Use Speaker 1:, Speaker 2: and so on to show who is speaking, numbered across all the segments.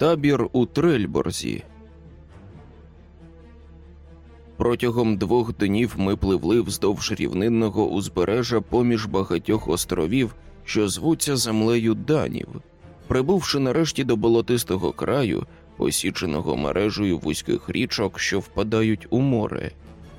Speaker 1: Табір у Трельборзі. Протягом двох днів ми пливли вздовж рівнинного узбережжя поміж багатьох островів, що звуться землею данів. Прибувши нарешті до болотистого краю, посіченого мережею вузьких річок, що впадають у море.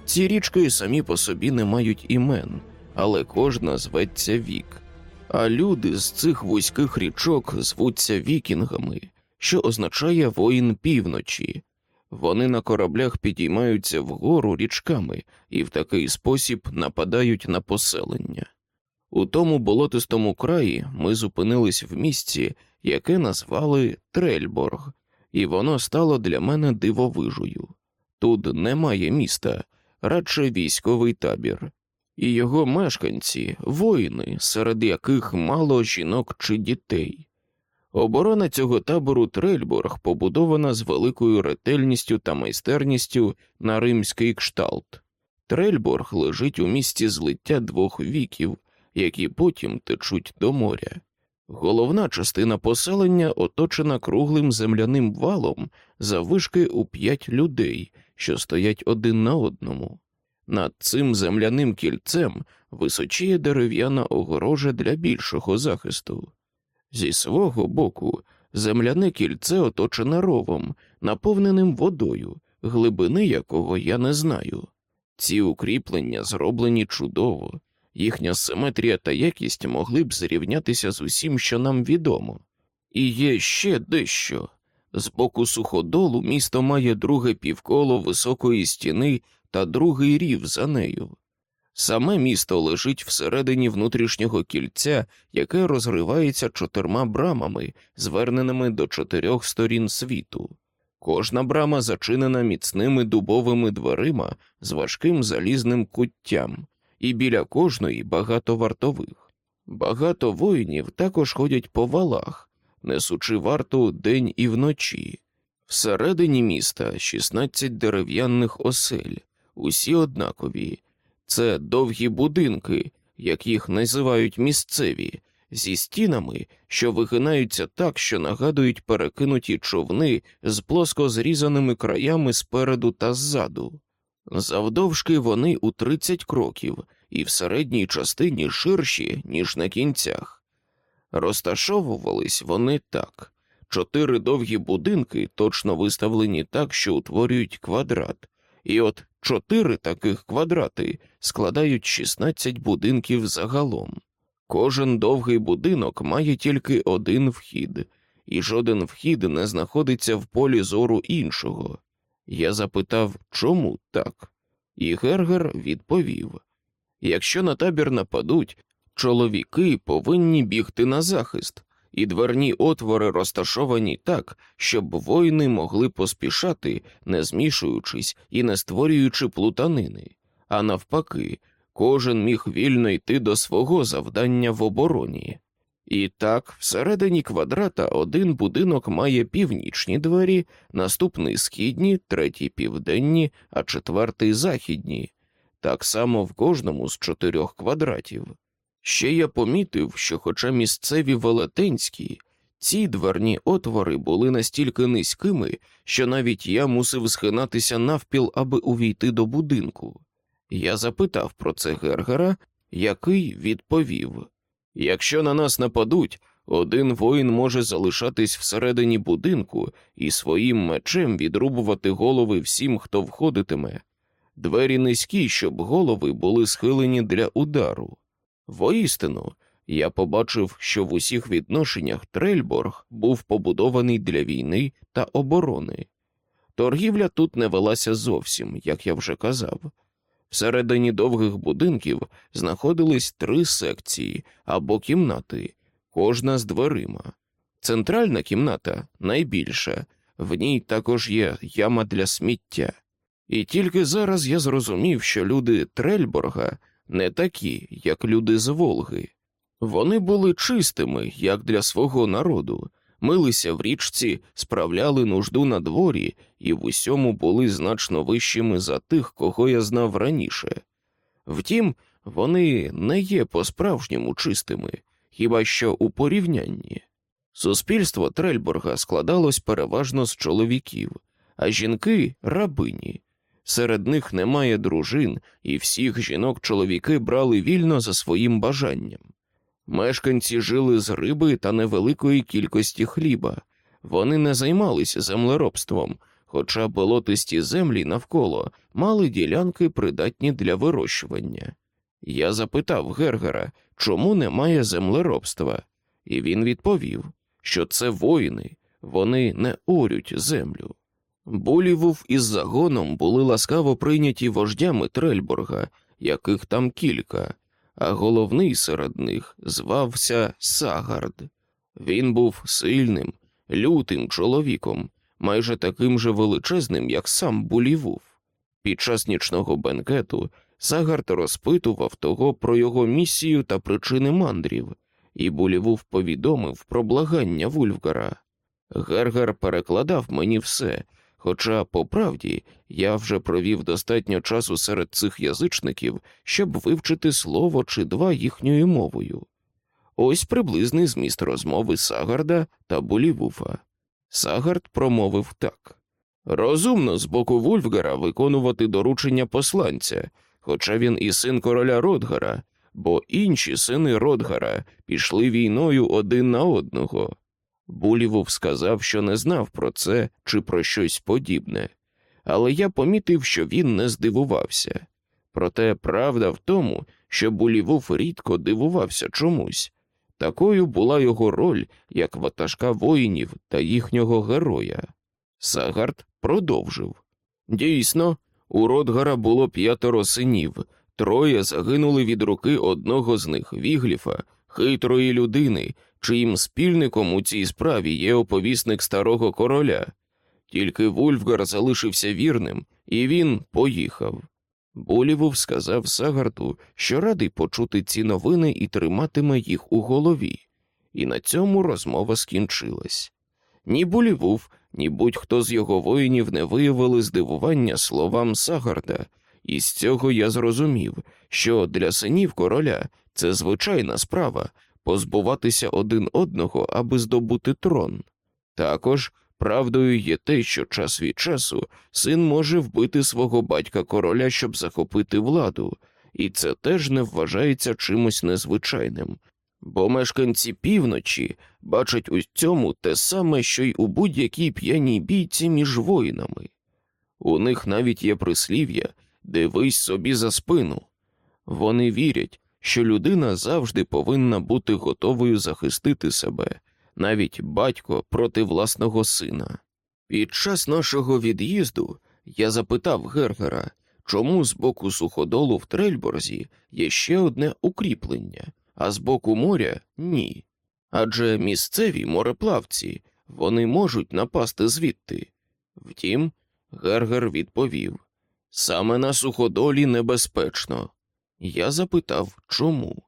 Speaker 1: Ці річки самі по собі не мають імен, але кожна зветься вік. А люди з цих вузьких річок звуться вікінгами, що означає воїн півночі. Вони на кораблях підіймаються вгору річками і в такий спосіб нападають на поселення. У тому болотистому краї ми зупинились в місці, яке назвали Трельборг, і воно стало для мене дивовижою. Тут немає міста, радше військовий табір, і його мешканці воїни, серед яких мало жінок чи дітей. Оборона цього табору Трельборг побудована з великою ретельністю та майстерністю на римський кшталт. Трельборг лежить у місці злиття двох віків, які потім течуть до моря. Головна частина поселення оточена круглим земляним валом заввишки у п'ять людей, що стоять один на одному. Над цим земляним кільцем височіє дерев'яна огорожа для більшого захисту. Зі свого боку, земляне кільце оточене ровом, наповненим водою, глибини якого я не знаю. Ці укріплення зроблені чудово, їхня симетрія та якість могли б зрівнятися з усім, що нам відомо. І є ще дещо. З боку суходолу місто має друге півколо високої стіни та другий рів за нею. Саме місто лежить всередині внутрішнього кільця, яке розривається чотирма брамами, зверненими до чотирьох сторін світу. Кожна брама зачинена міцними дубовими дверима з важким залізним куттям, і біля кожної багато вартових. Багато воїнів також ходять по валах, несучи варту день і вночі. Всередині міста 16 дерев'яних осель, усі однакові. Це довгі будинки, як їх називають місцеві, зі стінами, що вигинаються так, що нагадують перекинуті човни з плоско зрізаними краями спереду та ззаду. Завдовжки вони у 30 кроків і в середній частині ширші, ніж на кінцях. Розташовувались вони так. Чотири довгі будинки точно виставлені так, що утворюють квадрат, і от чотири таких квадрати складають 16 будинків загалом. Кожен довгий будинок має тільки один вхід, і жоден вхід не знаходиться в полі зору іншого. Я запитав, чому так, і Гергер відповів якщо на табір нападуть, чоловіки повинні бігти на захист, і дверні отвори розташовані так, щоб воїни могли поспішати, не змішуючись і не створюючи плутанини, а навпаки, кожен міг вільно йти до свого завдання в обороні. І так, всередині квадрата один будинок має північні двері, наступний східні, третій південні, а четвертий західні, так само в кожному з чотирьох квадратів. Ще я помітив, що, хоча місцеві велетенські, ці дверні отвори були настільки низькими, що навіть я мусив схинатися навпіл, аби увійти до будинку. Я запитав про це Гергера, який відповів якщо на нас нападуть, один воїн може залишатись всередині будинку і своїм мечем відрубувати голови всім, хто входитиме. Двері низькі, щоб голови були схилені для удару. Воістину, я побачив, що в усіх відношеннях Трельборг був побудований для війни та оборони. Торгівля тут не велася зовсім, як я вже казав. Всередині довгих будинків знаходились три секції або кімнати, кожна з дверима. Центральна кімната найбільша, в ній також є яма для сміття. І тільки зараз я зрозумів, що люди Трельборга не такі, як люди з Волги. Вони були чистими, як для свого народу, милися в річці, справляли нужду на дворі і в усьому були значно вищими за тих, кого я знав раніше. Втім, вони не є по-справжньому чистими, хіба що у порівнянні. Суспільство Трельбурга складалось переважно з чоловіків, а жінки рабині. Серед них немає дружин, і всіх жінок чоловіки брали вільно за своїм бажанням. Мешканці жили з риби та невеликої кількості хліба. Вони не займалися землеробством, хоча болотисті землі навколо мали ділянки придатні для вирощування. Я запитав Гергера, чому немає землеробства, і він відповів, що це воїни, вони не орють землю. Булівуф із загоном були ласкаво прийняті вождями Трельборга, яких там кілька, а головний серед них звався Сагард. Він був сильним, лютим чоловіком, майже таким же величезним, як сам Булівуф. Під час нічного бенкету Сагард розпитував того про його місію та причини мандрів, і Булівуф повідомив про благання Вульфгара. Гергер перекладав мені все, хоча, по правді, я вже провів достатньо часу серед цих язичників, щоб вивчити слово чи два їхньою мовою. Ось приблизний зміст розмови Сагарда та Булівуфа. Сагард промовив так розумно з боку Вульфгара виконувати доручення посланця, хоча він і син короля Родгара, бо інші сини Родгара пішли війною один на одного. Булівов сказав, що не знав про це чи про щось подібне, але я помітив, що він не здивувався. Проте правда в тому, що Булівов рідко дивувався чомусь. Такою була його роль як ватажка воїнів та їхнього героя. Сагард продовжив дійсно, у Ротгара було п'ятеро синів, троє загинули від руки одного з них Вігліфа, хитрої людини, чиїм спільником у цій справі є оповісник старого короля. Тільки Вульфгар залишився вірним, і він поїхав. Булівуф сказав Сагарду, що радий почути ці новини і триматиме їх у голові, і на цьому розмова скінчилась. Ні Булівув, ні будь-хто з його воїнів не виявили здивування словам Сагарда, і з цього я зрозумів, що для синів короля це звичайна справа позбуватися один одного, аби здобути трон. Також правдою є те, що час від часу син може вбити свого батька короля, щоб захопити владу, і це теж не вважається чимось незвичайним. Бо мешканці півночі бачать у цьому те саме, що й у будь-якій п'яній бійці між воїнами. У них навіть є прислів'я дивись собі за спину. Вони вірять, що людина завжди повинна бути готовою захистити себе, навіть батько проти власного сина. Під час нашого від'їзду я запитав Гергера, чому з боку суходолу в Трельборзі є ще одне укріплення, а з боку моря ні. Адже місцеві мореплавці вони можуть напасти звідти. Втім, Гергер відповів саме на суходолі небезпечно. Я запитав, чому.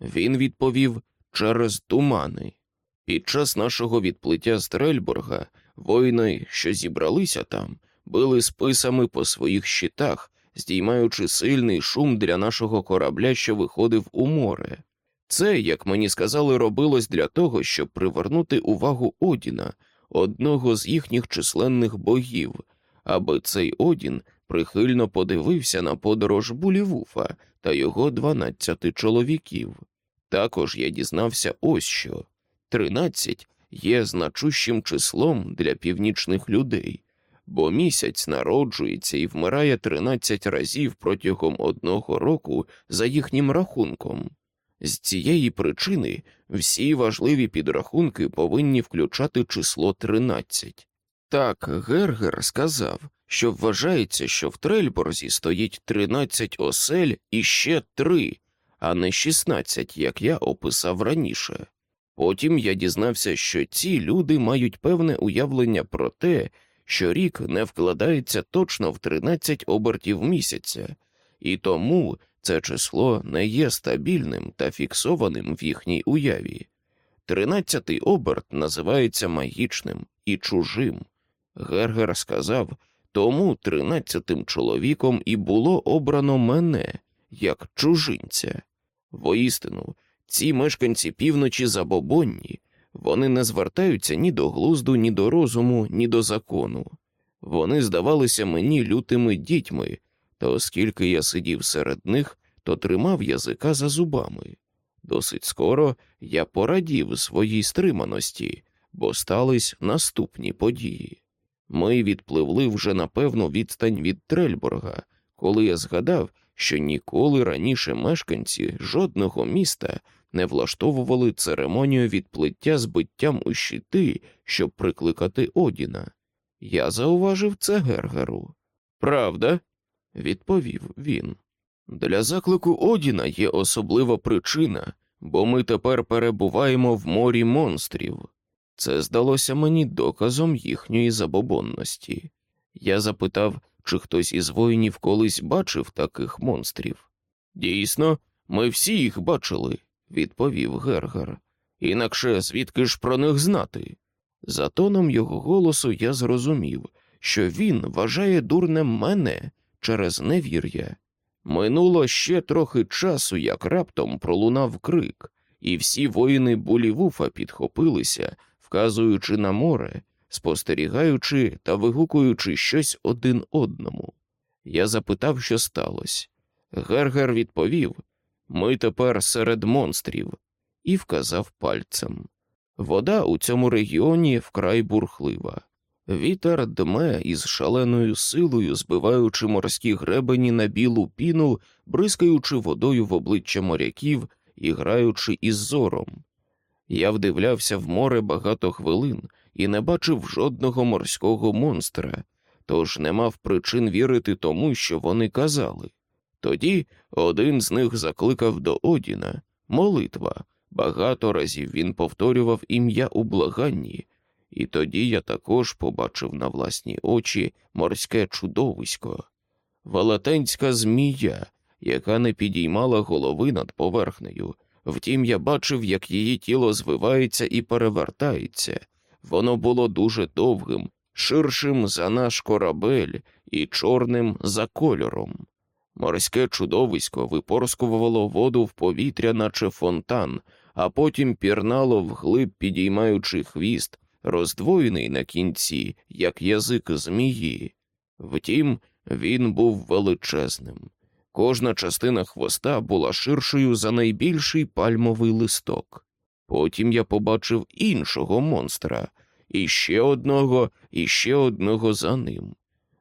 Speaker 1: Він відповів через тумани. Під час нашого відплиття з Трельбурга воїни, що зібралися там, били списами по своїх щитах, здіймаючи сильний шум для нашого корабля, що виходив у море. Це, як мені сказали, робилось для того, щоб привернути увагу Одіна, одного з їхніх численних богів, аби цей Одін прихильно подивився на подорож Булівуфа та його дванадцяти чоловіків. Також я дізнався ось що тринадцять є значущим числом для північних людей, бо місяць народжується і вмирає тринадцять разів протягом одного року за їхнім рахунком. З цієї причини всі важливі підрахунки повинні включати число тринадцять. Так Гергер сказав, що вважається, що в Трельборзі стоїть тринадцять осель і ще три, а не шістнадцять, як я описав раніше. Потім я дізнався, що ці люди мають певне уявлення про те, що рік не вкладається точно в тринадцять обертів місяця, і тому це число не є стабільним та фіксованим в їхній уяві. Тринадцятий оберт називається магічним і чужим. Гергер сказав, тому тринадцятим чоловіком і було обрано мене як чужинця. Воістину, ці мешканці півночі забобонні, Вони не звертаються ні до глузду, ні до розуму, ні до закону. Вони здавалися мені лютими дітьми, та оскільки я сидів серед них, то тримав язика за зубами. Досить скоро я порадів своїй стриманості, бо стались наступні події. Ми відпливли вже на певну відстань від Трельборга, коли я згадав, що ніколи раніше мешканці жодного міста не влаштовували церемонію відплиття збиттям у щити, щоб прикликати Одіна. Я зауважив це Гергеру. Правда, відповів він. Для заклику Одіна є особлива причина, бо ми тепер перебуваємо в морі монстрів. Це здалося мені доказом їхньої забобонності. Я запитав, чи хтось із воїнів колись бачив таких монстрів. Дійсно, ми всі їх бачили, відповів Гергар. Інакше звідки ж про них знати? За тоном його голосу я зрозумів, що він вважає дурнем мене через невір'я. Минуло ще трохи часу, як раптом пролунав крик, і всі воїни Булівуфа підхопилися, вказуючи на море, спостерігаючи та вигукуючи щось один одному. Я запитав, що сталося. Гергер відповів Ми тепер серед монстрів, і вказав пальцем. Вода у цьому регіоні вкрай бурхлива. Вітер дме із шаленою силою, збиваючи морські гребені на білу піну, бризкаючи водою в обличчя моряків і граючи із зором. Я вдивлявся в море багато хвилин і не бачив жодного морського монстра, тож не мав причин вірити тому, що вони казали. Тоді один з них закликав до Одіна молитва. Багато разів він повторював ім'я у благанні, і тоді я також побачив на власні очі морське чудовисько, велетенська змія, яка не підіймала голови над поверхнею. Втім, я бачив, як її тіло звивається і перевертається. Воно було дуже довгим, ширшим за наш корабель і чорним за кольором. Морське чудовисько випорскувало воду в повітря, наче фонтан, а потім пірнало вглиб, підіймаючи хвіст, роздвоєний на кінці, як язик змії. Втім, він був величезним. Кожна частина хвоста була ширшою за найбільший пальмовий листок. Потім я побачив іншого монстра, і ще одного, і ще одного за ним.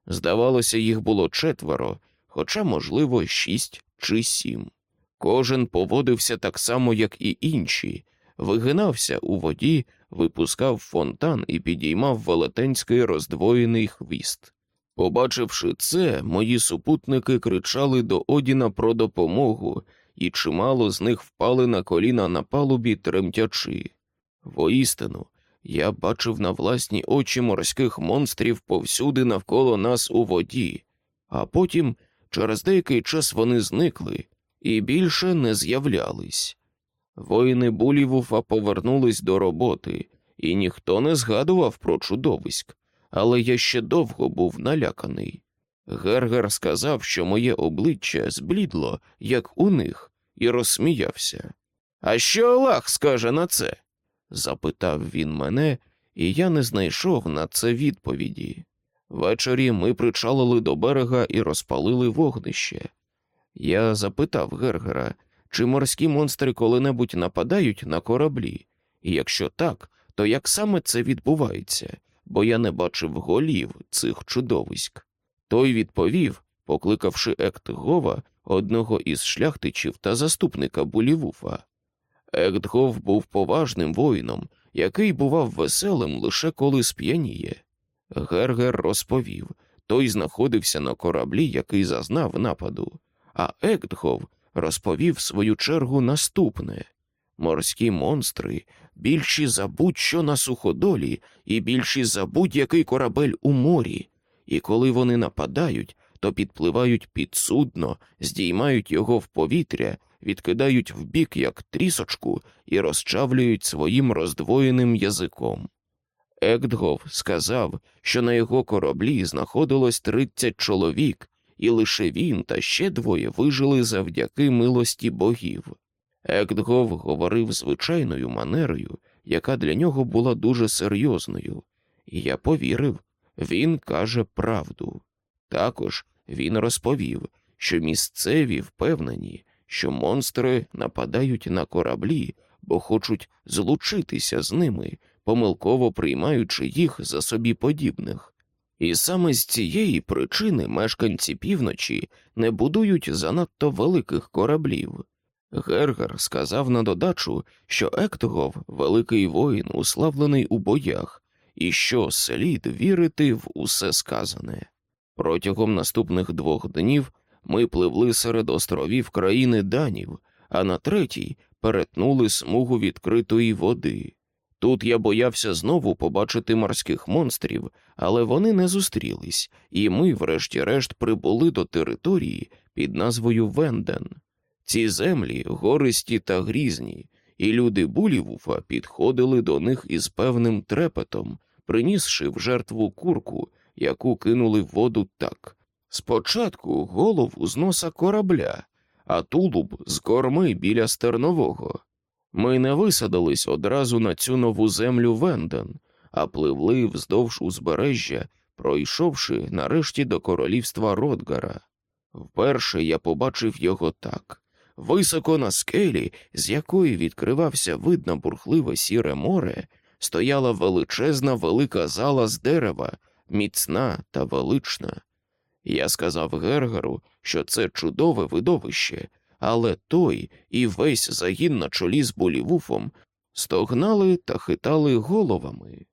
Speaker 1: Здавалося, їх було четверо, хоча, можливо, шість чи сім. Кожен поводився так само, як і інші, вигинався у воді, випускав фонтан і підіймав велетенський роздвоєний хвіст. Побачивши це, мої супутники кричали до Одіна про допомогу, і чимало з них впали на коліна на палубі, тремтячи. Воістину, я бачив на власні очі морських монстрів повсюди навколо нас у воді, а потім через деякий час вони зникли і більше не з'являлись. Воїни Булівуфа повернулись до роботи, і ніхто не згадував про чудовиськ, але я ще довго був наляканий. Гергер сказав, що моє обличчя зблідло, як у них, і розсміявся. А що Аллах скаже на це? запитав він мене, і я не знайшов на це відповіді. Ввечері ми причалили до берега і розпалили вогнище. Я запитав Гергера, чи морські монстри коли-небудь нападають на кораблі, і якщо так, то як саме це відбувається, бо я не бачив голів цих чудовиськ. Той відповів, покликавши Ектгова, одного із шляхтичів та заступника Булівуфа. Ектгов був поважним воїном, який бував веселим лише коли сп'яніє. Гергер розповів той знаходився на кораблі, який зазнав нападу, а Ектгов розповів свою чергу наступне морські монстри більші за будь-що на суходолі і більші за будь-який корабель у морі, і коли вони нападають, то підпливають під судно, здіймають його в повітря, відкидають вбік, як трісочку, і розчавлюють своїм роздвоєним язиком. Ектгов сказав, що на його кораблі знаходилось тридцять чоловік, і лише він та ще двоє вижили завдяки милості богів. Ектгов говорив звичайною манерою, яка для нього була дуже серйозною, і я повірив, він каже правду. Також він розповів, що місцеві впевнені, що монстри нападають на кораблі, бо хочуть злучитися з ними, помилково приймаючи їх за собі подібних. І саме з цієї причини мешканці півночі не будують занадто великих кораблів. Гергер сказав на додачу, що Ектгов великий воїн, уславлений у боях, і що слід вірити в усе сказане. Протягом наступних двох днів ми пливли серед островів країни данів, а на третій перетнули смугу відкритої води. Тут я боявся знову побачити морських монстрів, але вони не зустрілись, і ми, врешті-решт, прибули до території під назвою Венден. Ці землі гористі та грізні, і люди Булівуфа підходили до них із певним трепетом, принісши в жертву курку, яку кинули в воду так. Спочатку голову з носа корабля, а тулуб з корми біля стернового. Ми не висадились одразу на цю нову землю Венден, а пливли вздовж узбережжя, пройшовши нарешті до королівства Ротгара. Вперше я побачив його так високо на скелі, з якої відкривався вид на бурхливе сіре море, стояла величезна велика зала з дерева, міцна та велична. Я сказав Гергару, що це чудове видовище, але той і весь загін на чолі з Болівуфом стогнали та хитали головами.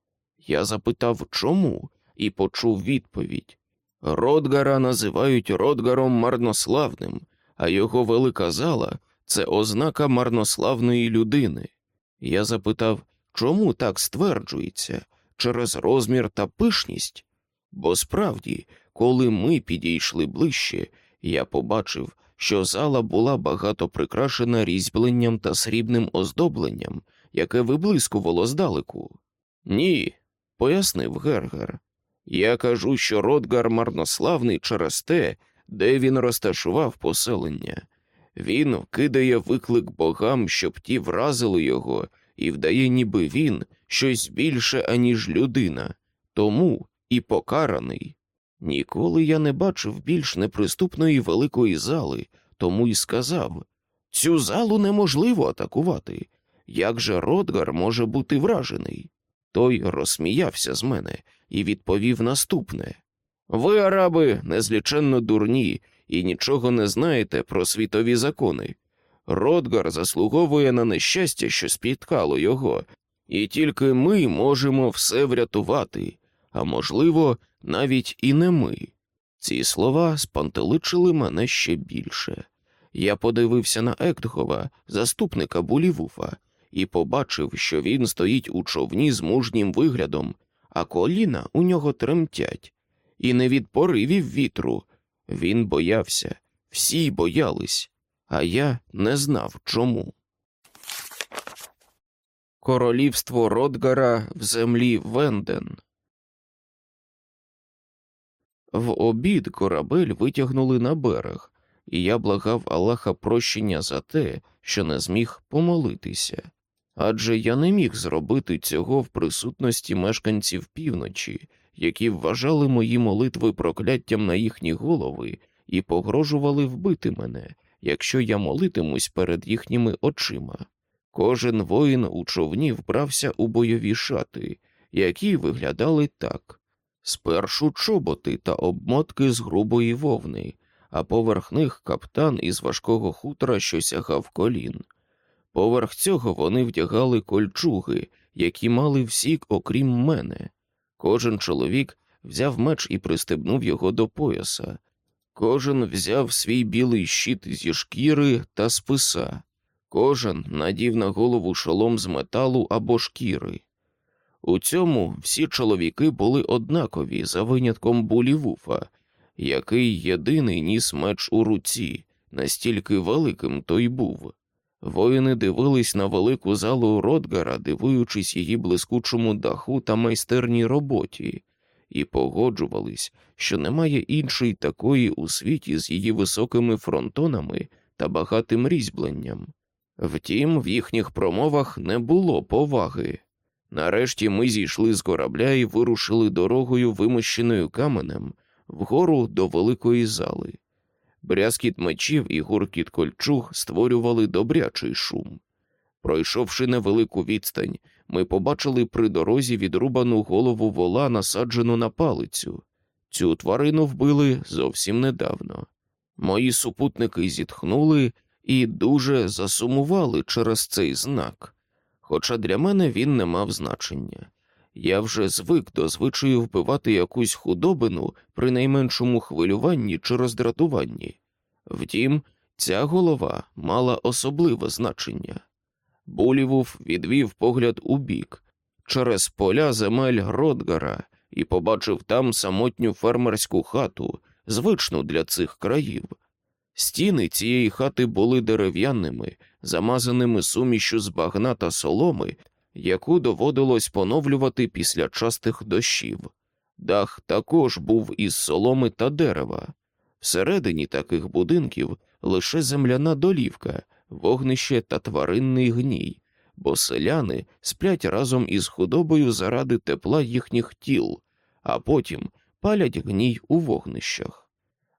Speaker 1: Я запитав, чому, і почув відповідь Родгара називають Родгаром марнославним, а його велика зала це ознака марнославної людини. Я запитав, чому так стверджується, через розмір та пишність? Бо справді, коли ми підійшли ближче, я побачив, що зала була багато прикрашена різьбленням та срібним оздобленням, яке виблискувало здалеку. Ні, пояснив Гергер. Я кажу, що Ротгар марнославний через те, де він розташував поселення. Він кидає виклик богам, щоб ті вразили його, і вдає, ніби він щось більше, аніж людина, тому і покараний. Ніколи я не бачив більш неприступної великої зали, тому й сказав цю залу неможливо атакувати. Як же Ротгар може бути вражений? Той розсміявся з мене і відповів наступне Ви, араби, незліченно дурні і нічого не знаєте про світові закони. Ротгар заслуговує на нещастя, що спіткало його, і тільки ми можемо все врятувати, а можливо, навіть і не ми. Ці слова спантеличили мене ще більше. Я подивився на Ектгова, заступника Булівуфа, і побачив, що він стоїть у човні з мужнім виглядом, а коліна у нього тремтять, і не від поривів вітру. Він боявся, всі боялись, а я не знав чому. Королівство Ротгара в землі Венден. В обід корабель витягнули на берег, і я благав Аллаха прощення за те, що не зміг помолитися. Адже я не міг зробити цього в присутності мешканців півночі, які вважали мої молитви прокляттям на їхні голови і погрожували вбити мене, якщо я молитимусь перед їхніми очима. Кожен воїн у човні вбрався у бойові шати, які виглядали так спершу чоботи та обмотки з грубої вовни, а поверх них каптан із важкого хутра, що сягав колін. Поверх цього вони вдягали кольчуги, які мали всі, окрім мене. Кожен чоловік взяв меч і пристебнув його до пояса. Кожен взяв свій білий щит зі шкіри та списа, кожен надів на голову шолом з металу або шкіри. У цьому всі чоловіки були однакові за винятком булівуфа, який єдиний ніс меч у руці, настільки великим той був. Воїни дивились на велику залу Ротгара, дивуючись її блискучому даху та майстерній роботі, і погоджувались, що немає іншої такої у світі з її високими фронтонами та багатим різьбленням. Втім, в їхніх промовах не було поваги. Нарешті ми зійшли з корабля і вирушили дорогою, вимощеною каменем, вгору до великої зали. Брязкіт мечів і гуркіт кольчуг створювали добрячий шум. Пройшовши невелику відстань, ми побачили при дорозі відрубану голову вола, насаджену на палицю. Цю тварину вбили зовсім недавно. Мої супутники зітхнули і дуже засумували через цей знак, хоча для мене він не мав значення. Я вже звик до звичаю вбивати якусь худобину при найменшому хвилюванні чи роздратуванні. Втім, ця голова мала особливе значення. Булівув відвів погляд у бік через поля земель Ротгара і побачив там самотню фермерську хату, звичну для цих країв. Стіни цієї хати були дерев'яними, замазаними сумішю з багна та соломи, яку доводилось поновлювати після частих дощів. Дах також був із соломи та дерева. Всередині таких будинків лише земляна долівка, вогнище та тваринний гній, бо селяни сплять разом із худобою заради тепла їхніх тіл, а потім палять гній у вогнищах.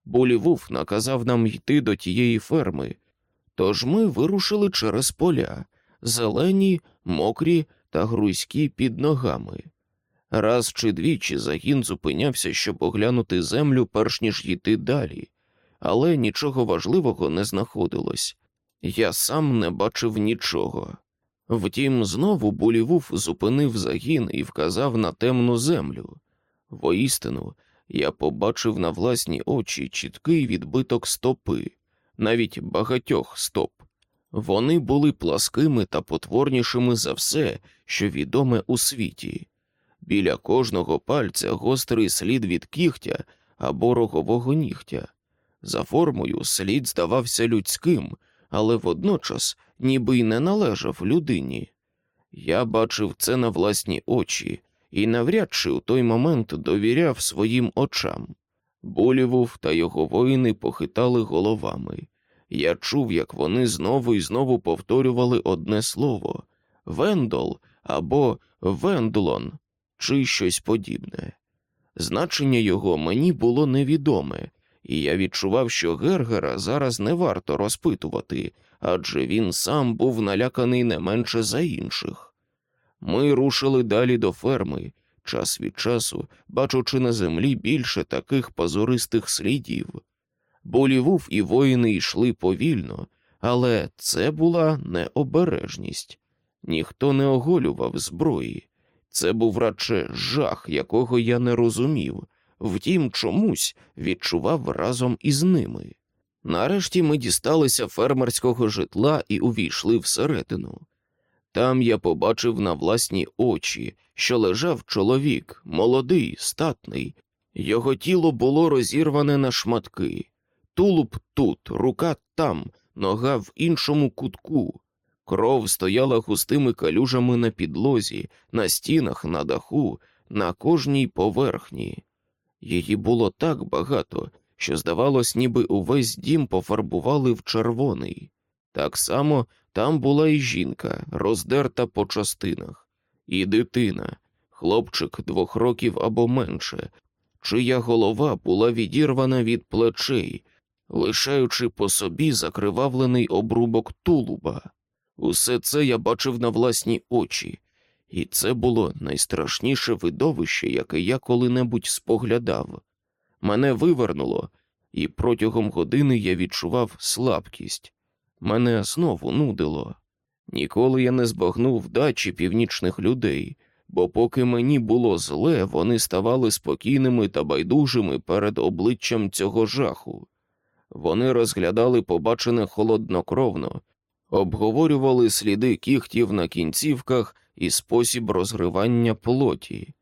Speaker 1: Булівуф наказав нам йти до тієї ферми, тож ми вирушили через поля, зелені, мокрі та грузькі під ногами. Раз чи двічі загін зупинявся, щоб оглянути землю, перш ніж йти далі, але нічого важливого не знаходилось. Я сам не бачив нічого. Втім, знову Булівуф зупинив загін і вказав на темну землю. Воістину, я побачив на власні очі чіткий відбиток стопи, навіть багатьох стоп. Вони були пласкими та потворнішими за все, що відоме у світі. Біля кожного пальця гострий слід від кігтя або рогового нігтя. За формою слід здавався людським, але водночас ніби й не належав людині. Я бачив це на власні очі і навряд чи у той момент довіряв своїм очам. Болівув та його воїни похитали головами. Я чув, як вони знову і знову повторювали одне слово Вендол або Вендлон чи щось подібне. Значення його мені було невідоме, і я відчував, що Гергера зараз не варто розпитувати, адже він сам був наляканий не менше за інших. Ми рушили далі до ферми, час від часу, бачучи на землі більше таких позористих слідів. Болівув і воїни йшли повільно, але це була необережність. Ніхто не оголював зброї. Це був радше жах, якого я не розумів, втім, чомусь відчував разом із ними. Нарешті ми дісталися фермерського житла і увійшли всередину. Там я побачив на власні очі, що лежав чоловік, молодий, статний. Його тіло було розірване на шматки, тулуб тут, рука там, нога в іншому кутку. Кров стояла густими калюжами на підлозі, на стінах, на даху, на кожній поверхні. Її було так багато, що, здавалось, ніби увесь дім пофарбували в червоний. Так само там була і жінка, роздерта по частинах, і дитина, хлопчик двох років або менше, чия голова була відірвана від плечей, лишаючи по собі закривавлений обрубок тулуба. Усе це я бачив на власні очі, і це було найстрашніше видовище, яке я коли-небудь споглядав. Мене вивернуло, і протягом години я відчував слабкість. Мене знову нудило. Ніколи я не збагнув дачі північних людей, бо поки мені було зле, вони ставали спокійними та байдужими перед обличчям цього жаху. Вони розглядали побачене холоднокровно, обговорювали сліди кігтів на кінцівках і спосіб розгривання плоті.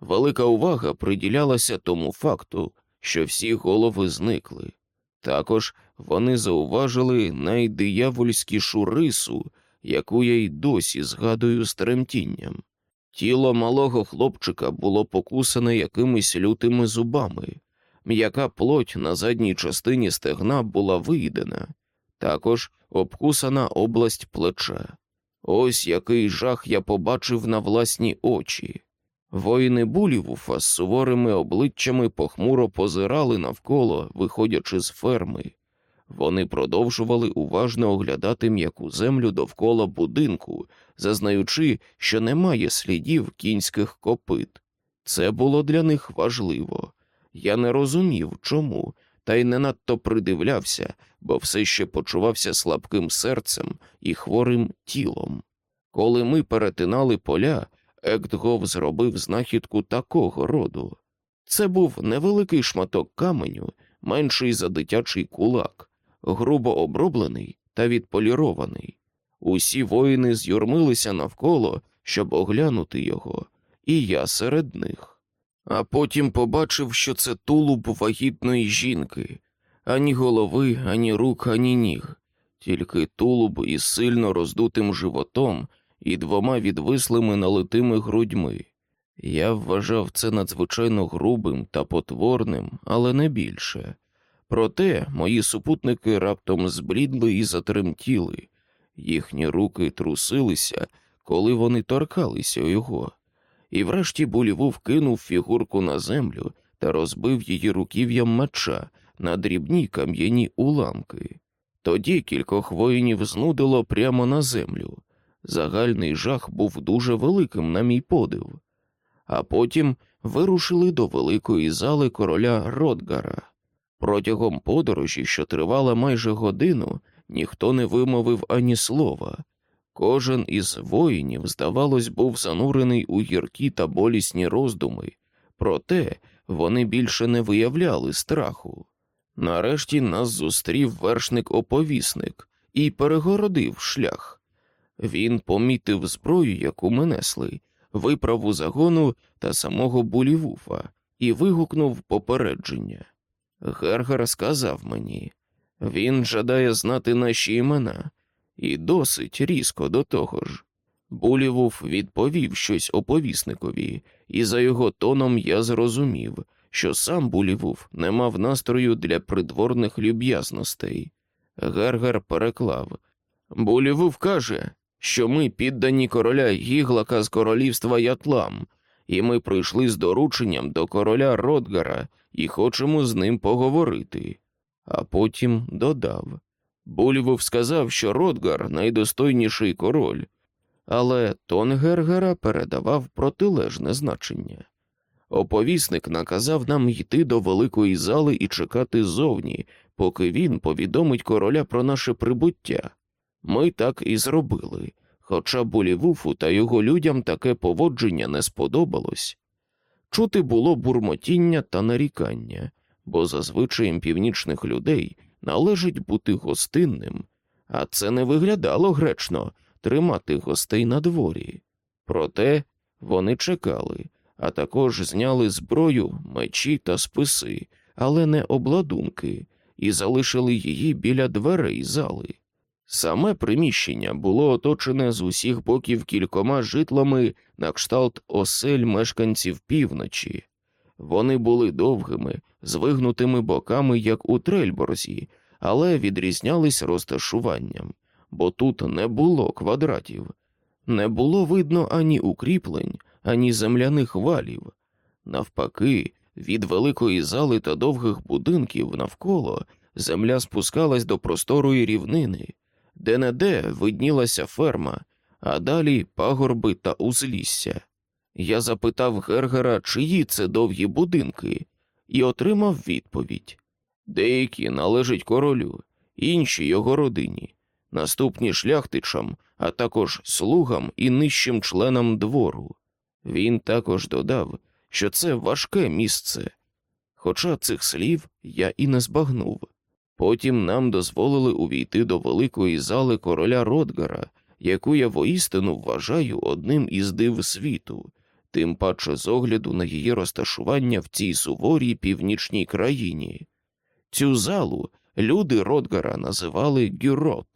Speaker 1: Велика увага приділялася тому факту, що всі голови зникли. Також вони зауважили найдиявольськішу рису, яку я й досі згадую з тремтінням. Тіло малого хлопчика було покусане якимись лютими зубами, м'яка плоть на задній частині стегна була виїдена, також обкусана область плеча. Ось який жах я побачив на власні очі. Воїни Булівуфа з суворими обличчями похмуро позирали навколо, виходячи з ферми. Вони продовжували уважно оглядати м'яку землю довкола будинку, зазнаючи, що немає слідів кінських копит. Це було для них важливо. Я не розумів, чому, та й не надто придивлявся, бо все ще почувався слабким серцем і хворим тілом. Коли ми перетинали поля, Ектгов зробив знахідку такого роду. Це був невеликий шматок каменю, менший за дитячий кулак, грубо оброблений та відполірований. Усі воїни з'юрмилися навколо, щоб оглянути його, і я серед них. А потім побачив, що це тулуб вагітної жінки, ані голови, ані рук, ані ніг, тільки тулуб із сильно роздутим животом і двома відвислими налитими грудьми. Я вважав це надзвичайно грубим та потворним, але не більше. Проте мої супутники раптом зблідли і затремтіли, їхні руки трусилися, коли вони торкалися його, і врешті Булівув кинув фігурку на землю та розбив її руків'ям меча на дрібні кам'яні уламки. Тоді кількох воїнів знудило прямо на землю. Загальний жах був дуже великим, на мій подив, а потім вирушили до великої зали короля Ротгара. Протягом подорожі, що тривала майже годину, ніхто не вимовив ані слова. Кожен із воїнів, здавалось, був занурений у гіркі та болісні роздуми, проте вони більше не виявляли страху. Нарешті нас зустрів вершник-оповісник і перегородив шлях. Він помітив зброю, яку ми несли, виправу загону та самого булівуфа, і вигукнув попередження. Гергар сказав мені він жадає знати наші імена, і досить різко до того ж. Булівуф відповів щось оповісникові, і за його тоном я зрозумів, що сам Булівуф не мав настрою для придворних люб'язностей. Гергар переклав Булівуф каже, що ми піддані короля Гіглака з королівства Ятлам, і ми прийшли з дорученням до короля Ротгара і хочемо з ним поговорити. А потім додав Бульвов сказав, що Ротгар найдостойніший король, але тон Гергера передавав протилежне значення. Оповісник наказав нам йти до великої зали і чекати зовні, поки він повідомить короля про наше прибуття. Ми так і зробили, хоча Булівуфу та його людям таке поводження не сподобалось. Чути було бурмотіння та нарікання, бо за звичаєм північних людей належить бути гостинним, а це не виглядало гречно тримати гостей на дворі. Проте вони чекали, а також зняли зброю, мечі та списи, але не обладунки, і залишили її біля дверей зали. Саме приміщення було оточене з усіх боків кількома житлами на кшталт осель мешканців півночі. Вони були довгими, з вигнутими боками, як у Трельборзі, але відрізнялись розташуванням, бо тут не було квадратів, не було видно ані укріплень, ані земляних валів. Навпаки, від великої зали та довгих будинків навколо земля спускалась до просторої рівнини де не де виднілася ферма, а далі пагорби та узлісся. Я запитав Гергера, чиї це довгі будинки, і отримав відповідь деякі належать королю, інші його родині, наступні шляхтичам, а також слугам і нижчим членам двору. Він також додав, що це важке місце, хоча цих слів я і не збагнув. Потім нам дозволили увійти до великої зали короля Ротгара, яку я воістину вважаю одним із див світу, тим паче з огляду на її розташування в цій суворій північній країні. Цю залу люди Ротгара називали Гюрот,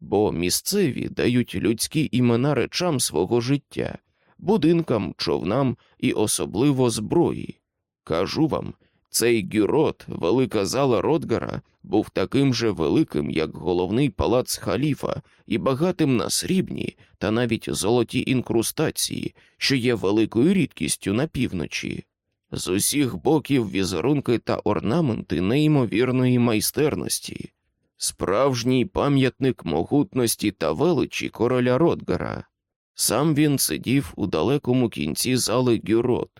Speaker 1: бо місцеві дають людські імена речам свого життя, будинкам, човнам і особливо зброї. Кажу вам, Цей гюрот, велика зала Ротгара, був таким же великим, як головний палац халіфа, і багатим на срібні та навіть золоті інкрустації, що є великою рідкістю на півночі. З усіх боків візерунки та орнаменти неймовірної майстерності, справжній пам'ятник могутності та величі короля Ротгара. Сам він сидів у далекому кінці зали Гюрот,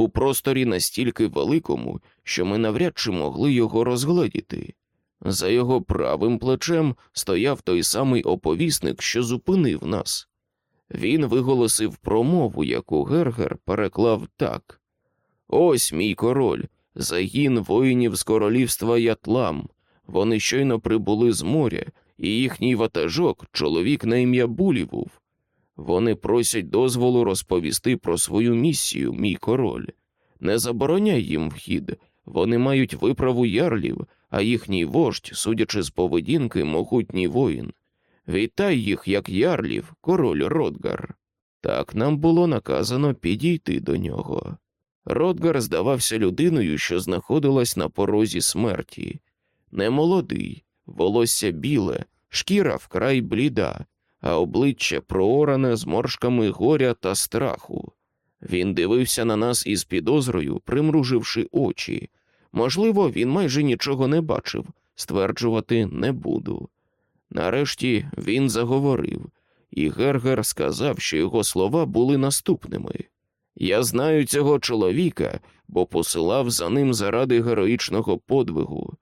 Speaker 1: у просторі настільки великому, що ми навряд чи могли його розгледіти. За його правим плечем стояв той самий оповісник, що зупинив нас. Він виголосив промову, яку Гергер переклав так: Ось мій король, загін воїнів з королівства Ятлам. Вони щойно прибули з моря, і їхній ватажок, чоловік на ім'я Булівув. Вони просять дозволу розповісти про свою місію, мій король. Не забороняй їм вхід, вони мають виправу ярлів, а їхній вождь, судячи з поведінки, могутній воїн. Вітай їх, як ярлів, король Ротгар. Так нам було наказано підійти до нього. Ротгар здавався людиною, що знаходилась на порозі смерті. Немолодий, волосся біле, шкіра вкрай бліда, а обличчя прооране зморшками горя та страху. Він дивився на нас із підозрою, примруживши очі. Можливо, він майже нічого не бачив, стверджувати не буду. Нарешті він заговорив, і Гергер сказав, що його слова були наступними. Я знаю цього чоловіка, бо посилав за ним заради героїчного подвигу.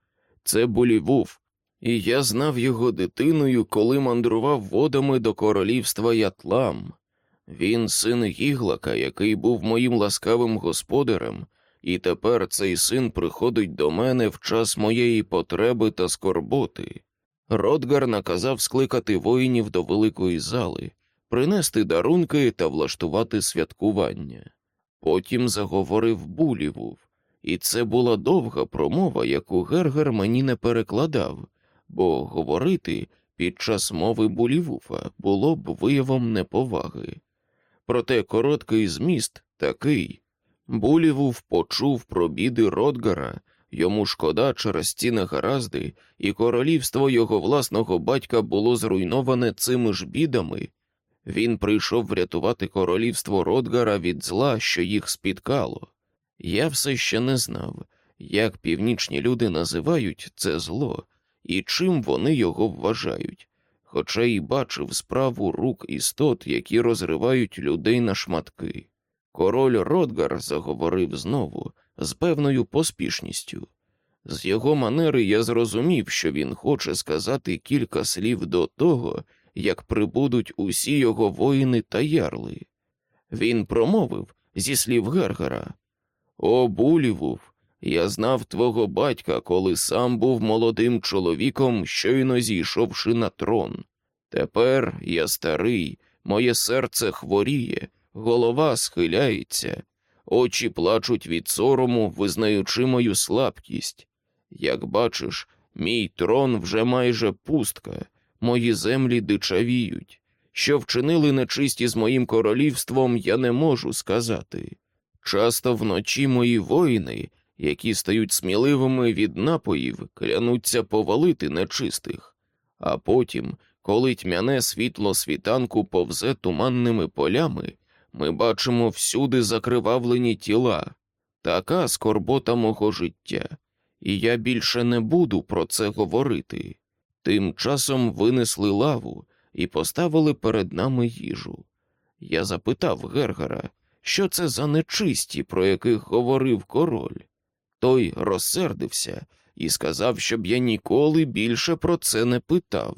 Speaker 1: Це Булівув, і я знав його дитиною, коли мандрував водами до королівства Ятлам. Він син Гіглака, який був моїм ласкавим господарем, і тепер цей син приходить до мене в час моєї потреби та скорботи. Ротгар наказав скликати воїнів до великої зали, принести дарунки та влаштувати святкування. Потім заговорив Булівув, і це була довга промова, яку Гергер мені не перекладав, бо говорити під час мови Булівуфа було б виявом неповаги. Проте короткий зміст такий. Булівув почув про біди Ротгара, йому шкода через ці негаразди, і королівство його власного батька було зруйноване цими ж бідами. Він прийшов врятувати королівство Ротгара від зла, що їх спіткало. Я все ще не знав, як північні люди називають це зло і чим вони його вважають, хоча й бачив справу рук істот, які розривають людей на шматки. Король Ротгар заговорив знову з певною поспішністю. З його манери я зрозумів, що він хоче сказати кілька слів до того, як прибудуть усі його воїни та ярли. Він промовив зі слів Гергера О, Булівув, я знав твого батька, коли сам був молодим чоловіком, щойно зійшовши на трон. Тепер я старий, моє серце хворіє, голова схиляється, очі плачуть від сорому, визнаючи мою слабкість. Як бачиш, мій трон вже майже пустка, мої землі дичавіють. Що вчинили нечисті з моїм королівством, я не можу сказати. Часто вночі мої воїни які стають сміливими від напоїв, клянуться повалити нечистих, а потім, коли тьмяне світло світанку повзе туманними полями, ми бачимо всюди закривавлені тіла, така скорбота мого життя, і я більше не буду про це говорити. Тим часом винесли лаву і поставили перед нами їжу. Я запитав Гергера, що це за нечисті, про яких говорив король. Той розсердився і сказав, щоб я ніколи більше про це не питав.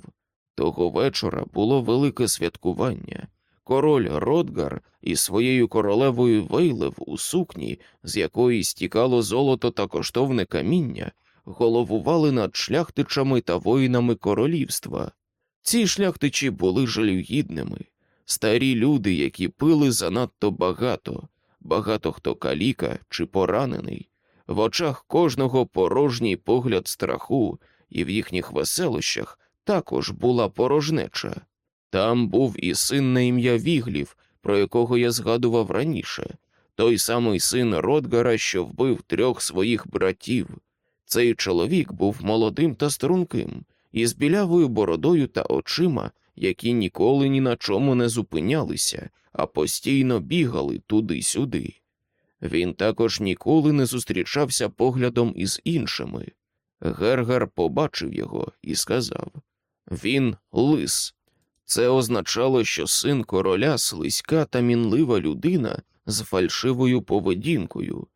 Speaker 1: Того вечора було велике святкування. Король Ротгар із своєю королевою Вейлев у сукні, з якої стікало золото та коштовне каміння, головували над шляхтичами та воїнами королівства. Ці шляхтичі були жалюгідними, старі люди, які пили занадто багато, багато хто каліка чи поранений. В очах кожного порожній погляд страху, і в їхніх веселощах також була порожнеча. Там був і син на ім'я Віглів, про якого я згадував раніше. той самий син Родгара, що вбив трьох своїх братів. Цей чоловік був молодим та струнким, із білявою бородою та очима, які ніколи ні на чому не зупинялися, а постійно бігали туди-сюди. Він також ніколи не зустрічався поглядом із іншими. Гергар побачив його і сказав Він лис. Це означало, що син короля слизька та мінлива людина з фальшивою поведінкою.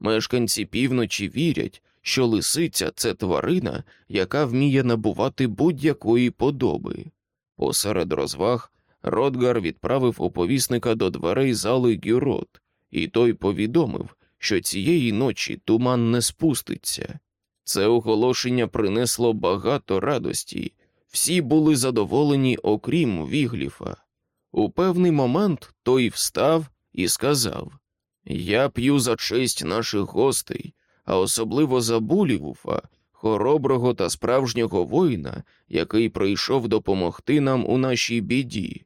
Speaker 1: Мешканці півночі вірять, що лисиця це тварина, яка вміє набувати будь-якої подоби. Посеред розваг Ротгар відправив оповісника до дверей зали Гюрот, і той повідомив, що цієї ночі туман не спуститься. Це оголошення принесло багато радості, всі були задоволені, окрім Вігліфа. У певний момент той встав і сказав Я п'ю за честь наших гостей, а особливо за Булівуфа, хороброго та справжнього воїна, який прийшов допомогти нам у нашій біді.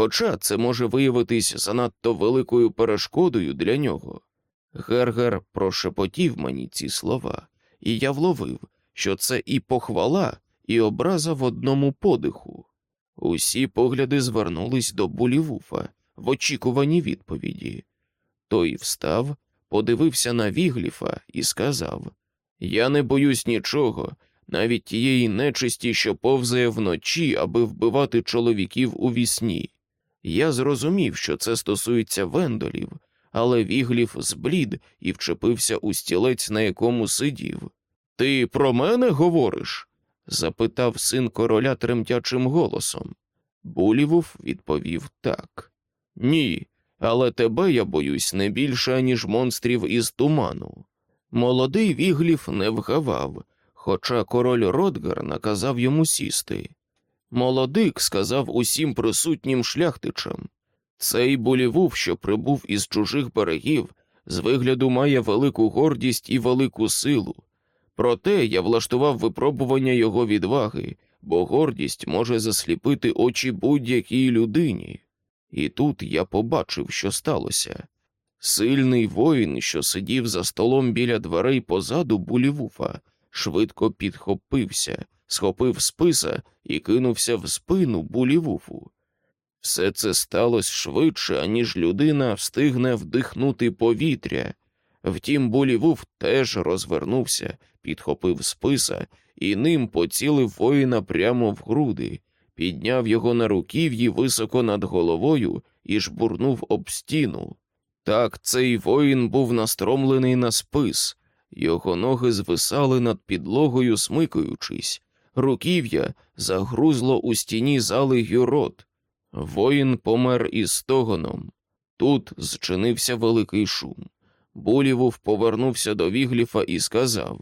Speaker 1: Хоча це може виявитись занадто великою перешкодою для нього. Гергер прошепотів мені ці слова, і я вловив, що це і похвала, і образа в одному подиху. Усі погляди звернулись до Булівуфа в очікуванні відповіді. Той встав, подивився на Вігліфа і сказав Я не боюсь нічого, навіть тієї нечисті, що повзає вночі, аби вбивати чоловіків уві сні. Я зрозумів, що це стосується вендолів, але Вігліф зблід і вчепився у стілець, на якому сидів. Ти про мене говориш? запитав син короля тремтячим голосом. Булівув відповів так. Ні, але тебе я боюсь не більше, ніж монстрів із туману. Молодий Вігліф не вгавав, хоча король Ротгар наказав йому сісти. Молодик сказав усім присутнім шляхтичам цей болівув, що прибув із чужих берегів, з вигляду має велику гордість і велику силу. Проте я влаштував випробування його відваги, бо гордість може засліпити очі будь-якій людині. І тут я побачив, що сталося. Сильний воїн, що сидів за столом біля дверей позаду булівуфа, швидко підхопився, схопив списа і кинувся в спину булівуфу. Все це сталося швидше, аніж людина встигне вдихнути повітря. Втім, Булівуф теж розвернувся, підхопив списа і ним поцілив воїна прямо в груди, підняв його на руків'ї високо над головою і жбурнув об стіну. Так цей воїн був настромлений на спис, його ноги звисали над підлогою, смикаючись, руків'я загрузло у стіні зали Гюрот. Воїн помер із стогоном. Тут зчинився великий шум. Булівуф повернувся до Вігліфа і сказав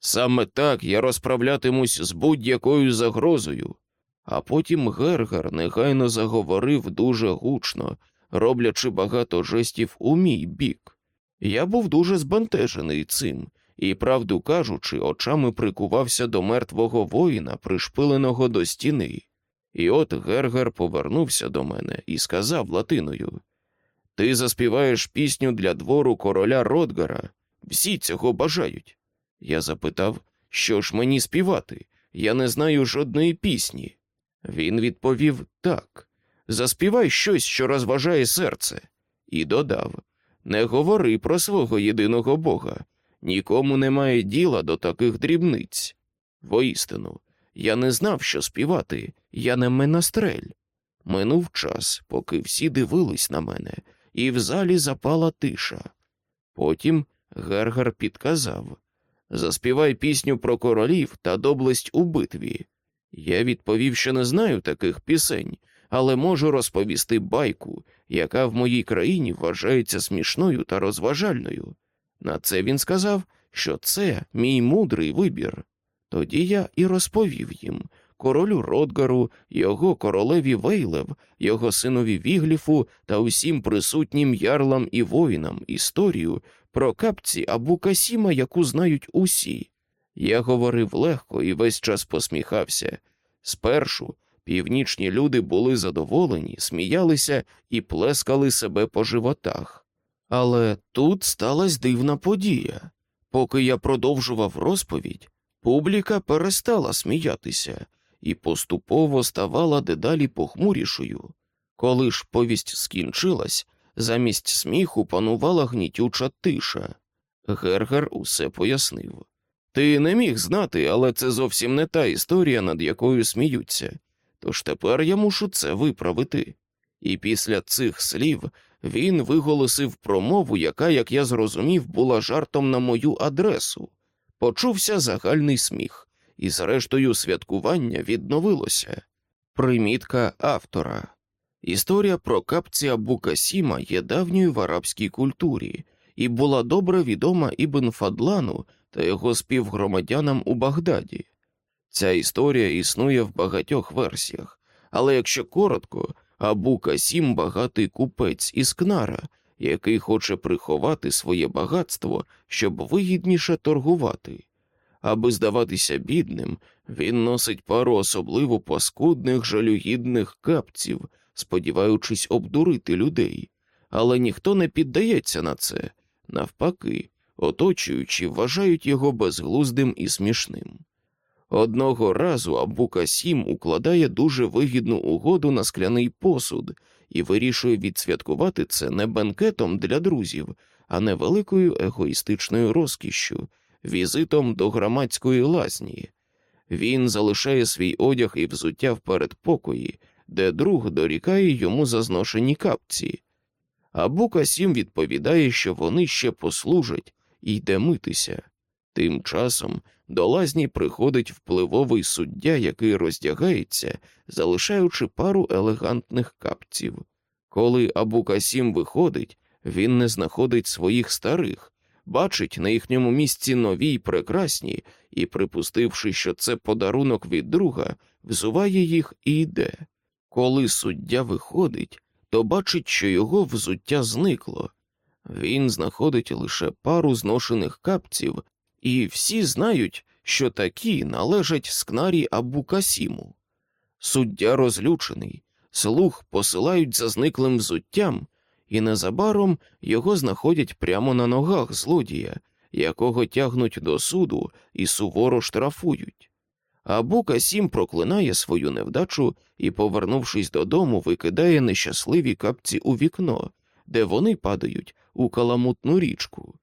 Speaker 1: Саме так я розправлятимусь з будь-якою загрозою. А потім Гергер негайно заговорив дуже гучно, роблячи багато жестів у мій бік. Я був дуже збентежений цим і, правду кажучи, очами прикувався до мертвого воїна, пришпиленого до стіни. І от Гергар повернувся до мене і сказав латиною Ти заспіваєш пісню для двору короля Ротгара. Всі цього бажають. Я запитав, що ж мені співати? Я не знаю жодної пісні. Він відповів так. Заспівай щось, що розважає серце, і додав Не говори про свого єдиного бога, нікому немає діла до таких дрібниць. Воістину, я не знав, що співати, я не менастрель. Минув час, поки всі дивились на мене, і в залі запала тиша. Потім Гергар підказав Заспівай пісню про королів та доблесть у битві. Я відповів, що не знаю таких пісень, але можу розповісти байку, яка в моїй країні вважається смішною та розважальною. На це він сказав, що це мій мудрий вибір. Тоді я і розповів їм королю Ротгару, його королеві Вейлев, його синові Вігліфу та усім присутнім ярлам і воїнам історію про капці або Касіма, яку знають усі. Я говорив легко і весь час посміхався. Спершу північні люди були задоволені, сміялися і плескали себе по животах. Але тут сталася дивна подія. Поки я продовжував розповідь, публіка перестала сміятися і поступово ставала дедалі похмурішою. Коли ж повість скінчилась, замість сміху панувала гнітюча тиша. Гергер усе пояснив. Ти не міг знати, але це зовсім не та історія, над якою сміються. Тож тепер я мушу це виправити. І після цих слів він виголосив промову, яка, як я зрозумів, була жартом на мою адресу. Почувся загальний сміх, і, зрештою, святкування відновилося. Примітка автора. Історія про капці Абу Касіма є давньою в арабській культурі і була добре відома Ібн Фадлану та його співгромадянам у Багдаді. Ця історія існує в багатьох версіях, але якщо коротко, Абу Касім багатий купець із Кнара, який хоче приховати своє багатство, щоб вигідніше торгувати. Аби здаватися бідним, він носить пару особливо паскудних жалюгідних капців, сподіваючись обдурити людей, але ніхто не піддається на це, навпаки, оточуючи, вважають його безглуздим і смішним. Одного разу Абу Касім укладає дуже вигідну угоду на скляний посуд і вирішує відсвяткувати це не бенкетом для друзів, а невеликою егоїстичною розкішшю, візитом до громадської лазні. Він залишає свій одяг і взуття в передпокої, де друг дорікає йому за зношені капці. Абу Касім відповідає, що вони ще послужать і йде митися. Тим часом до лазні приходить впливовий суддя, який роздягається, залишаючи пару елегантних капців. Коли Абу Касім виходить, він не знаходить своїх старих, бачить на їхньому місці нові й прекрасні, і, припустивши, що це подарунок від друга, взуває їх і йде. Коли суддя виходить, то бачить, що його взуття зникло. Він знаходить лише пару зношених капців, і всі знають, що такі належать скнарі Абу Касіму. Суддя розлючений, слух посилають за зниклим взуттям, і незабаром його знаходять прямо на ногах злодія, якого тягнуть до суду і суворо штрафують. Абу Касім проклинає свою невдачу і, повернувшись додому, викидає нещасливі капці у вікно, де вони падають у каламутну річку.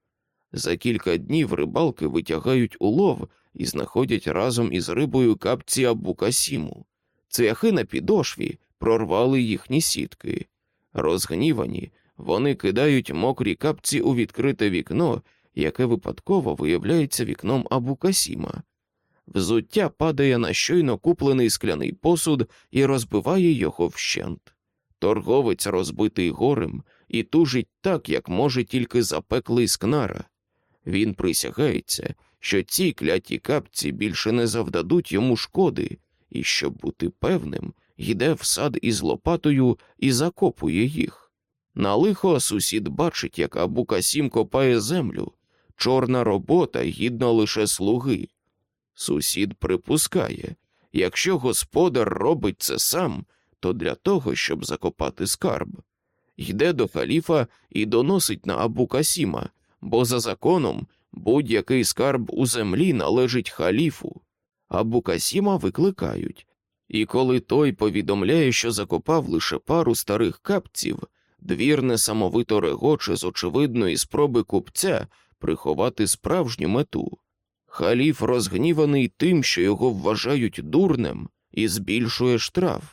Speaker 1: За кілька днів рибалки витягають улов і знаходять разом із рибою капці Абу Касіму. Цвяхи на підошві прорвали їхні сітки. Розгнівані, вони кидають мокрі капці у відкрите вікно, яке випадково виявляється вікном Абу Касіма. Взуття падає на щойно куплений скляний посуд і розбиває його вщент. Торговець розбитий горем і тужить так, як може тільки запеклий скнара. Він присягається, що ці кляті капці більше не завдадуть йому шкоди, і, щоб бути певним, йде в сад із лопатою і закопує їх. На лихо сусід бачить, як Абу Касім копає землю, чорна робота гідна лише слуги. Сусід припускає, якщо господар робить це сам, то для того, щоб закопати скарб. Йде до халіфа і доносить на Абу Касіма, бо за законом будь-який скарб у землі належить халіфу. Абу Касіма викликають, і коли той повідомляє, що закопав лише пару старих капців, двір несамовито регоче з очевидної спроби купця приховати справжню мету. Халіф розгніваний тим, що його вважають дурнем, і збільшує штраф.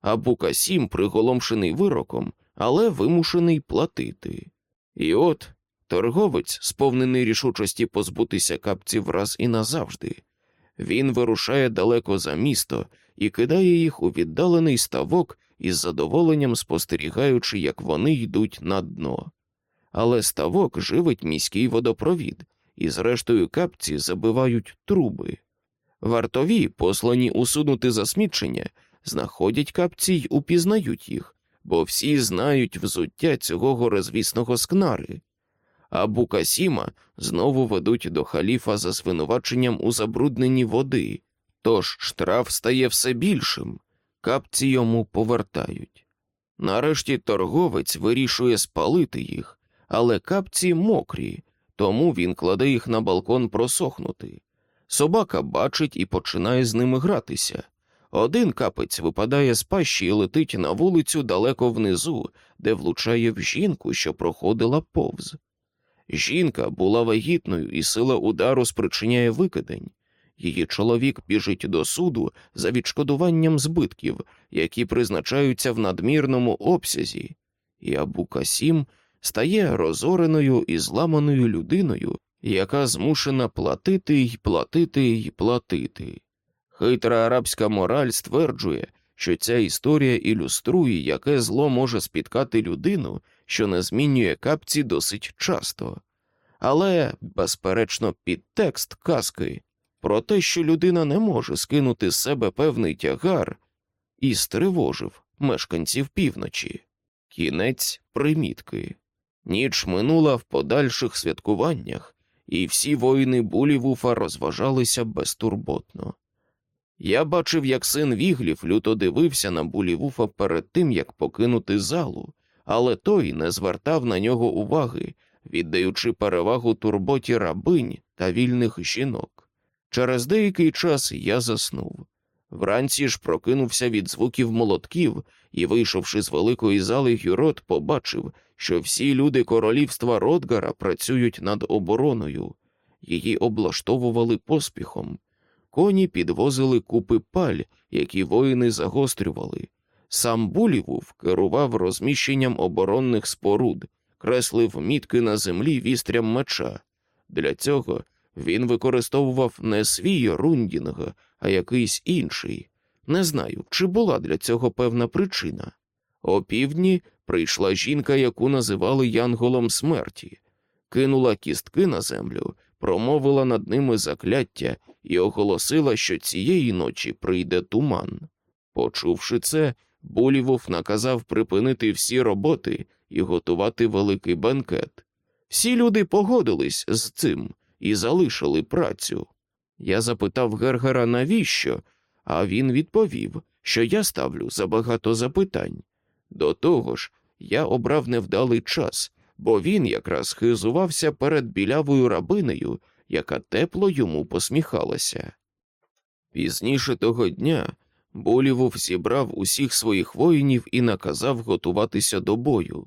Speaker 1: Абу Касім приголомшений вироком, але вимушений платити. І от торговець, сповнений рішучості позбутися капців раз і назавжди. Він вирушає далеко за місто і кидає їх у віддалений ставок із задоволенням спостерігаючи, як вони йдуть на дно. Але ставок живить міський водопровід, і, зрештою, капці забивають труби. Вартові, послані усунути засмічення, знаходять капці й упізнають їх, бо всі знають взуття цього горезвісного скнари. А Букасіма знову ведуть до халіфа за звинуваченням у забрудненні води, тож штраф стає все більшим, капці йому повертають. Нарешті торговець вирішує спалити їх, але капці мокрі, тому він кладе їх на балкон просохнути. Собака бачить і починає з ними гратися. Один капець випадає з пащі і летить на вулицю далеко внизу, де влучає в жінку, що проходила повз. Жінка була вагітною, і сила удару спричиняє викидень. Її чоловік біжить до суду за відшкодуванням збитків, які призначаються в надмірному обсязі, і Абу Касім стає розореною і зламаною людиною, яка змушена платити й платити й платити. Хитра арабська мораль стверджує, що ця історія ілюструє, яке зло може спіткати людину, що не змінює капці досить часто. Але, безперечно, підтекст казки про те, що людина не може скинути з себе певний тягар, і стривожив мешканців півночі. Кінець примітки. Ніч минула в подальших святкуваннях, і всі воїни Булівуфа розважалися безтурботно. Я бачив, як син Віглів люто дивився на Булівуфа перед тим, як покинути залу, але той не звертав на нього уваги, віддаючи перевагу турботі рабинь та вільних жінок. Через деякий час я заснув. Вранці ж прокинувся від звуків молотків і, вийшовши з великої зали, Гюрот побачив, що всі люди королівства Ротгара працюють над обороною, її облаштовували поспіхом. Коні підвозили купи паль, які воїни загострювали. Сам Булівув керував розміщенням оборонних споруд, креслив мітки на землі вістрям меча. Для цього він використовував не свій рундінг, а якийсь інший. Не знаю, чи була для цього певна причина. О півдні прийшла жінка, яку називали Янголом смерті, кинула кістки на землю, промовила над ними закляття і оголосила, що цієї ночі прийде туман. Почувши це, Булівов наказав припинити всі роботи і готувати великий бенкет. Всі люди погодились з цим і залишили працю. Я запитав Гергера, навіщо, а він відповів, що я ставлю забагато запитань. До того ж, я обрав невдалий час, бо він якраз хизувався перед білявою рабинею, яка тепло йому посміхалася. Пізніше того дня Болівов зібрав усіх своїх воїнів і наказав готуватися до бою.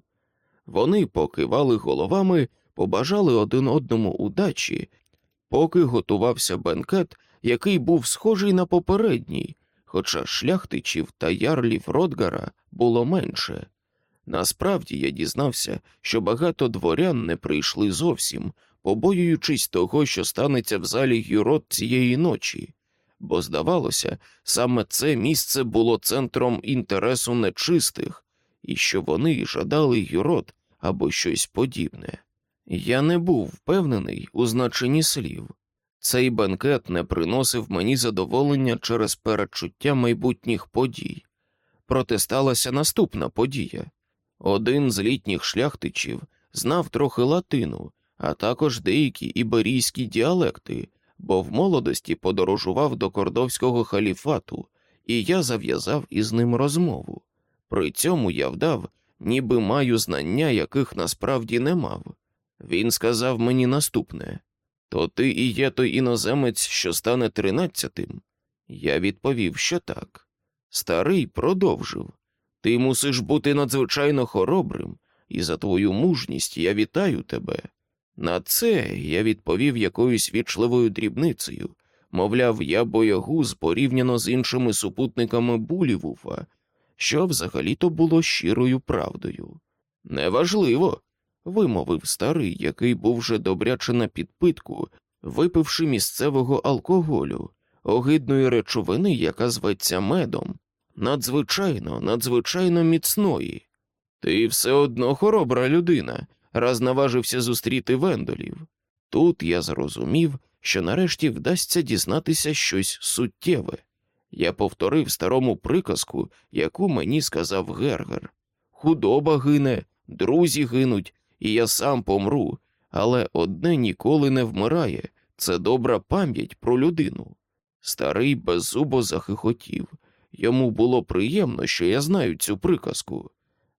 Speaker 1: Вони покивали головами, побажали один одному удачі, поки готувався бенкет, який був схожий на попередній, хоча шляхтичів та ярлів Ротгара було менше. Насправді я дізнався, що багато дворян не прийшли зовсім, побоюючись того, що станеться в залі Юрот цієї ночі, бо, здавалося, саме це місце було центром інтересу нечистих, і що вони жадали Юрот або щось подібне. Я не був впевнений у значенні слів. Цей бенкет не приносив мені задоволення через передчуття майбутніх подій. Проте сталася наступна подія. Один з літніх шляхтичів знав трохи латину, а також деякі іберійські діалекти, бо в молодості подорожував до кордовського халіфату, і я зав'язав із ним розмову. При цьому я вдав, ніби маю знання, яких насправді не мав. Він сказав мені наступне то ти і є той іноземець, що стане тринадцятим? Я відповів, що так. Старий продовжив ти мусиш бути надзвичайно хоробрим, і за твою мужність я вітаю тебе. На це я відповів якоюсь вічливою дрібницею мовляв, я боягуз порівняно з іншими супутниками Булівуфа, що взагалі-то було щирою правдою. Неважливо, вимовив старий, який був вже добряче на підпитку, випивши місцевого алкоголю, огидної речовини, яка зветься медом, надзвичайно, надзвичайно міцної. Ти все одно хоробра людина, раз наважився зустріти вендолів. Тут я зрозумів, що нарешті вдасться дізнатися щось суттєве. Я повторив старому приказку, яку мені сказав Гергер. Худоба гине, друзі гинуть, і я сам помру, але одне ніколи не вмирає це добра пам'ять про людину. Старий беззубо захихотів. Йому було приємно, що я знаю цю приказку.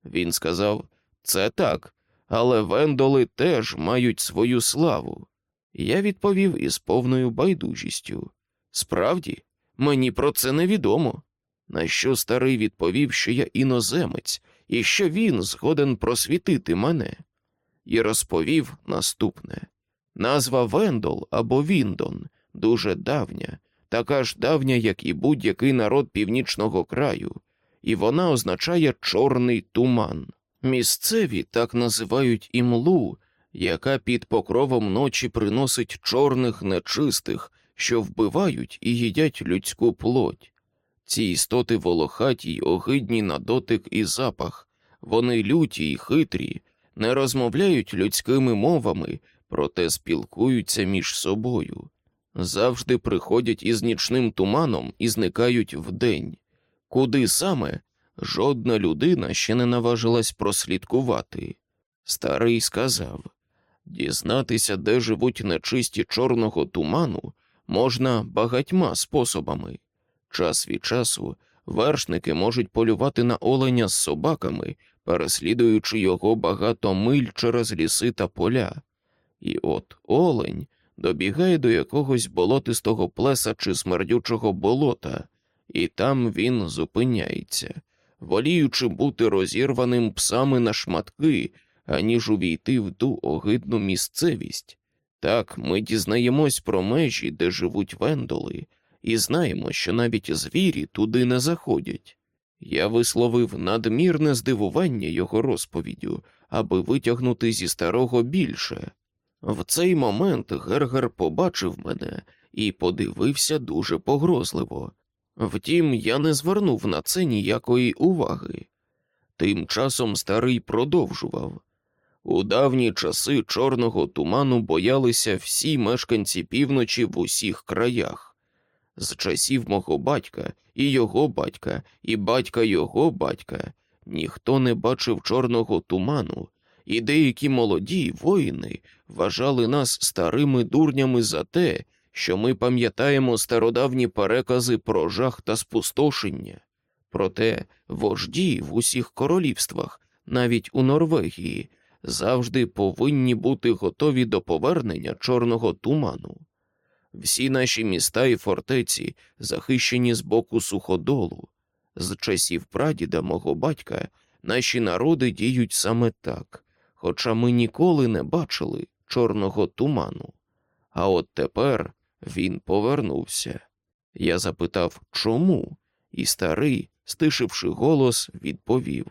Speaker 1: Він сказав це так, але вендоли теж мають свою славу. Я відповів із повною байдужістю. Справді, мені про це невідомо. На що старий відповів, що я іноземець, і що він згоден просвітити мене, і розповів наступне назва Вендол або Віндон дуже давня, така ж давня, як і будь-який народ північного краю, і вона означає чорний туман. Місцеві так називають імлу, яка під покровом ночі приносить чорних нечистих, що вбивають і їдять людську плоть. Ці істоти волохаті й огидні на дотик і запах, вони люті й хитрі, не розмовляють людськими мовами, проте спілкуються між собою, завжди приходять із нічним туманом і зникають вдень. Куди саме жодна людина ще не наважилась прослідкувати. Старий сказав дізнатися, де живуть нечисті чорного туману, можна багатьма способами. Час від часу вершники можуть полювати на оленя з собаками, переслідуючи його багато миль через ліси та поля. І от олень добігає до якогось болотистого плеса чи смердючого болота, і там він зупиняється, воліючи бути розірваним псами на шматки, аніж увійти в ту огидну місцевість. Так ми дізнаємось про межі, де живуть вендоли, і знаємо, що навіть звірі туди не заходять. Я висловив надмірне здивування його розповіддю, аби витягнути зі старого більше. В цей момент Гергер побачив мене і подивився дуже погрозливо. Втім, я не звернув на це ніякої уваги. Тим часом старий продовжував. У давні часи чорного туману боялися всі мешканці півночі в усіх краях. З часів мого батька і його батька, і батька його батька ніхто не бачив чорного туману, і деякі молоді воїни вважали нас старими дурнями за те, що ми пам'ятаємо стародавні перекази про жах та спустошення. Проте вожді в усіх королівствах, навіть у Норвегії, завжди повинні бути готові до повернення чорного туману. Всі наші міста і фортеці захищені з боку суходолу. З часів прадіда мого батька наші народи діють саме так, хоча ми ніколи не бачили чорного туману. А от тепер він повернувся. Я запитав, чому, і старий, стишивши голос, відповів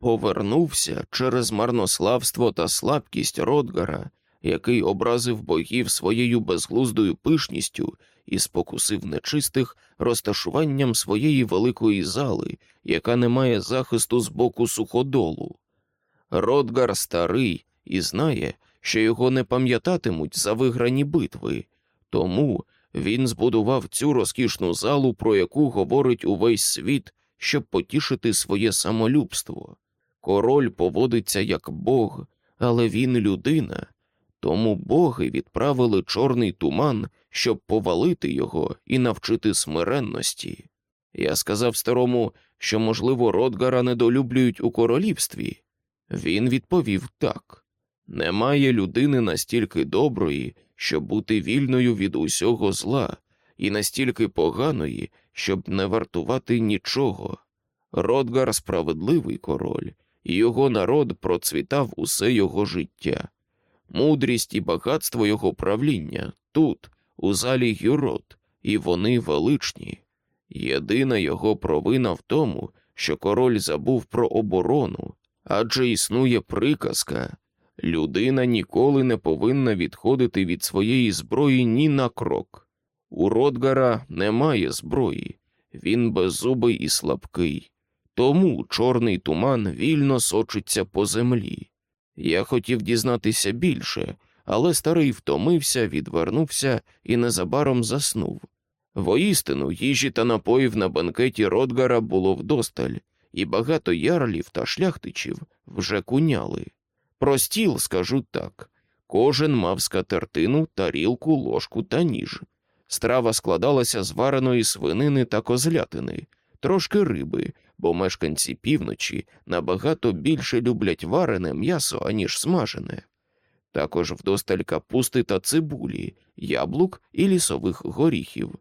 Speaker 1: Повернувся через марнославство та слабкість Родгара, який образив богів своєю безглуздою пишністю і спокусив нечистих розташуванням своєї великої зали, яка не має захисту з боку суходолу. Родгар старий і знає, що його не пам'ятатимуть за виграні битви, тому він збудував цю розкішну залу, про яку говорить увесь світ, щоб потішити своє самолюбство. Король поводиться як Бог, але він людина, тому боги відправили чорний туман, щоб повалити його і навчити смиренності. Я сказав старому, що, можливо, Ротгара недолюблюють у королівстві. Він відповів так немає людини настільки доброї, щоб бути вільною від усього зла, і настільки поганої, щоб не вартувати нічого. Ротгар справедливий король, і його народ процвітав усе його життя. Мудрість і багатство його правління тут, у залі Юрот, і вони величні. Єдина його провина в тому, що король забув про оборону, адже існує приказка людина ніколи не повинна відходити від своєї зброї ні на крок. У Ротгара немає зброї, він беззубий і слабкий, тому чорний туман вільно сочиться по землі. Я хотів дізнатися більше, але старий втомився, відвернувся і незабаром заснув. Воістину, їжі та напоїв на банкеті Ротгара було вдосталь, і багато ярлів та шляхтичів вже куняли. Про стіл скажу так кожен мав скатертину, тарілку, ложку та ніж. Страва складалася з вареної свинини та козлятини, трошки риби, бо мешканці півночі набагато більше люблять варене м'ясо, аніж смажене. Також вдосталь капусти та цибулі, яблук і лісових горіхів.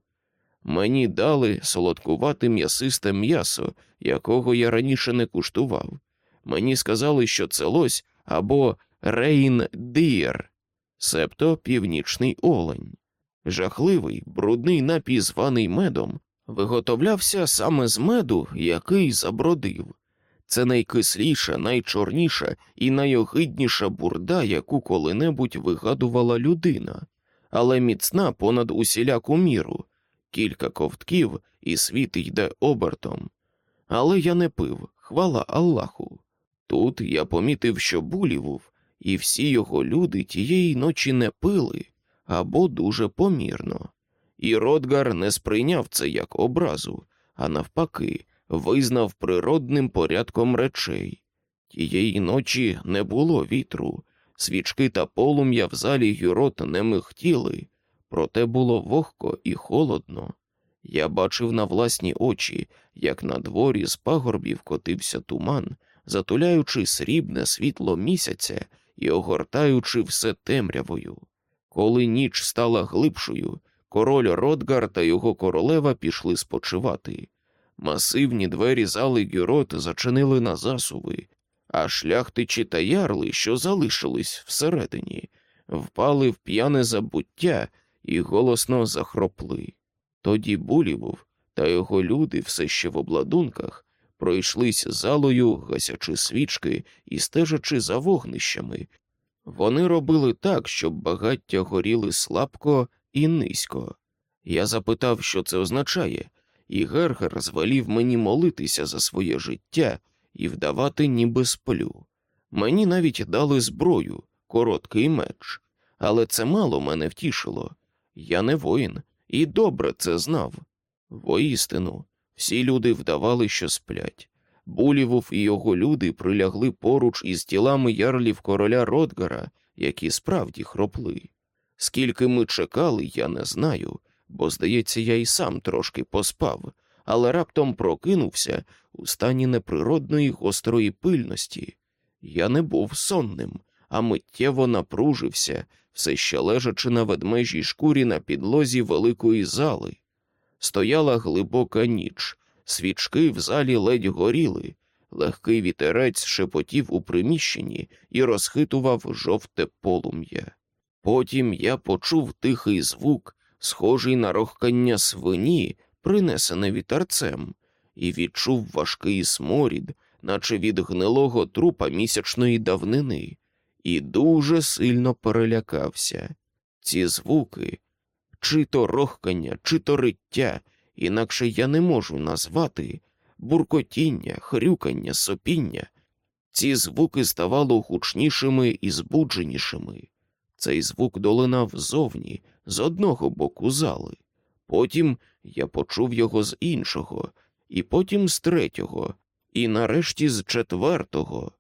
Speaker 1: Мені дали солодкувати м'ясисте м'ясо, якого я раніше не куштував. Мені сказали, що це лось або рейн дір, себто північний олень. Жахливий, брудний напій, званий медом, виготовлявся саме з меду, який забродив. Це найкисліша, найчорніша і найогидніша бурда, яку коли-небудь вигадувала людина, але міцна понад усіляку міру, кілька ковтків, і світ йде обертом. Але я не пив, хвала Аллаху. Тут я помітив, що Булівув і всі його люди тієї ночі не пили або дуже помірно, і Ротгар не сприйняв це як образу, а навпаки, визнав природним порядком речей. Тієї ночі не було вітру, свічки та полум'я в залі Юрот не михтіли, проте було вогко і холодно. Я бачив на власні очі, як на дворі з пагорбів котився туман, затуляючи срібне світло місяця і огортаючи все темрявою. Коли ніч стала глибшою, король Ротгар та його королева пішли спочивати. Масивні двері зали Гюрот зачинили на засуви, а шляхтичі та ярли, що залишились всередині, впали в п'яне забуття і голосно захропли. Тоді Булівов та його люди все ще в обладунках пройшлись залою, гасячи свічки і стежачи за вогнищами. Вони робили так, щоб багаття горіли слабко і низько. Я запитав, що це означає, і Гергер звелів мені молитися за своє життя і вдавати, ніби сплю. Мені навіть дали зброю, короткий меч, але це мало мене втішило. Я не воїн і добре це знав. Воістину, всі люди вдавали, що сплять. Булівов і його люди прилягли поруч із тілами ярлів короля Ротгара, які справді хропли. Скільки ми чекали, я не знаю, бо, здається, я й сам трошки поспав, але раптом прокинувся у стані неприродної гострої пильності. Я не був сонним, а миттєво напружився, все ще лежачи на ведмежій шкурі на підлозі великої зали. Стояла глибока ніч, свічки в залі ледь горіли, легкий вітерець шепотів у приміщенні і розхитував жовте полум'я. Потім я почув тихий звук, схожий на рохкання свині, принесене вітерцем, і відчув важкий сморід, наче від гнилого трупа місячної давнини, і дуже сильно перелякався. Ці звуки, чи то рохкання, чи то риття, інакше я не можу назвати буркотіння, хрюкання, сопіння. Ці звуки ставали гучнішими і збудженішими. Цей звук долинав зовні, з одного боку зали. Потім я почув його з іншого, і потім з третього, і нарешті з четвертого.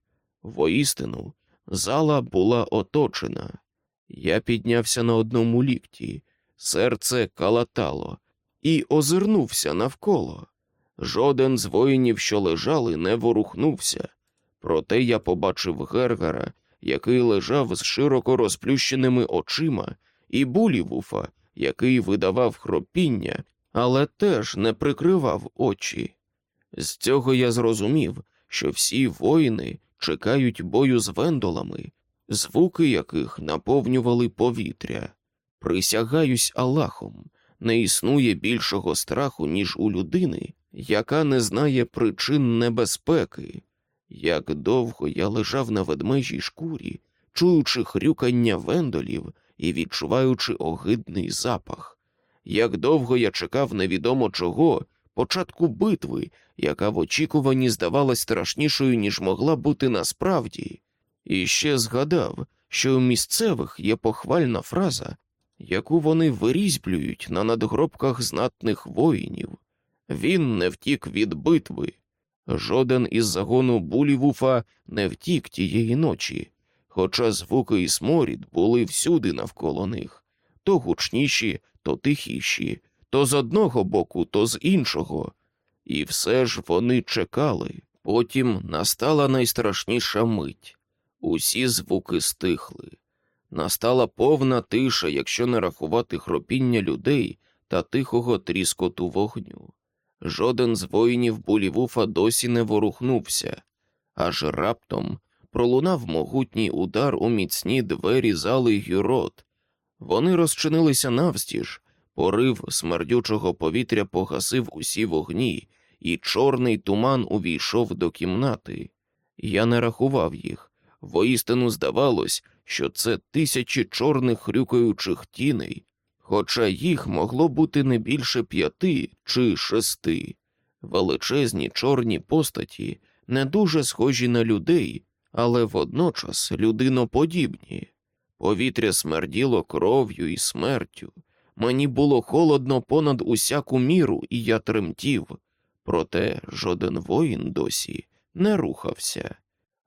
Speaker 1: Воістину, зала була оточена. Я піднявся на одному лікті, серце калатало, і озирнувся навколо. Жоден з воїнів, що лежали, не ворухнувся. Проте я побачив Гергара, який лежав з широко розплющеними очима, і булівуфа, який видавав хропіння, але теж не прикривав очі. З цього я зрозумів, що всі воїни чекають бою з вендолами, звуки яких наповнювали повітря. Присягаюсь Аллахом, не існує більшого страху, ніж у людини, яка не знає причин небезпеки. Як довго я лежав на ведмежій шкурі, чуючи хрюкання вендолів і відчуваючи огидний запах, як довго я чекав невідомо чого, початку битви, яка в очікуванні здавалась страшнішою, ніж могла бути насправді, і ще згадав, що у місцевих є похвальна фраза, яку вони вирізблюють на надгробках знатних воїнів. Він не втік від битви. Жоден із загону Булівуфа не втік тієї ночі, хоча звуки і сморід були всюди навколо них то гучніші, то тихіші, то з одного боку, то з іншого. І все ж вони чекали. Потім настала найстрашніша мить. Усі звуки стихли. Настала повна тиша, якщо не рахувати хропіння людей та тихого тріскоту вогню. Жоден з воїнів Булівуфа досі не ворухнувся, аж раптом пролунав могутній удар у міцні двері зали гюрот. Вони розчинилися навстіж, порив смердючого повітря погасив усі вогні, і чорний туман увійшов до кімнати. Я не рахував їх. Воістину здавалось, що це тисячі чорних хрюкаючих тіней, хоча їх могло бути не більше п'яти чи шести. Величезні чорні постаті, не дуже схожі на людей, але водночас людиноподібні. Повітря смерділо кров'ю і смертю. Мені було холодно понад усяку міру, і я тремтів, проте жоден воїн досі не рухався.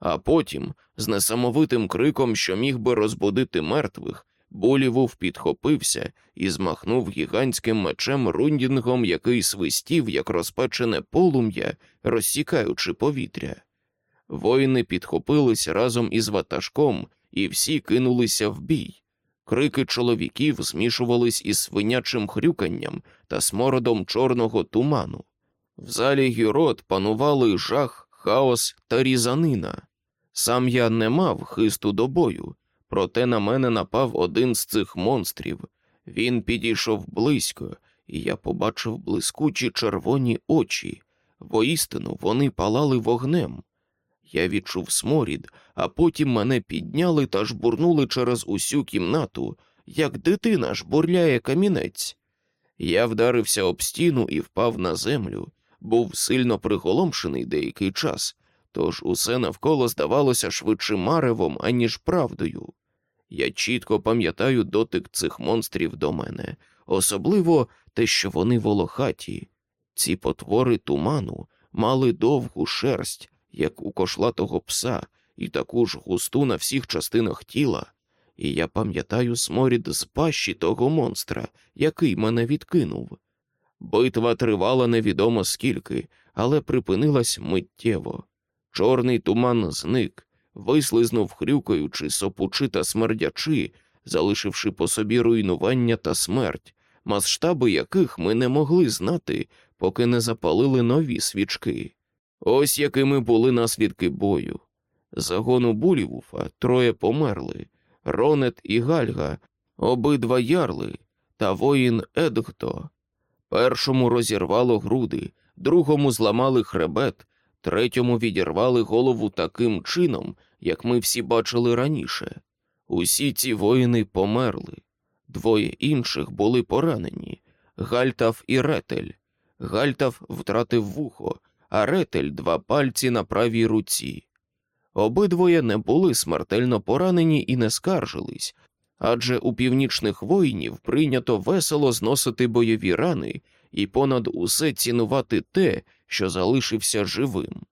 Speaker 1: А потім, з несамовитим криком, що міг би розбудити мертвих, Болівув підхопився і змахнув гігантським мечем рундінгом, який свистів, як розпечене полум'я, розсікаючи повітря. Воїни підхопились разом із ватажком, і всі кинулися в бій. Крики чоловіків змішувались із свинячим хрюканням та смородом чорного туману. В залі гірот панували жах, хаос та різанина. Сам я не мав хисту до бою, проте на мене напав один з цих монстрів. Він підійшов близько, і я побачив блискучі червоні очі. Воістину вони палали вогнем. Я відчув сморід, а потім мене підняли та жбурнули через усю кімнату, як дитина жбурляє камінець. Я вдарився об стіну і впав на землю, був сильно приголомшений деякий час, тож усе навколо здавалося швидше маревом, аніж правдою. Я чітко пам'ятаю дотик цих монстрів до мене, особливо те, що вони волохаті. Ці потвори туману мали довгу шерсть, як у кошлатого пса, і таку ж густу на всіх частинах тіла, і я пам'ятаю сморід з пащі того монстра, який мене відкинув. Битва тривала невідомо скільки, але припинилась миттєво. Чорний туман зник, вислизнув хрюкаючи, сопучи та смердячи, залишивши по собі руйнування та смерть, масштаби яких ми не могли знати, поки не запалили нові свічки. Ось якими були наслідки бою. Загону Булівуфа троє померли Ронет і Гальга, обидва ярли та воїн Едгто. Першому розірвало груди, другому зламали хребет, третьому відірвали голову таким чином, як ми всі бачили раніше. Усі ці воїни померли, двоє інших були поранені Гальтав і Ретель. Гальтав втратив вухо, а ретель два пальці на правій руці. Обидвоє не були смертельно поранені і не скаржились, адже у північних воїнів прийнято весело зносити бойові рани і понад усе цінувати те, що залишився живим.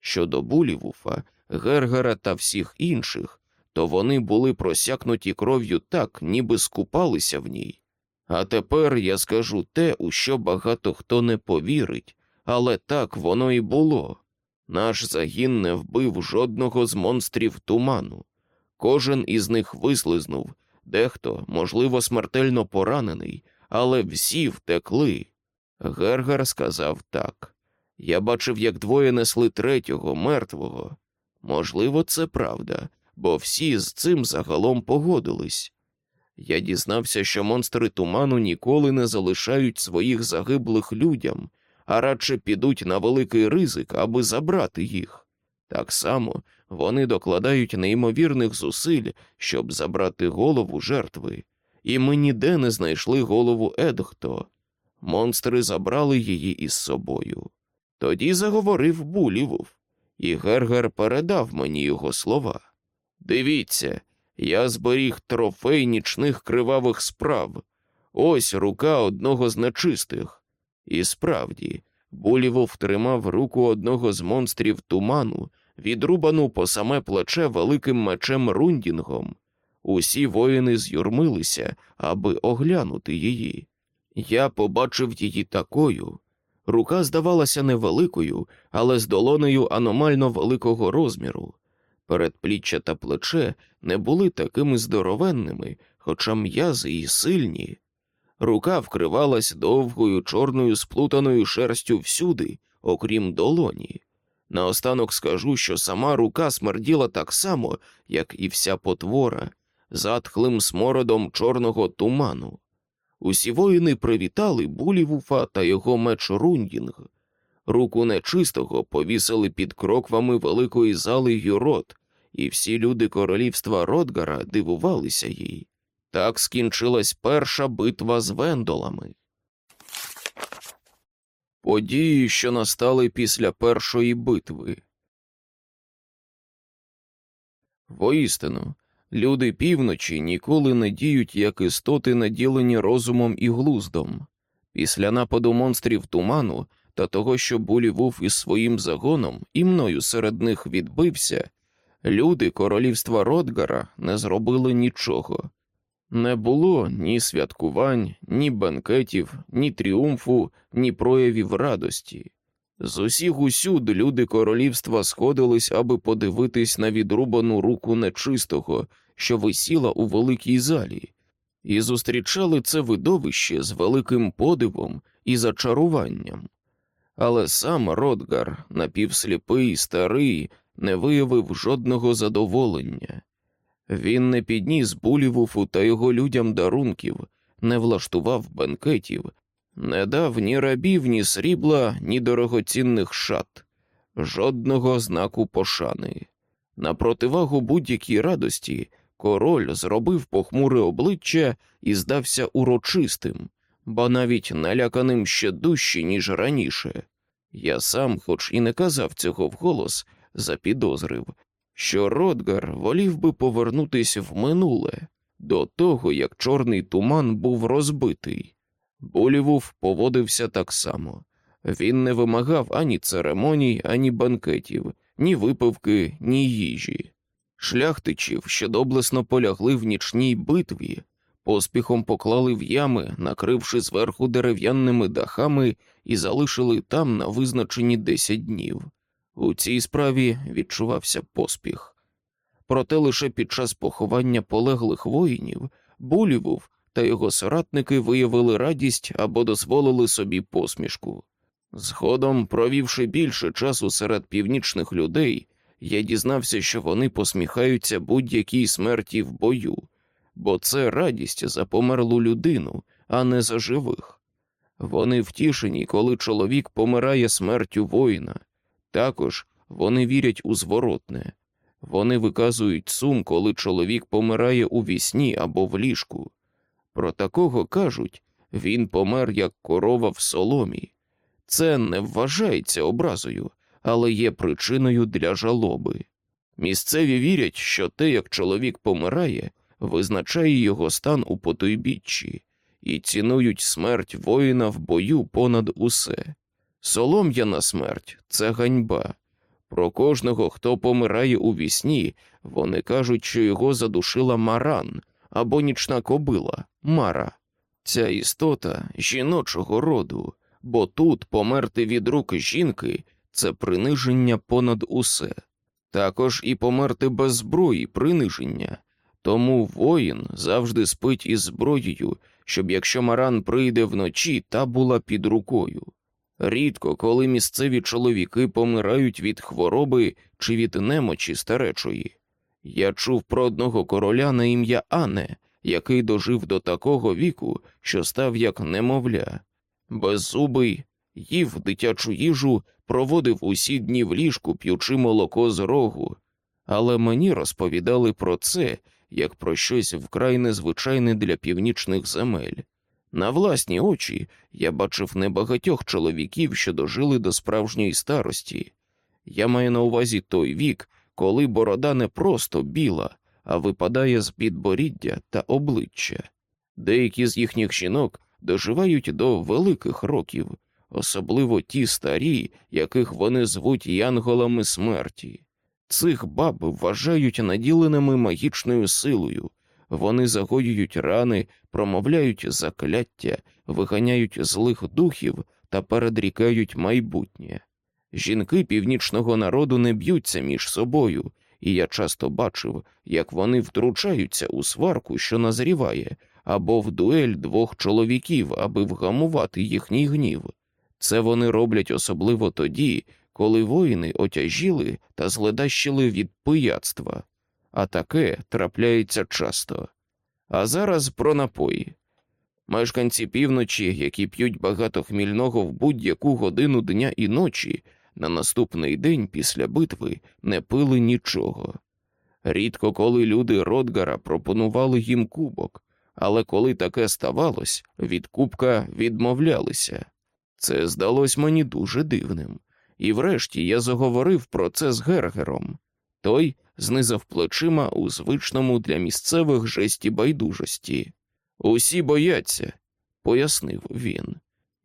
Speaker 1: Щодо Булівуфа, Гергера та всіх інших, то вони були просякнуті кров'ю так, ніби скупалися в ній. А тепер я скажу те, у що багато хто не повірить, але так воно і було. Наш загін не вбив жодного з монстрів туману. Кожен із них вислизнув, дехто, можливо, смертельно поранений, але всі втекли. Гергар сказав так. Я бачив, як двоє несли третього, мертвого. Можливо, це правда, бо всі з цим загалом погодились. Я дізнався, що монстри туману ніколи не залишають своїх загиблих людям, а радше підуть на великий ризик, аби забрати їх. Так само вони докладають неймовірних зусиль, щоб забрати голову жертви, і ми ніде не знайшли голову Едхто. Монстри забрали її із собою. Тоді заговорив Булівув, і Гергер передав мені його слова. Дивіться, я зберіг трофей нічних кривавих справ. Ось рука одного з нечистих. І справді, Булівов тримав руку одного з монстрів туману, відрубану по саме плече великим мечем рундінгом. Усі воїни з'юрмилися, аби оглянути її. Я побачив її такою. Рука здавалася невеликою, але з долонею аномально великого розміру. Передпліччя та плече не були такими здоровенними, хоча м'язи й сильні. Рука вкривалась довгою чорною сплутаною шерстю всюди, окрім долоні. Наостанок скажу, що сама рука смерділа так само, як і вся потвора, затхлим смородом чорного туману. Усі воїни привітали Булівуфа та його меч Рундінг. Руку нечистого повісили під кроквами великої зали Юрот, і всі люди королівства Ротгара дивувалися їй. Так скінчилась перша битва з вендолами. Події, що настали після першої битви. Воістину, люди півночі ніколи не діють як істоти, наділені розумом і глуздом. Після нападу монстрів туману та того, що булівув із своїм загоном і мною серед них відбився, люди королівства Ротгара не зробили нічого. Не було ні святкувань, ні бенкетів, ні тріумфу, ні проявів радості. З усіх усюд люди королівства сходились, аби подивитись на відрубану руку нечистого, що висіла у великій залі, і зустрічали це видовище з великим подивом і зачаруванням. Але сам Ротгар, напівсліпий, старий, не виявив жодного задоволення. Він не підніс Булівуфу та його людям дарунків, не влаштував бенкетів, не дав ні рабів, ні срібла, ні дорогоцінних шат, жодного знаку пошани. На противагу будь-якій радості король зробив похмуре обличчя і здався урочистим, бо навіть наляканим ще дужче, ніж раніше. Я сам, хоч і не казав цього вголос, запідозрив, що Ротгар волів би повернутися в минуле до того, як чорний туман був розбитий. Болівув поводився так само. Він не вимагав ані церемоній, ані банкетів, ні випивки, ні їжі. Шляхтичів, що доблесно полягли в нічній битві, поспіхом поклали в ями, накривши зверху дерев'яними дахами, і залишили там на визначені десять днів. У цій справі відчувався поспіх. Проте лише під час поховання полеглих воїнів Булівув та його соратники виявили радість або дозволили собі посмішку. Згодом, провівши більше часу серед північних людей, я дізнався, що вони посміхаються будь-якій смерті в бою, бо це радість за померлу людину, а не за живих. Вони втішені, коли чоловік помирає смертю воїна. Також вони вірять у зворотне, вони виказують сум, коли чоловік помирає у вісні або в ліжку. Про такого кажуть він помер як корова в соломі. Це не вважається образою, але є причиною для жалоби. Місцеві вірять, що те, як чоловік помирає, визначає його стан у потойбіччі, і цінують смерть воїна в бою понад усе. Солом'яна смерть це ганьба. Про кожного, хто помирає у вісні, вони кажуть, що його задушила маран або нічна кобила мара. Ця істота жіночого роду, бо тут померти від рук жінки це приниження понад усе. Також і померти без зброї приниження. Тому воїн завжди спить із зброєю, щоб якщо маран прийде вночі, та була під рукою. Рідко, коли місцеві чоловіки помирають від хвороби чи від немочі старечої. Я чув про одного короля на ім'я Ане, який дожив до такого віку, що став як немовля. Беззубий, їв дитячу їжу, проводив усі дні в ліжку, п'ючи молоко з рогу, але мені розповідали про це як про щось вкрай незвичайне для північних земель. На власні очі я бачив небагатьох чоловіків, що дожили до справжньої старості. Я маю на увазі той вік, коли борода не просто біла, а випадає з підборіддя та обличчя. Деякі з їхніх жінок доживають до великих років, особливо ті старі, яких вони звуть янголами смерті. Цих баб вважають наділеними магічною силою, вони загоюють рани, промовляють закляття, виганяють злих духів та передрікають майбутнє. Жінки північного народу не б'ються між собою, і я часто бачив, як вони втручаються у сварку, що назріває, або в дуель двох чоловіків, аби вгамувати їхній гнів. Це вони роблять особливо тоді, коли воїни отяжіли та зледащили від пияцтва, а таке трапляється часто. А зараз про напої. Мешканці півночі, які п'ють багато хмільного в будь-яку годину дня і ночі, на наступний день після битви не пили нічого. Рідко коли люди Ротгара пропонували їм кубок, але коли таке ставалось, від кубка відмовлялися. Це здалось мені дуже дивним, і врешті я заговорив про це з Гергером. Той знизав плечима у звичному для місцевих жесті байдужості. Усі бояться, пояснив він.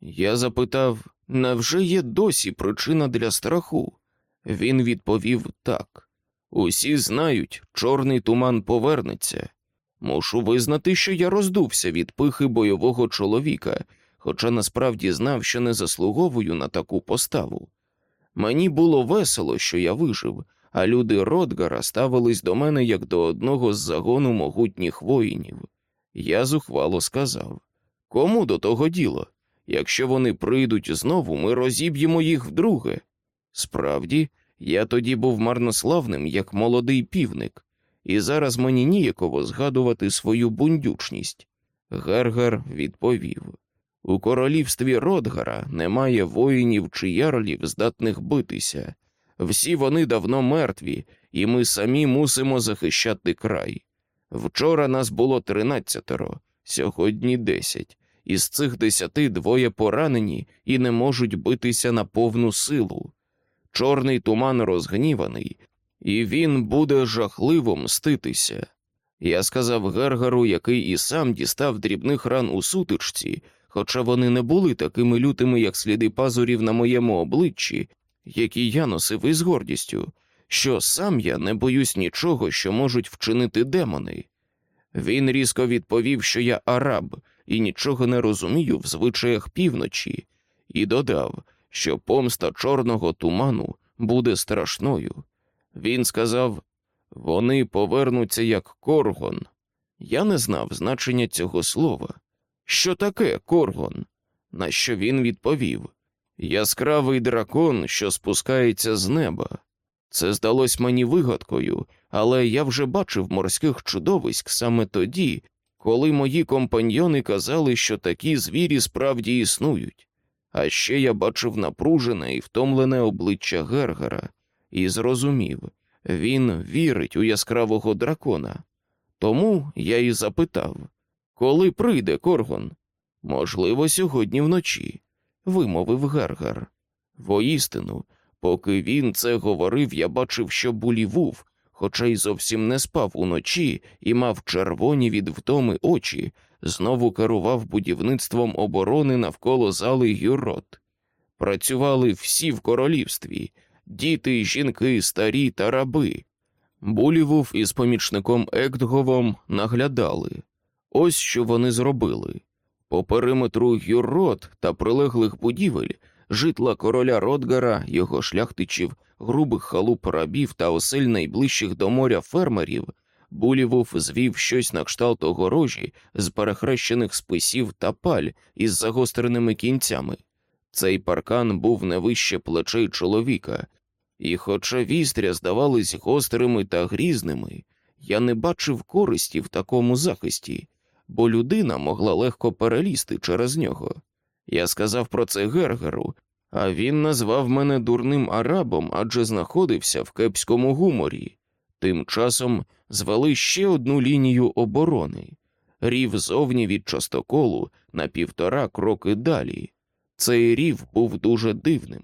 Speaker 1: Я запитав, невже є досі причина для страху? Він відповів так. Усі знають, чорний туман повернеться. Мушу визнати, що я роздувся від пихи бойового чоловіка, хоча насправді знав, що не заслуговую на таку поставу. Мені було весело, що я вижив, а люди Ротгара ставились до мене як до одного з загону могутніх воїнів. Я зухвало сказав кому до того діло? Якщо вони прийдуть знову, ми розіб'ємо їх вдруге. Справді, я тоді був марнославним, як молодий півник, і зараз мені ніяково згадувати свою бундючність. Гергар відповів у королівстві Ротгара немає воїнів чи ярлів, здатних битися. Всі вони давно мертві, і ми самі мусимо захищати край. Вчора нас було тринадцятеро, сьогодні десять. Із цих десяти двоє поранені і не можуть битися на повну силу. Чорний туман розгніваний, і він буде жахливо мститися. Я сказав Гергару, який і сам дістав дрібних ран у сутичці, хоча вони не були такими лютими, як сліди пазурів на моєму обличчі, які я носив із гордістю, що сам я не боюсь нічого, що можуть вчинити демони. Він різко відповів, що я араб і нічого не розумію в звичаях півночі, і додав, що помста чорного туману буде страшною. Він сказав вони повернуться як коргон. Я не знав значення цього слова. Що таке коргон? На що він відповів Яскравий дракон, що спускається з неба. Це здалось мені вигадкою, але я вже бачив морських чудовиськ саме тоді, коли мої компаньйони казали, що такі звірі справді існують. А ще я бачив напружене і втомлене обличчя Гергера і зрозумів він вірить у яскравого дракона. Тому я і запитав коли прийде Коргон? Можливо, сьогодні вночі, вимовив Гергар. Воістину, поки він це говорив, я бачив, що булівув, хоча й зовсім не спав уночі і мав червоні від втоми очі, знову керував будівництвом оборони навколо зали Юрот. Працювали всі в королівстві діти, жінки, старі та раби. Булівув із помічником Ектговом наглядали. Ось що вони зробили. По периметру Юрот та прилеглих будівель житла короля Ротгара, його шляхтичів, грубих халуп рабів та осель найближчих до моря фермерів, Булівов звів щось на кшталт огорожі з перехрещених списів та паль із загостреними кінцями. Цей паркан був не вище плечей чоловіка, і, хоча вістря здавались гострими та грізними, я не бачив користі в такому захисті, бо людина могла легко перелізти через нього. Я сказав про це Гергеру, а він назвав мене дурним арабом, адже знаходився в кепському гуморі. Тим часом звели ще одну лінію оборони, рів зовні від частоколу на півтора кроки далі. Цей рів був дуже дивним.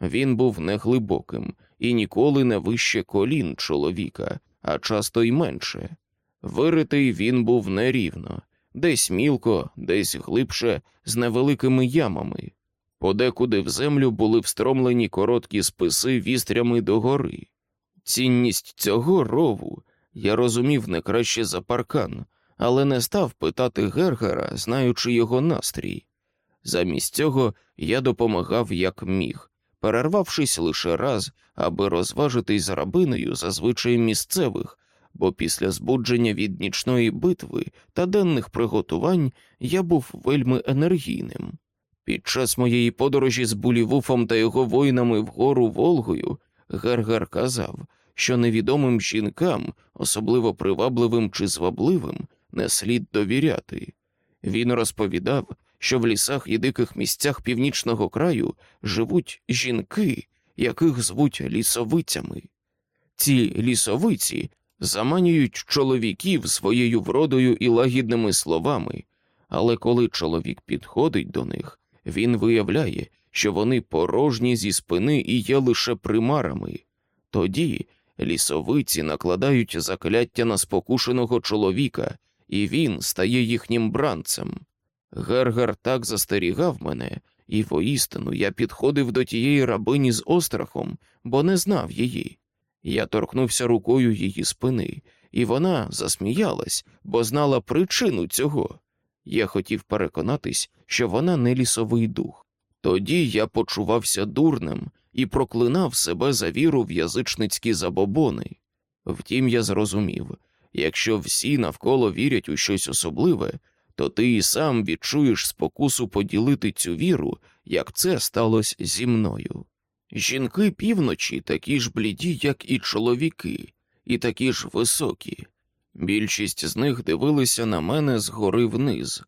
Speaker 1: Він був неглибоким і ніколи не вище колін чоловіка, а часто й менше. Виритий він був нерівно, десь мілко, десь глибше, з невеликими ямами. Подекуди в землю були встромлені короткі списи вістрями догори. Цінність цього рову я розумів не краще за паркан, але не став питати Гергера, знаючи його настрій. Замість цього я допомагав як міг, перервавшись лише раз, аби розважитись з рабиною зазвичай місцевих, бо після збудження від нічної битви та денних приготувань я був вельми енергійним. Під час моєї подорожі з Булівуфом та його воїнами вгору Волгою Гергар казав, що невідомим жінкам, особливо привабливим чи звабливим, не слід довіряти. Він розповідав, що в лісах і диких місцях північного краю живуть жінки, яких звуть лісовицями. Ці лісовиці заманюють чоловіків своєю вродою і лагідними словами, але коли чоловік підходить до них, він виявляє, що вони порожні зі спини і є лише примарами. Тоді лісовиці накладають закляття на спокушеного чоловіка, і він стає їхнім бранцем. Гергар так застерігав мене, і воістину я підходив до тієї рабині з острахом, бо не знав її. Я торкнувся рукою її спини, і вона засміялась, бо знала причину цього. Я хотів переконатись, що вона не лісовий дух. Тоді я почувався дурним і проклинав себе за віру в язичницькі забобони. Втім, я зрозумів якщо всі навколо вірять у щось особливе, то ти і сам відчуєш спокусу поділити цю віру, як це сталося зі мною. Жінки півночі такі ж бліді, як і чоловіки, і такі ж високі. Більшість з них дивилися на мене згори вниз,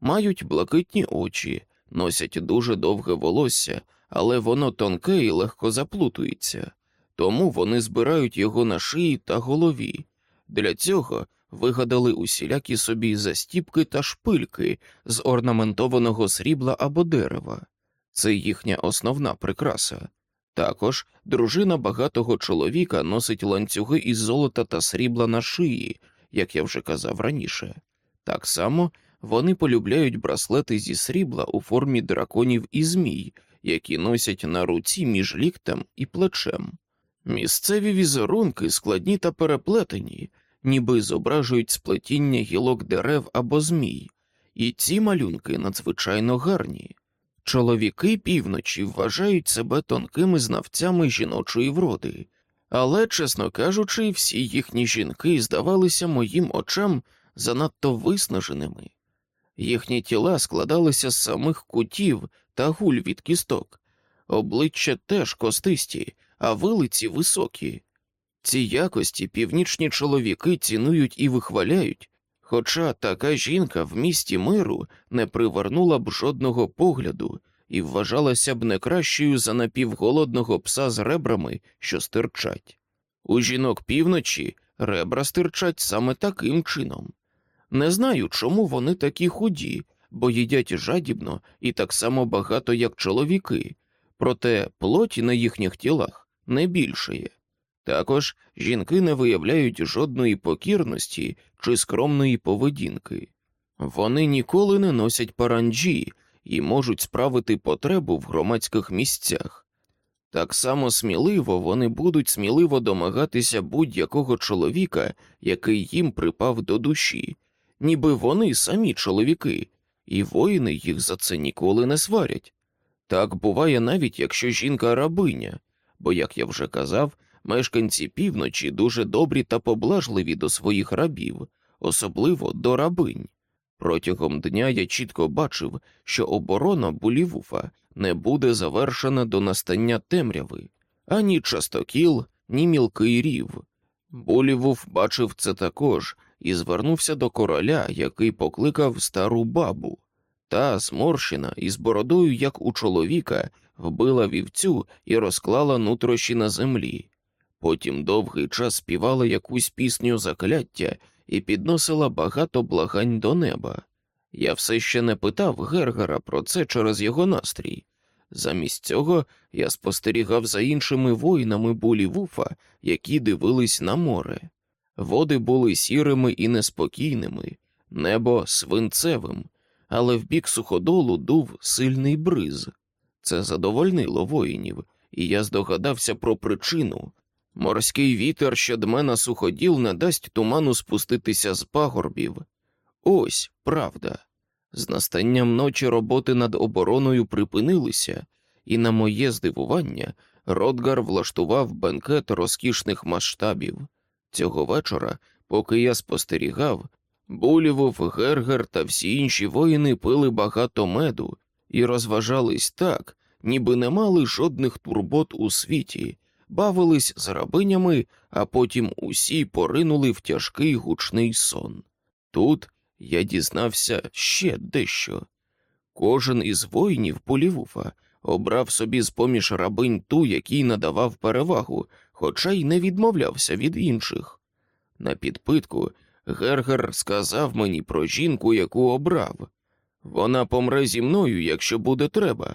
Speaker 1: мають блакитні очі, носять дуже довге волосся, але воно тонке і легко заплутується, тому вони збирають його на шиї та голові. Для цього вигадали усілякі собі застіпки та шпильки з орнаментованого срібла або дерева. Це їхня основна прикраса. Також дружина багатого чоловіка носить ланцюги із золота та срібла на шиї, як я вже казав раніше. Так само вони полюбляють браслети зі срібла у формі драконів і змій, які носять на руці між ліктем і плечем. Місцеві візерунки складні та переплетені, ніби зображують сплетіння гілок дерев або змій, і ці малюнки надзвичайно гарні. Чоловіки півночі вважають себе тонкими знавцями жіночої вроди, але, чесно кажучи, всі їхні жінки здавалися моїм очам занадто виснаженими. Їхні тіла складалися з самих кутів та гуль від кісток, обличчя теж костисті, а вилиці високі. Ці якості північні чоловіки цінують і вихваляють, хоча така жінка в місті миру не привернула б жодного погляду і вважалася б не кращою за напівголодного пса з ребрами, що стирчать. У жінок півночі ребра стирчать саме таким чином. Не знаю, чому вони такі худі, бо їдять жадібно і так само багато, як чоловіки, проте плоті на їхніх тілах не більшає. Також жінки не виявляють жодної покірності чи скромної поведінки. Вони ніколи не носять паранджі і можуть справити потребу в громадських місцях. Так само сміливо вони будуть сміливо домагатися будь-якого чоловіка, який їм припав до душі, ніби вони самі чоловіки, і воїни їх за це ніколи не сварять. Так буває навіть якщо жінка рабиня, бо, як я вже казав, мешканці півночі дуже добрі та поблажливі до своїх рабів, особливо до рабинь. Протягом дня я чітко бачив, що оборона Булівуфа не буде завершена до настання темряви, ані частокіл, ні мілкий рів. Булівуф бачив це також і звернувся до короля, який покликав стару бабу. Та зморщена із бородою, як у чоловіка, вбила вівцю і розклала нутрощі на землі. Потім довгий час співала якусь пісню закляття і підносила багато благань до неба. Я все ще не питав Гергара про це через його настрій. Замість цього я спостерігав за іншими воїнами булі вуфа, які дивились на море. Води були сірими і неспокійними, небо свинцевим, але в бік суходолу дув сильний бриз. Це задовольнило воїнів, і я здогадався про причину. Морський вітер, що дме на суходіл, не дасть туману спуститися з пагорбів. Ось правда. З настанням ночі роботи над обороною припинилися, і, на моє здивування, Ротгар влаштував бенкет розкішних масштабів. Цього вечора, поки я спостерігав, Булівов, Гергер та всі інші воїни пили багато меду і розважались так, ніби не мали жодних турбот у світі, бавились з рабинями, а потім усі поринули в тяжкий гучний сон. Тут я дізнався ще дещо. Кожен із воїнів Полівуфа обрав собі з поміж рабинь ту, який надавав перевагу, хоча й не відмовлявся від інших. На підпитку Гергер сказав мені про жінку, яку обрав. Вона помре зі мною, якщо буде треба.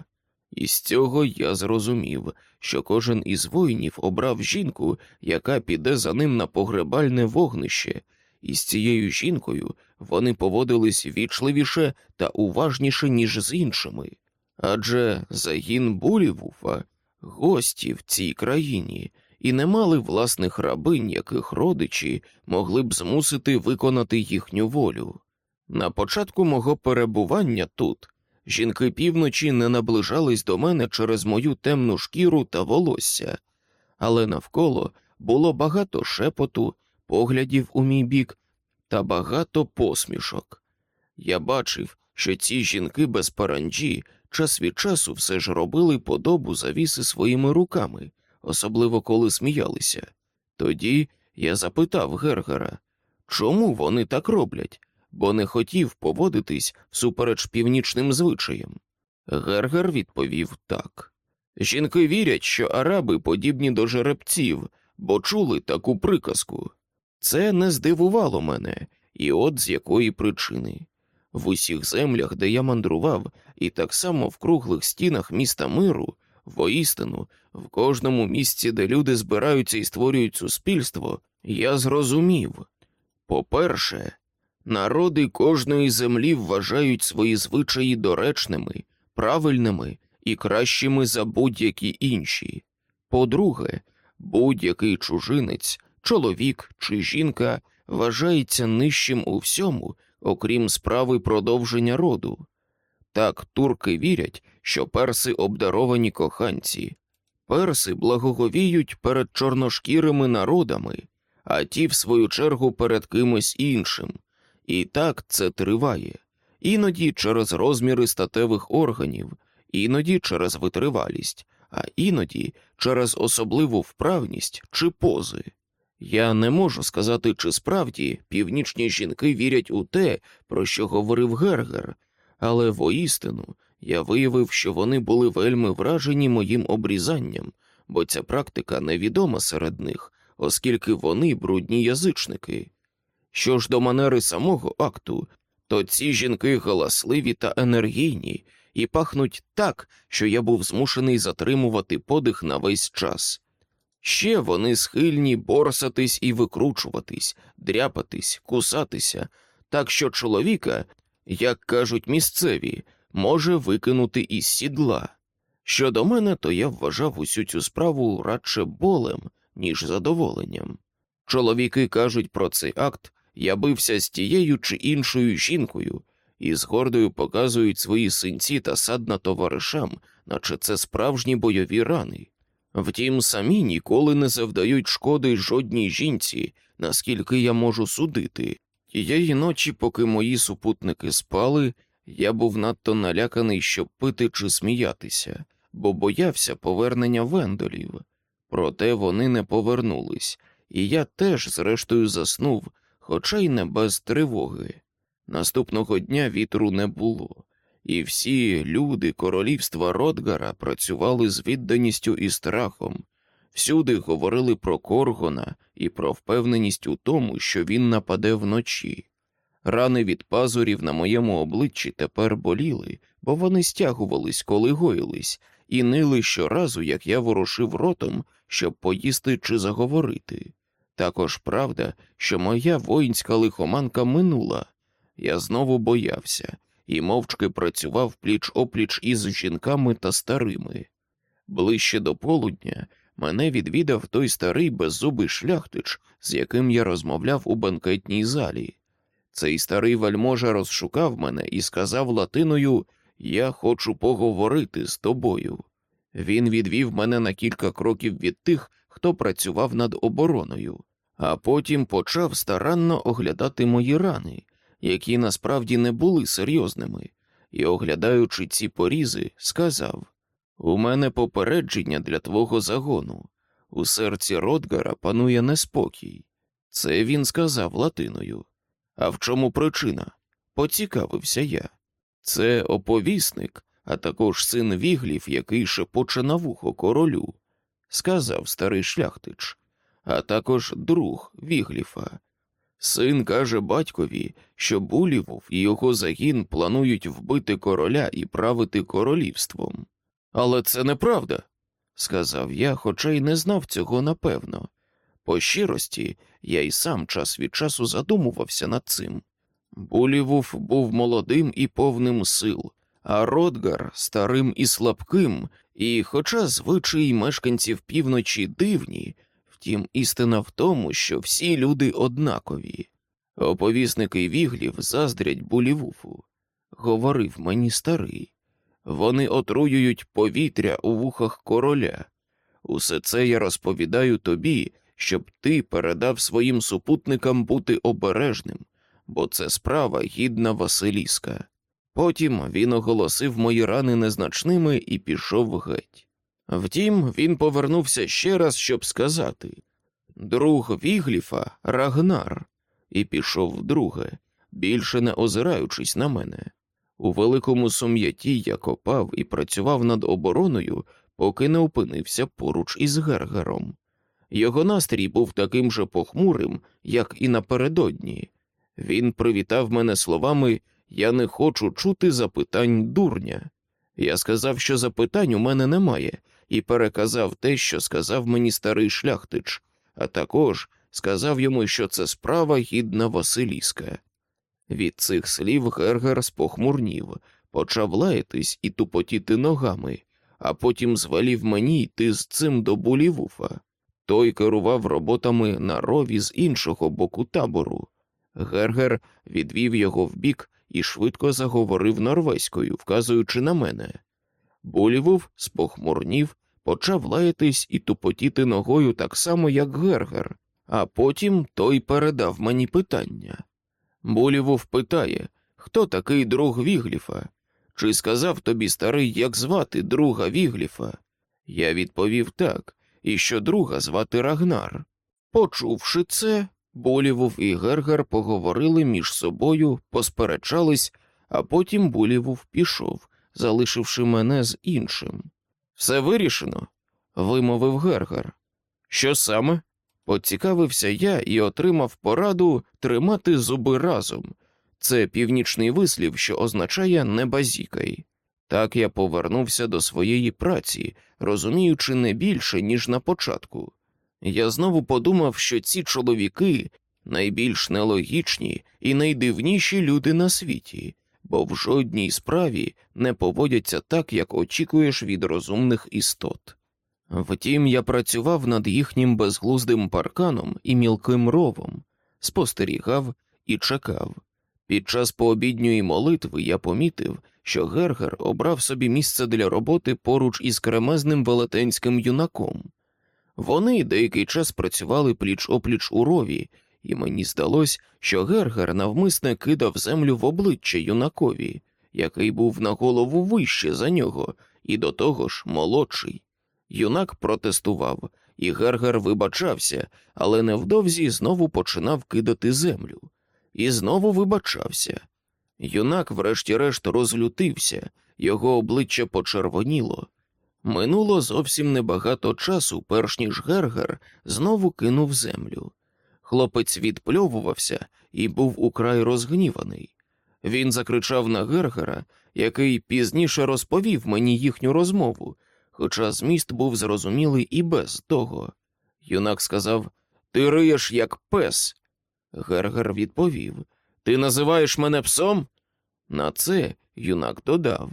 Speaker 1: І з цього я зрозумів, що кожен із воїнів обрав жінку, яка піде за ним на погребальне вогнище, і з цією жінкою вони поводились вічливіше та уважніше, ніж з іншими. Адже загін Булівуфа гості в цій країні і не мали власних рабинь, яких родичі могли б змусити виконати їхню волю. На початку мого перебування тут жінки півночі не наближались до мене через мою темну шкіру та волосся, але навколо було багато шепоту, поглядів у мій бік та багато посмішок. Я бачив, що ці жінки без паранджі час від часу все ж робили подобу завіси своїми руками, особливо коли сміялися. Тоді я запитав Гергера, чому вони так роблять, бо не хотів поводитись всупереч північним звичаям. Гергер відповів так. Жінки вірять, що араби подібні до жеребців, бо чули таку приказку. Це не здивувало мене, і от з якої причини. В усіх землях, де я мандрував, і так само в круглих стінах міста миру, воістину, в кожному місці, де люди збираються і створюють суспільство, я зрозумів. По-перше, народи кожної землі вважають свої звичаї доречними, правильними і кращими за будь-які інші. По-друге, будь-який чужинець, чоловік чи жінка вважається нижчим у всьому, окрім справи продовження роду. Так турки вірять, що перси обдаровані коханці, перси благоговіють перед чорношкірими народами, а ті, в свою чергу, перед кимось іншим. І так це триває, іноді через розміри статевих органів, іноді через витривалість, а іноді через особливу вправність чи пози. Я не можу сказати, чи справді північні жінки вірять у те, про що говорив Гергер, але воістину я виявив, що вони були вельми вражені моїм обрізанням, бо ця практика невідома серед них, оскільки вони брудні язичники. Що ж до манери самого акту, то ці жінки галасливі та енергійні і пахнуть так, що я був змушений затримувати подих на весь час. Ще вони схильні борсатись і викручуватись, дряпатись, кусатися, так що чоловіка, як кажуть місцеві, може викинути із сідла. Щодо мене, то я вважав усю цю справу радше болем, ніж задоволенням. Чоловіки кажуть про цей акт, я бився з тією чи іншою жінкою, і з гордою показують свої синці та садна товаришам, наче це справжні бойові рани. Втім, самі ніколи не завдають шкоди жодній жінці, наскільки я можу судити. Тієї ночі, поки мої супутники спали, я був надто наляканий, щоб пити чи сміятися, бо боявся повернення вендолів. Проте вони не повернулись, і я теж, зрештою, заснув, хоча й не без тривоги. Наступного дня вітру не було і всі люди королівства Ротгара працювали з відданістю і страхом, всюди говорили про Коргона і про впевненість у тому, що він нападе вночі. Рани від пазурів на моєму обличчі тепер боліли, бо вони стягувались, коли гоїлись, і нили щоразу, як я ворушив ротом, щоб поїсти чи заговорити. Також правда, що моя воїнська лихоманка минула. Я знову боявся, і мовчки працював пліч опліч із жінками та старими. Ближче до полудня мене відвідав той старий беззубий шляхтич, з яким я розмовляв у банкетній залі. Цей старий вельможа розшукав мене і сказав латиною Я хочу поговорити з тобою. Він відвів мене на кілька кроків від тих, хто працював над обороною, а потім почав старанно оглядати мої рани, які насправді не були серйозними, і, оглядаючи ці порізи, сказав У мене попередження для твого загону. У серці Ротгара панує неспокій. Це він сказав латиною. А в чому причина? Поцікавився я. Це оповісник, а також син Вігліф, який шепоче на вухо королю, сказав старий шляхтич, а також друг Вігліфа. Син каже батькові, що Булівуф і його загін планують вбити короля і правити королівством. Але це неправда, сказав я, хоча й не знав цього напевно. По щирості, я й сам час від часу задумувався над цим. Булівув був молодим і повним сил, а Ротгар старим і слабким, і, хоча звичаї мешканців півночі дивні, втім, істина в тому, що всі люди однакові. Оповісники віглів заздрять Булівуфу, говорив мені старий. Вони отруюють повітря у вухах короля. Усе це я розповідаю тобі, щоб ти передав своїм супутникам бути обережним, бо це справа гідна Василіска. Потім він оголосив мої рани незначними і пішов геть. Втім, він повернувся ще раз, щоб сказати друг Вігліфа Рагнар, і пішов вдруге, більше не озираючись на мене. У великому сум'яті я копав і працював над обороною, поки не опинився поруч із Гергером. Його настрій був таким же похмурим, як і напередодні. Він привітав мене словами Я не хочу чути запитань дурня. Я сказав, що запитань у мене немає, і переказав те, що сказав мені старий шляхтич, а також сказав йому, що це справа гідна Василіска. Від цих слів Гергер спохмурнів, почав лаятись і тупотіти ногами, а потім звелів мені йти з цим до Булівуфа. Той керував роботами на рові з іншого боку табору. Гергер відвів його вбік і швидко заговорив норвезькою, вказуючи на мене. Булівув спохмурнів, почав лаятись і тупотіти ногою так само, як Гергер, а потім той передав мені питання. Булівуф питає, хто такий друг Вігліфа? Чи сказав тобі старий, як звати друга Вігліфа? Я відповів так, і що друга звати Рагнар. Почувши це, Булівуф і Гергер поговорили між собою, посперечались, а потім Булівуф пішов, залишивши мене з іншим. Все вирішено, вимовив Гергер. Що саме? Поцікавився я і отримав пораду тримати зуби разом. Це північний вислів, що означає не базікай. Так я повернувся до своєї праці, розуміючи не більше, ніж на початку. Я знову подумав, що ці чоловіки найбільш нелогічні і найдивніші люди на світі, бо в жодній справі не поводяться так, як очікуєш від розумних істот. Втім, я працював над їхнім безглуздим парканом і мілким ровом, спостерігав і чекав. Під час пообідньої молитви я помітив, що Гергер обрав собі місце для роботи поруч із кремезним велетенським юнаком. Вони деякий час працювали пліч опліч у рові, і мені здалось, що Гергер навмисне кидав землю в обличчя юнакові, який був на голову вище за нього, і до того ж молодший. Юнак протестував, і Гергер вибачався, але невдовзі знову починав кидати землю. І знову вибачався. Юнак, врешті-решт, розлютився, його обличчя почервоніло. Минуло зовсім небагато часу, перш ніж Гергер знову кинув землю. Хлопець відпльовувався і був украй розгніваний. Він закричав на Гергера, який пізніше розповів мені їхню розмову, хоча зміст був зрозумілий і без того. Юнак сказав Ти риєш, як пес. Гергер відповів Ти називаєш мене псом? На це юнак додав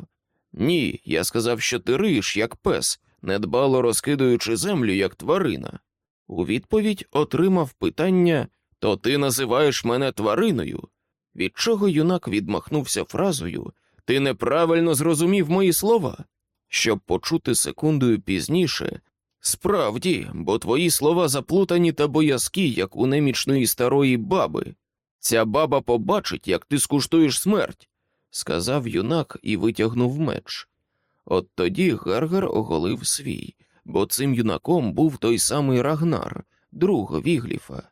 Speaker 1: Ні, я сказав, що ти риєш, як пес, недбало розкидуючи землю, як тварина. У відповідь отримав питання То ти називаєш мене твариною? від чого юнак відмахнувся фразою Ти неправильно зрозумів мої слова, щоб почути секундою пізніше. Справді, бо твої слова заплутані та боязкі, як у немічної старої баби. Ця баба побачить, як ти скуштуєш смерть, сказав юнак і витягнув меч. От тоді Гергер оголив свій, бо цим юнаком був той самий Рагнар, друг Вігліфа.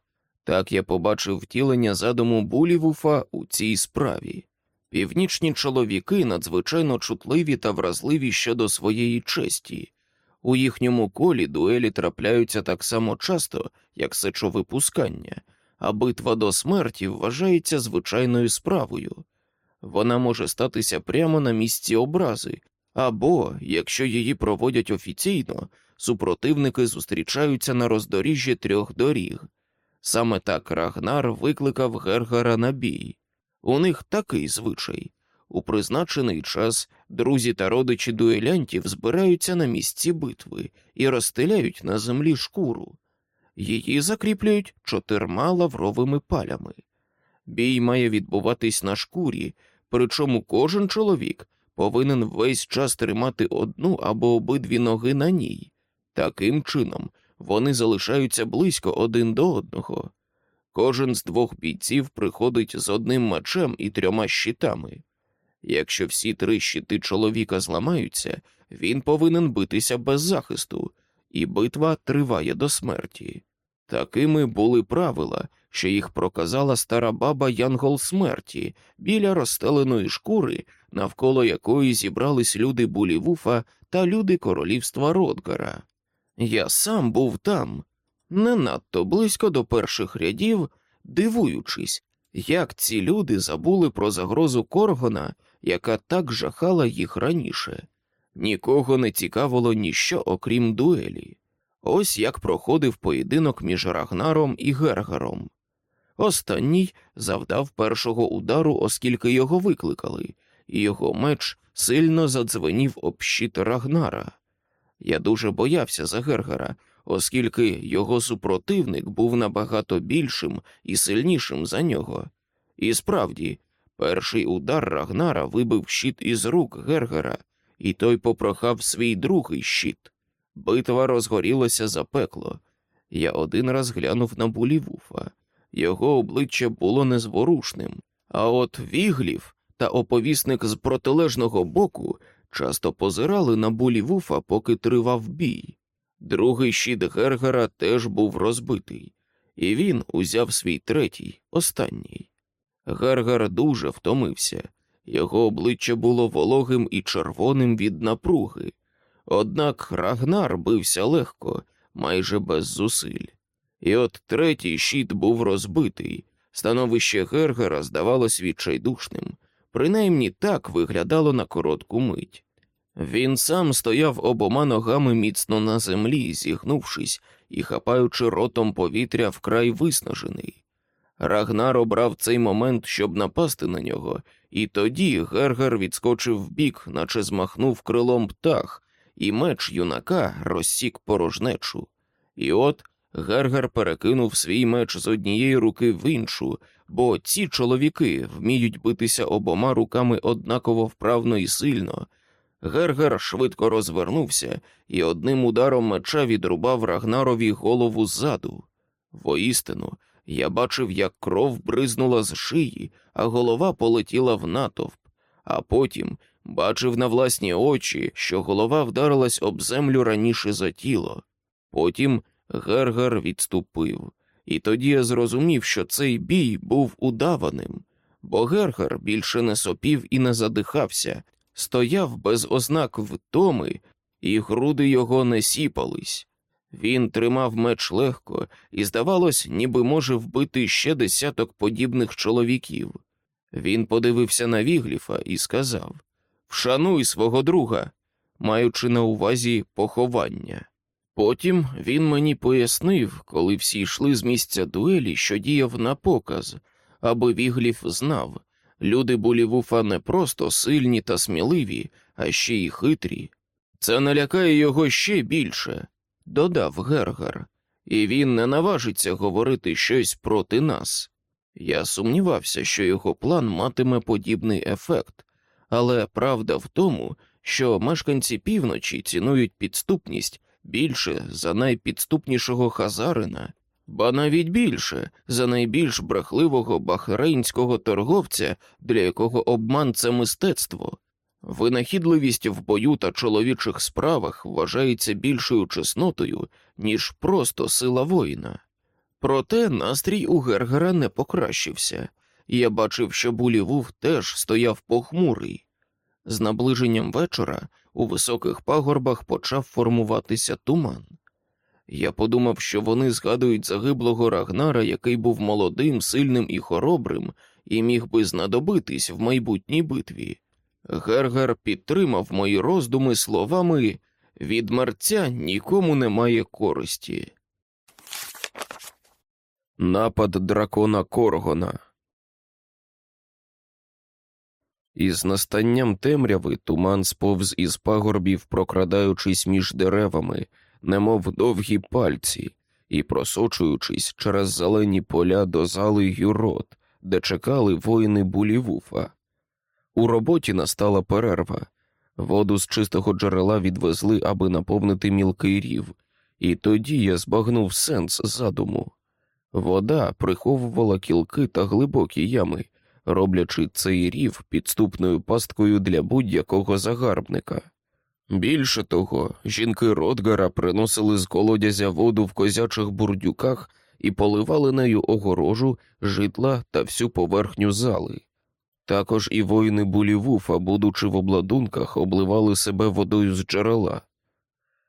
Speaker 1: Так я побачив втілення задуму Булівуфа у цій справі. Північні чоловіки надзвичайно чутливі та вразливі щодо своєї честі. У їхньому колі дуелі трапляються так само часто, як сечовипускання, а битва до смерті вважається звичайною справою. Вона може статися прямо на місці образи, або, якщо її проводять офіційно, супротивники зустрічаються на роздоріжжі трьох доріг. Саме так Рагнар викликав Гергара на бій. У них такий звичай. У призначений час друзі та родичі дуелянтів збираються на місці битви і розстеляють на землі шкуру. Її закріплюють чотирма лавровими палями. Бій має відбуватись на шкурі, причому кожен чоловік повинен весь час тримати одну або обидві ноги на ній. Таким чином вони залишаються близько один до одного. Кожен з двох бійців приходить з одним мечем і трьома щитами. Якщо всі три щити чоловіка зламаються, він повинен битися без захисту, і битва триває до смерті. Такими були правила, що їх проказала стара баба Янгол смерті біля розстеленої шкури, навколо якої зібрались люди Булівуфа та люди королівства Родгара. Я сам був там, не надто близько до перших рядів, дивуючись, як ці люди забули про загрозу Коргона, яка так жахала їх раніше. Нікого не цікавило ніщо, окрім дуелі. Ось як проходив поєдинок між Рагнаром і Гергаром. Останній завдав першого удару, оскільки його викликали, і його меч сильно задзвенів об щит Рагнара. Я дуже боявся за Гергара, оскільки його супротивник був набагато більшим і сильнішим за нього. І справді, перший удар Рагнара вибив щит із рук Гергара, і той попрохав свій другий щит. Битва розгорілася за пекло. Я один раз глянув на Булівуфа. Його обличчя було незворушним, а от віглів та оповісник з протилежного боку часто позирали на Булівуфа, поки тривав бій. Другий щит Гергера теж був розбитий, і він узяв свій третій, останній. Гергер дуже втомився, його обличчя було вологим і червоним від напруги, однак Рагнар бився легко, майже без зусиль. І от третій щит був розбитий, становище Гергера здавалось відчайдушним, принаймні так виглядало на коротку мить. Він сам стояв обома ногами міцно на землі, зігнувшись і хапаючи ротом повітря вкрай виснажений. Рагнар обрав цей момент, щоб напасти на нього, і тоді Гергер відскочив вбік, наче змахнув крилом птах, і меч юнака розсік порожнечу. І от Гергер перекинув свій меч з однієї руки в іншу, бо ці чоловіки вміють битися обома руками однаково вправно і сильно. Гергер швидко розвернувся і одним ударом меча відрубав Рагнарові голову ззаду. Воістину, я бачив, як кров бризнула з шиї, а голова полетіла в натовп, а потім бачив на власні очі, що голова вдарилась об землю раніше за тіло. Потім Гергер відступив, і тоді я зрозумів, що цей бій був удаваним, бо Гергер більше не сопів і не задихався, стояв без ознак втоми, і груди його не сіпались. Він тримав меч легко і, здавалось, ніби може вбити ще десяток подібних чоловіків. Він подивився на Вігліфа і сказав Вшануй свого друга, маючи на увазі поховання. Потім він мені пояснив, коли всі йшли з місця дуелі, що діяв на показ, аби Вігліф знав люди Булівуфа не просто сильні та сміливі, а ще й хитрі. Це налякає його ще більше, додав Гергар, і він не наважиться говорити щось проти нас. Я сумнівався, що його план матиме подібний ефект, але правда в тому, що мешканці півночі цінують підступність більше за найпідступнішого хазарина, ба навіть більше за найбільш брехливого бахрейнського торговця, для якого обман це мистецтво. Винахідливість в бою та чоловічих справах вважається більшою чеснотою, ніж просто сила воїна. Проте настрій у Гергера не покращився, я бачив, що Булівув теж стояв похмурий. З наближенням вечора у високих пагорбах почав формуватися туман. Я подумав, що вони згадують загиблого Рагнара, який був молодим, сильним і хоробрим, і міг би знадобитись в майбутній битві. Гергер підтримав мої роздуми словами від мерця нікому немає користі. Напад дракона Коргона. Із настанням темряви туман сповз із пагорбів, прокрадаючись між деревами, немов довгі пальці, і просочуючись через зелені поля до зали юрот, де чекали воїни Булівуфа. У роботі настала перерва. Воду з чистого джерела відвезли, аби наповнити мілкий рів, і тоді я збагнув сенс задуму. Вода приховувала кілки та глибокі ями, роблячи цей рів підступною пасткою для будь-якого загарбника. Більше того, жінки Ротгара приносили з колодязя воду в козячих бурдюках і поливали нею огорожу, житла та всю поверхню зали. Також і воїни Булівуфа, будучи в обладунках, обливали себе водою з джерела.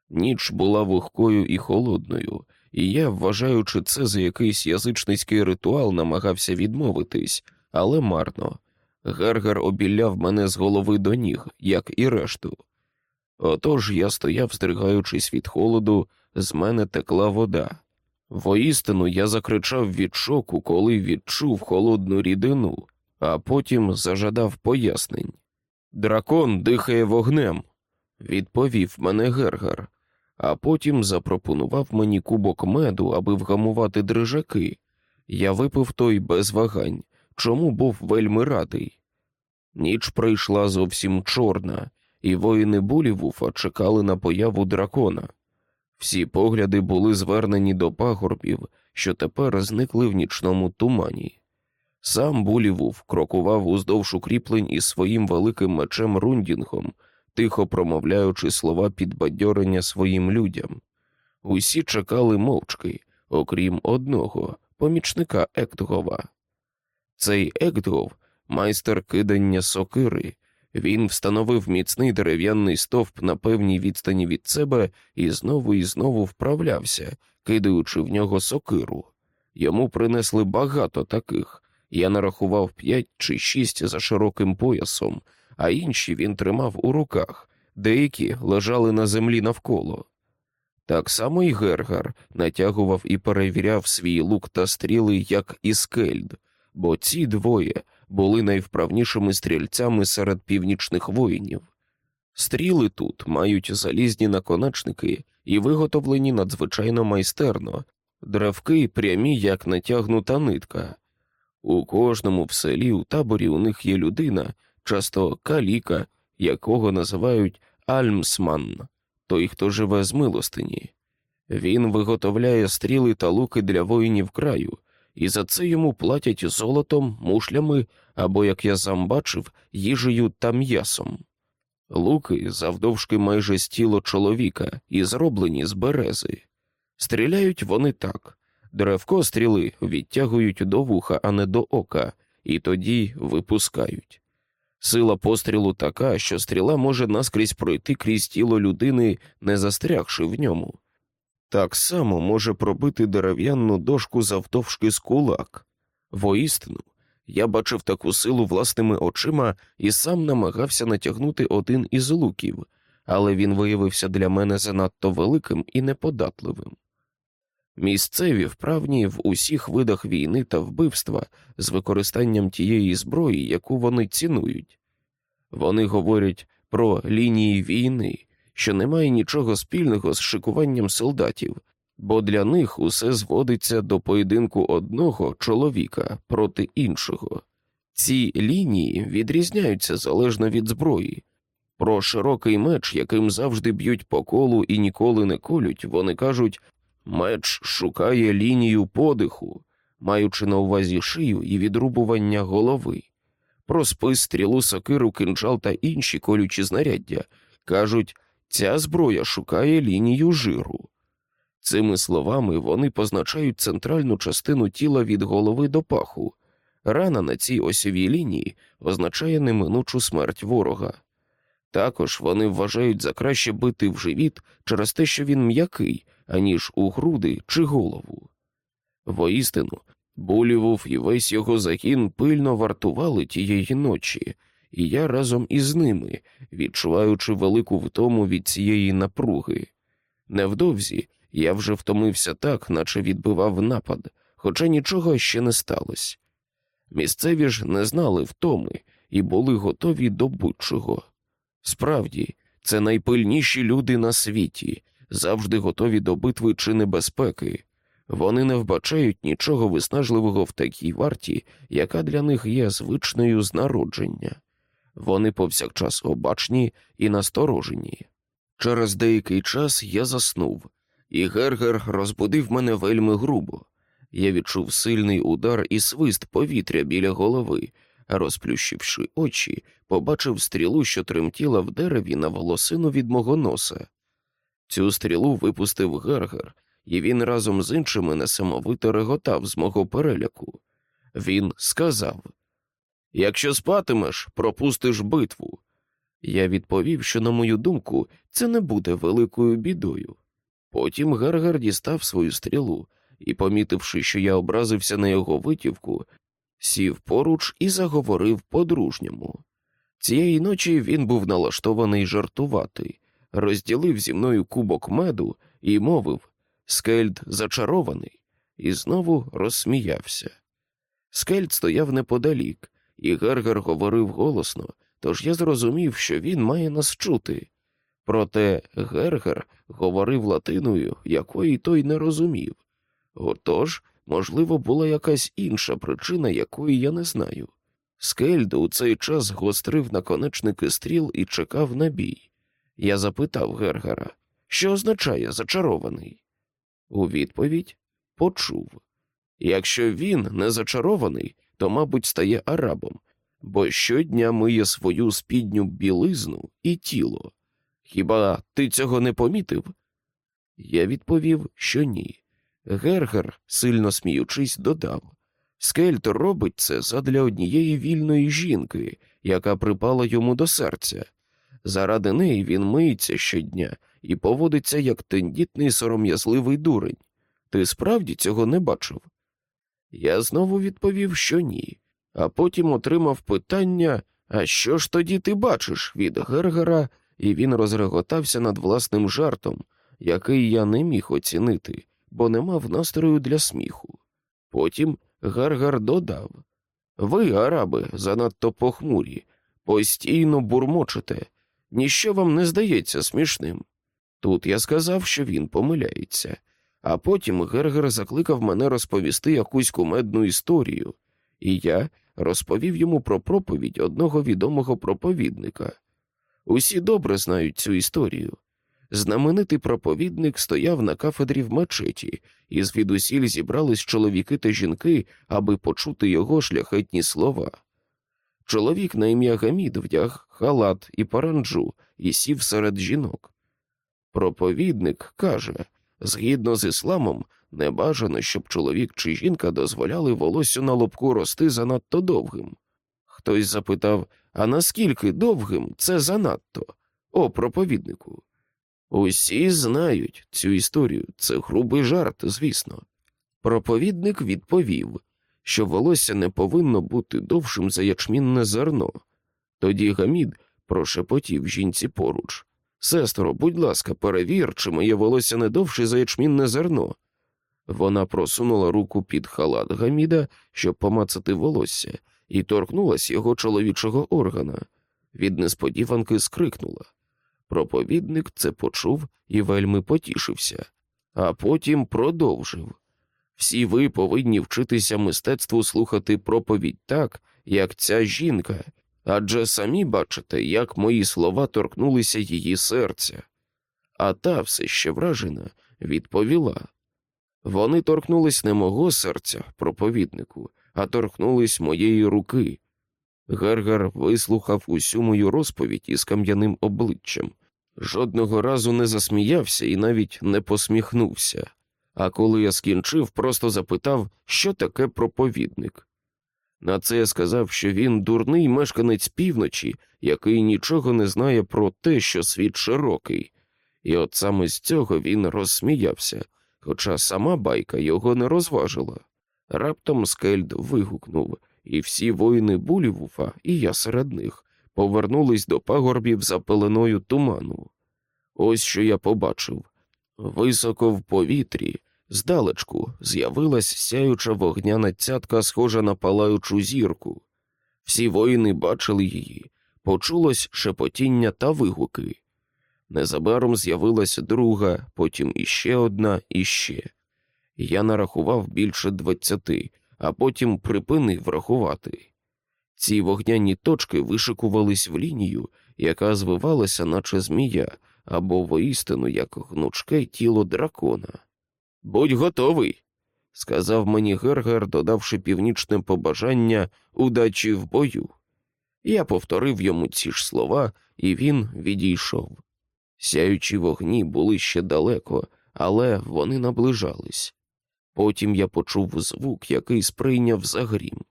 Speaker 1: Ніч була вогкою і холодною, і я, вважаючи це за якийсь язичницький ритуал, намагався відмовитись, але марно. Гергер обіляв мене з голови до ніг, як і решту. Отож я стояв, стригаючись від холоду, з мене текла вода. Воістину я закричав від шоку, коли відчув холодну рідину, а потім зажадав пояснень. Дракон дихає вогнем, відповів мене Гергер, а потім запропонував мені кубок меду, аби вгамувати дрижаки. Я випив той без вагань, чому був вельми радий. Ніч прийшла зовсім чорна, і воїни Булівуфа чекали на появу дракона. Всі погляди були звернені до пагорбів, що тепер зникли в нічному тумані. Сам Булівуф крокував уздовж укріплень із своїм великим мечем Рундінгом, тихо промовляючи слова підбадьорення своїм людям. Усі чекали мовчки, окрім одного помічника Ектгова. Цей Ектгов майстер кидання сокири. Він встановив міцний дерев'яний стовп на певній відстані від себе і знову і знову вправлявся, кидаючи в нього сокиру. Йому принесли багато таких. Я нарахував п'ять чи шість за широким поясом, а інші він тримав у руках, деякі лежали на землі навколо. Так само й Гергар натягував і перевіряв свій лук та стріли, як і скельд, бо ці двоє були найвправнішими стрільцями серед північних воїнів. Стріли тут мають залізні наконечники і виготовлені надзвичайно майстерно, древки прямі, як натягнута нитка. У кожному в селі у таборі у них є людина, часто каліка, якого називають Альмсман, той, хто живе з милостині. Він виготовляє стріли та луки для воїнів краю, і за це йому платять золотом, мушлями або, як я сам бачив, їжею та м'ясом. Луки завдовжки майже з тіло чоловіка і зроблені з берези. Стріляють вони так. Деревко стріли відтягують до вуха, а не до ока, і тоді випускають. Сила пострілу така, що стріла може наскрізь пройти крізь тіло людини, не застрягши в ньому. Так само може пробити дерев'яну дошку завдовжки з кулак. Воістину, я бачив таку силу власними очима і сам намагався натягнути один із луків, але він виявився для мене занадто великим і неподатливим. Місцеві вправні в усіх видах війни та вбивства з використанням тієї зброї, яку вони цінують. Вони говорять про лінії війни, що немає нічого спільного з шикуванням солдатів, бо для них усе зводиться до поєдинку одного чоловіка проти іншого. Ці лінії відрізняються залежно від зброї. Про широкий меч, яким завжди б'ють по колу і ніколи не колють, вони кажуть меч шукає лінію подиху, маючи на увазі шию і відрубування голови. Про спис, стрілу, сокиру, кинджал та інші колючі знаряддя кажуть, ця зброя шукає лінію жиру. Цими словами вони позначають центральну частину тіла від голови до паху. Рана на цій осьовій лінії означає неминучу смерть ворога. Також вони вважають за краще бити в живіт через те, що він м'який, аніж у груди чи голову. Воістину, Булівув і весь його загін пильно вартували тієї ночі, і я разом із ними, відчуваючи велику втому від цієї напруги. Невдовзі я вже втомився так, наче відбивав напад, хоча нічого ще не сталося. Місцеві ж не знали втоми і були готові до будь-чого. Справді, це найпильніші люди на світі, завжди готові до битви чи небезпеки. Вони не вбачають нічого виснажливого в такій варті, яка для них є звичною з народження. Вони повсякчас обачні і насторожені. Через деякий час я заснув, і Гергер розбудив мене вельми грубо. Я відчув сильний удар і свист повітря біля голови, розплющивши очі, побачив стрілу, що тремтіла в дереві на волосину від мого носа. Цю стрілу випустив Гергер, і він разом з іншими несамовито реготав з мого переляку. Він сказав Якщо спатимеш, пропустиш битву. Я відповів, що, на мою думку, це не буде великою бідою. Потім Гергер дістав свою стрілу і, помітивши, що я образився на його витівку, сів поруч і заговорив по-дружньому. Цієї ночі він був налаштований жартувати, розділив зі мною кубок меду і мовив Скельд зачарований, і знову розсміявся. Скельд стояв неподалік, і Гергер говорив голосно, тож я зрозумів, що він має нас чути. Проте Гергер говорив латиною, якої той не розумів. Отож, можливо, була якась інша причина, якої я не знаю. Скельд у цей час гострив наконечники стріл і чекав на бій. Я запитав Гергера, що означає зачарований. У відповідь почув якщо він не зачарований, то, мабуть, стає арабом, бо щодня миє свою спідню білизну і тіло. Хіба ти цього не помітив? Я відповів, що ні. Гергер, сильно сміючись, додав Скельт робить це задля однієї вільної жінки, яка припала йому до серця. Заради неї він миється щодня і поводиться як тендітний сором'язливий дурень. Ти справді цього не бачив? Я знову відповів, що ні, а потім отримав питання А що ж тоді ти бачиш від Гергера, і він розреготався над власним жартом, який я не міг оцінити, бо не мав настрою для сміху. Потім Гергер додав Ви, араби, занадто похмурі, постійно бурмочете, ніщо вам не здається смішним. Тут я сказав, що він помиляється, а потім Гергер закликав мене розповісти якусь кумедну історію, і я розповів йому про проповідь одного відомого проповідника. Усі добре знають цю історію. Знаменитий проповідник стояв на кафедрі в мечеті, і звідусіль зібрались чоловіки та жінки, аби почути його шляхетні слова. Чоловік на ім'я Гамід вдяг халат і паранджу і сів серед жінок. Проповідник каже згідно з ісламом, не бажано, щоб чоловік чи жінка дозволяли волосю на лобку рости занадто довгим. Хтось запитав, а наскільки довгим це занадто? О, проповіднику. Усі знають цю історію, це грубий жарт, звісно. Проповідник відповів, що волосся не повинно бути довшим за ячмінне зерно. Тоді Гамід прошепотів жінці поруч. Сестро, будь ласка, перевір, чи моє волосся не довше за ячмінне зерно. Вона просунула руку під халат Гаміда, щоб помацати волосся, і торкнулась його чоловічого органа. Від несподіванки скрикнула. Проповідник це почув і вельми потішився. а потім продовжив. Всі ви повинні вчитися мистецтву слухати проповідь так, як ця жінка, адже самі бачите, як мої слова торкнулися її серця. А та все ще вражена відповіла. Вони торкнулись не мого серця, проповіднику, а торкнулись моєї руки. Гергар вислухав усю мою розповідь із кам'яним обличчям, жодного разу не засміявся і навіть не посміхнувся. А коли я скінчив, просто запитав, що таке проповідник. На це сказав, що він дурний мешканець півночі, який нічого не знає про те, що світ широкий, і от саме з цього він розсміявся, хоча сама байка його не розважила. Раптом скельд вигукнув, і всі воїни Булівуфа, і я серед них, повернулись до пагорбів за пеленою туману. Ось що я побачив високо в повітрі, здалечку, з'явилась сяюча вогняна цятка, схожа на палаючу зірку. Всі воїни бачили її, почулось шепотіння та вигуки. Незабаром з'явилася друга, потім іще одна, іще. Я нарахував більше двадцяти, а потім припинив рахувати. Ці вогняні точки вишикувались в лінію, яка звивалася, наче змія, або воістину як гнучке тіло дракона. Будь готовий, сказав мені Гергер, додавши північне побажання удачі в бою. Я повторив йому ці ж слова, і він відійшов. Сяючі вогні були ще далеко, але вони наближались. Потім я почув звук, який сприйняв за грім.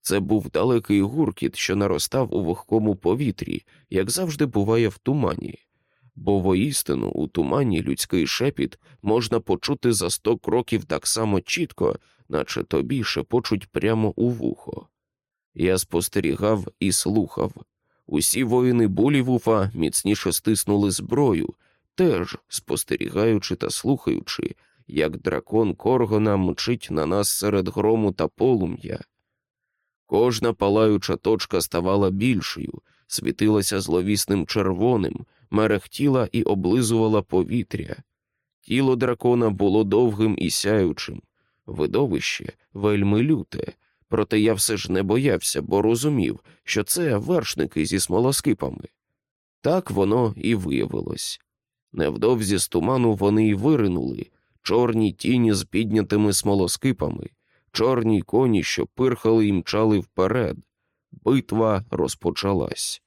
Speaker 1: Це був далекий гуркіт, що наростав у вогкому повітрі, як завжди буває в тумані, бо воістину у тумані людський шепіт можна почути за сто кроків так само чітко, наче тобі шепочуть прямо у вухо. Я спостерігав і слухав. Усі воїни Болівуфа міцніше стиснули зброю, теж спостерігаючи та слухаючи, як дракон Коргона мчить на нас серед грому та полум'я. Кожна палаюча точка ставала більшою, світилася зловісним червоним, мерехтіла і облизувала повітря. Тіло дракона було довгим і сяючим, видовище вельми люте, проте я все ж не боявся, бо розумів, що це вершники зі смолоскипами. Так воно і виявилось. Невдовзі з туману вони й виринули, чорні тіні з піднятими смолоскипами, чорні коні, що пирхали і мчали вперед. Битва розпочалась.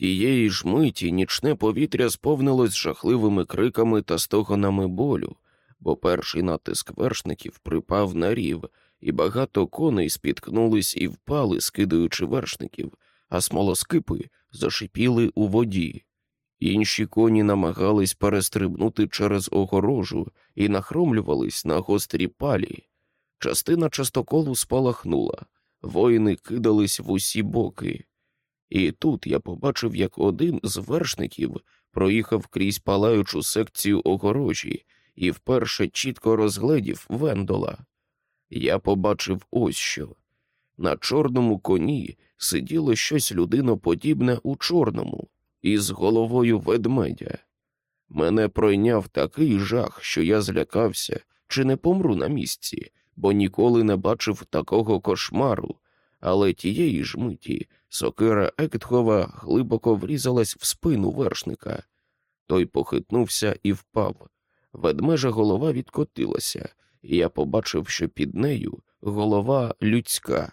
Speaker 1: Тієї ж миті нічне повітря сповнилось жахливими криками та стогонами болю, бо перший натиск вершників припав на рів, і багато коней спіткнулись і впали, скидаючи вершників, а смолоскипи зашипіли у воді. Інші коні намагались перестрибнути через огорожу і нахромлювались на гострі палі. Частина частоколу спалахнула, воїни кидались в усі боки. І тут я побачив, як один з вершників проїхав крізь палаючу секцію огорожі і вперше чітко розгледів вендола. Я побачив ось що. На чорному коні сиділо щось людиноподібне у чорному, із головою ведмедя. Мене пройняв такий жах, що я злякався, чи не помру на місці, бо ніколи не бачив такого кошмару, але тієї ж миті сокира Ектхова глибоко врізалась в спину вершника. Той похитнувся і впав. Ведмежа голова відкотилася, і я побачив, що під нею голова людська.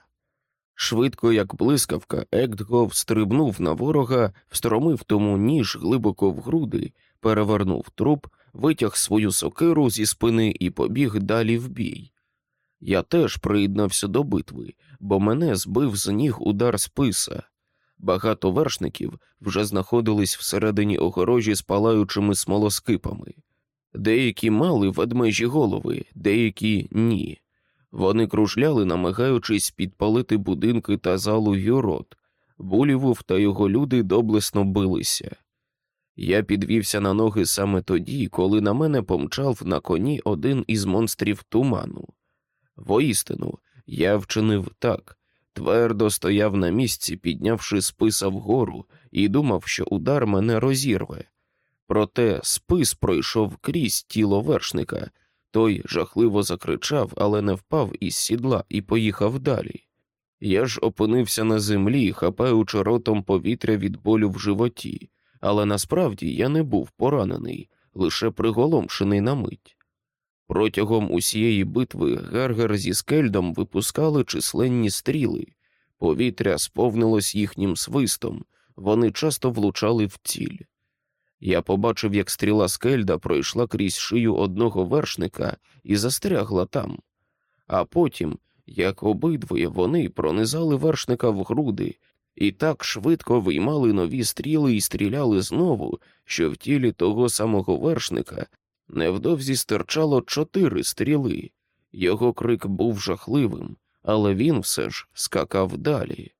Speaker 1: Швидко, як блискавка, Ектгов стрибнув на ворога, встромив тому ніж глибоко в груди, перевернув труп, витяг свою сокиру зі спини і побіг далі в бій. Я теж приєднався до битви, бо мене збив з ніг удар списа. Багато вершників вже знаходились всередині огорожі з палаючими смолоскипами. Деякі мали ведмежі голови, деякі ні. Вони кружляли, намагаючись підпалити будинки та залу Юрот. Булівув та його люди доблесно билися. Я підвівся на ноги саме тоді, коли на мене помчав на коні один із монстрів туману. Воістину, я вчинив так, твердо стояв на місці, піднявши списа вгору, і думав, що удар мене розірве. Проте спис пройшов крізь тіло вершника, Той жахливо закричав, але не впав із сідла і поїхав далі. Я ж опинився на землі, хапаючи ротом повітря від болю в животі, але насправді я не був поранений, лише приголомшений на мить. Протягом усієї битви Гергер зі скельдом випускали численні стріли, повітря сповнилось їхнім свистом, вони часто влучали в ціль. Я побачив, як стріла скельда пройшла крізь шию одного вершника і застрягла там, а потім, як обидвоє вони пронизали вершника в груди і так швидко виймали нові стріли і стріляли знову, що в тілі того самого вершника невдовзі стирчало чотири стріли. Його крик був жахливим, але він все ж скакав далі.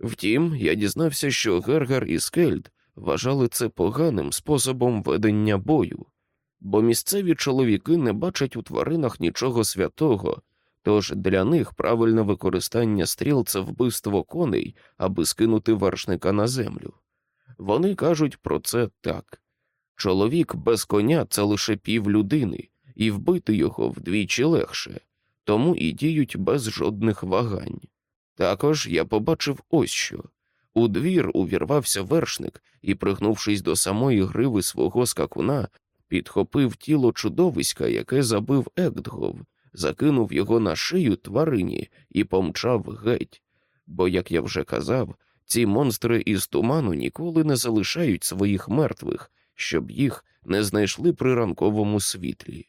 Speaker 1: Втім, я дізнався, що Гергар і Скельд вважали це поганим способом ведення бою, бо місцеві чоловіки не бачать у тваринах нічого святого, тож для них правильне використання стріл це вбивство коней, аби скинути вершника на землю. Вони кажуть про це так чоловік без коня це лише пів людини, і вбити його вдвічі легше, тому і діють без жодних вагань. Також я побачив ось що. У двір увірвався вершник і, пригнувшись до самої гриви свого скакуна, підхопив тіло чудовиська, яке забив Ектгов, закинув його на шию тварині і помчав геть. Бо, як я вже казав, ці монстри із туману ніколи не залишають своїх мертвих, щоб їх не знайшли при ранковому світлі.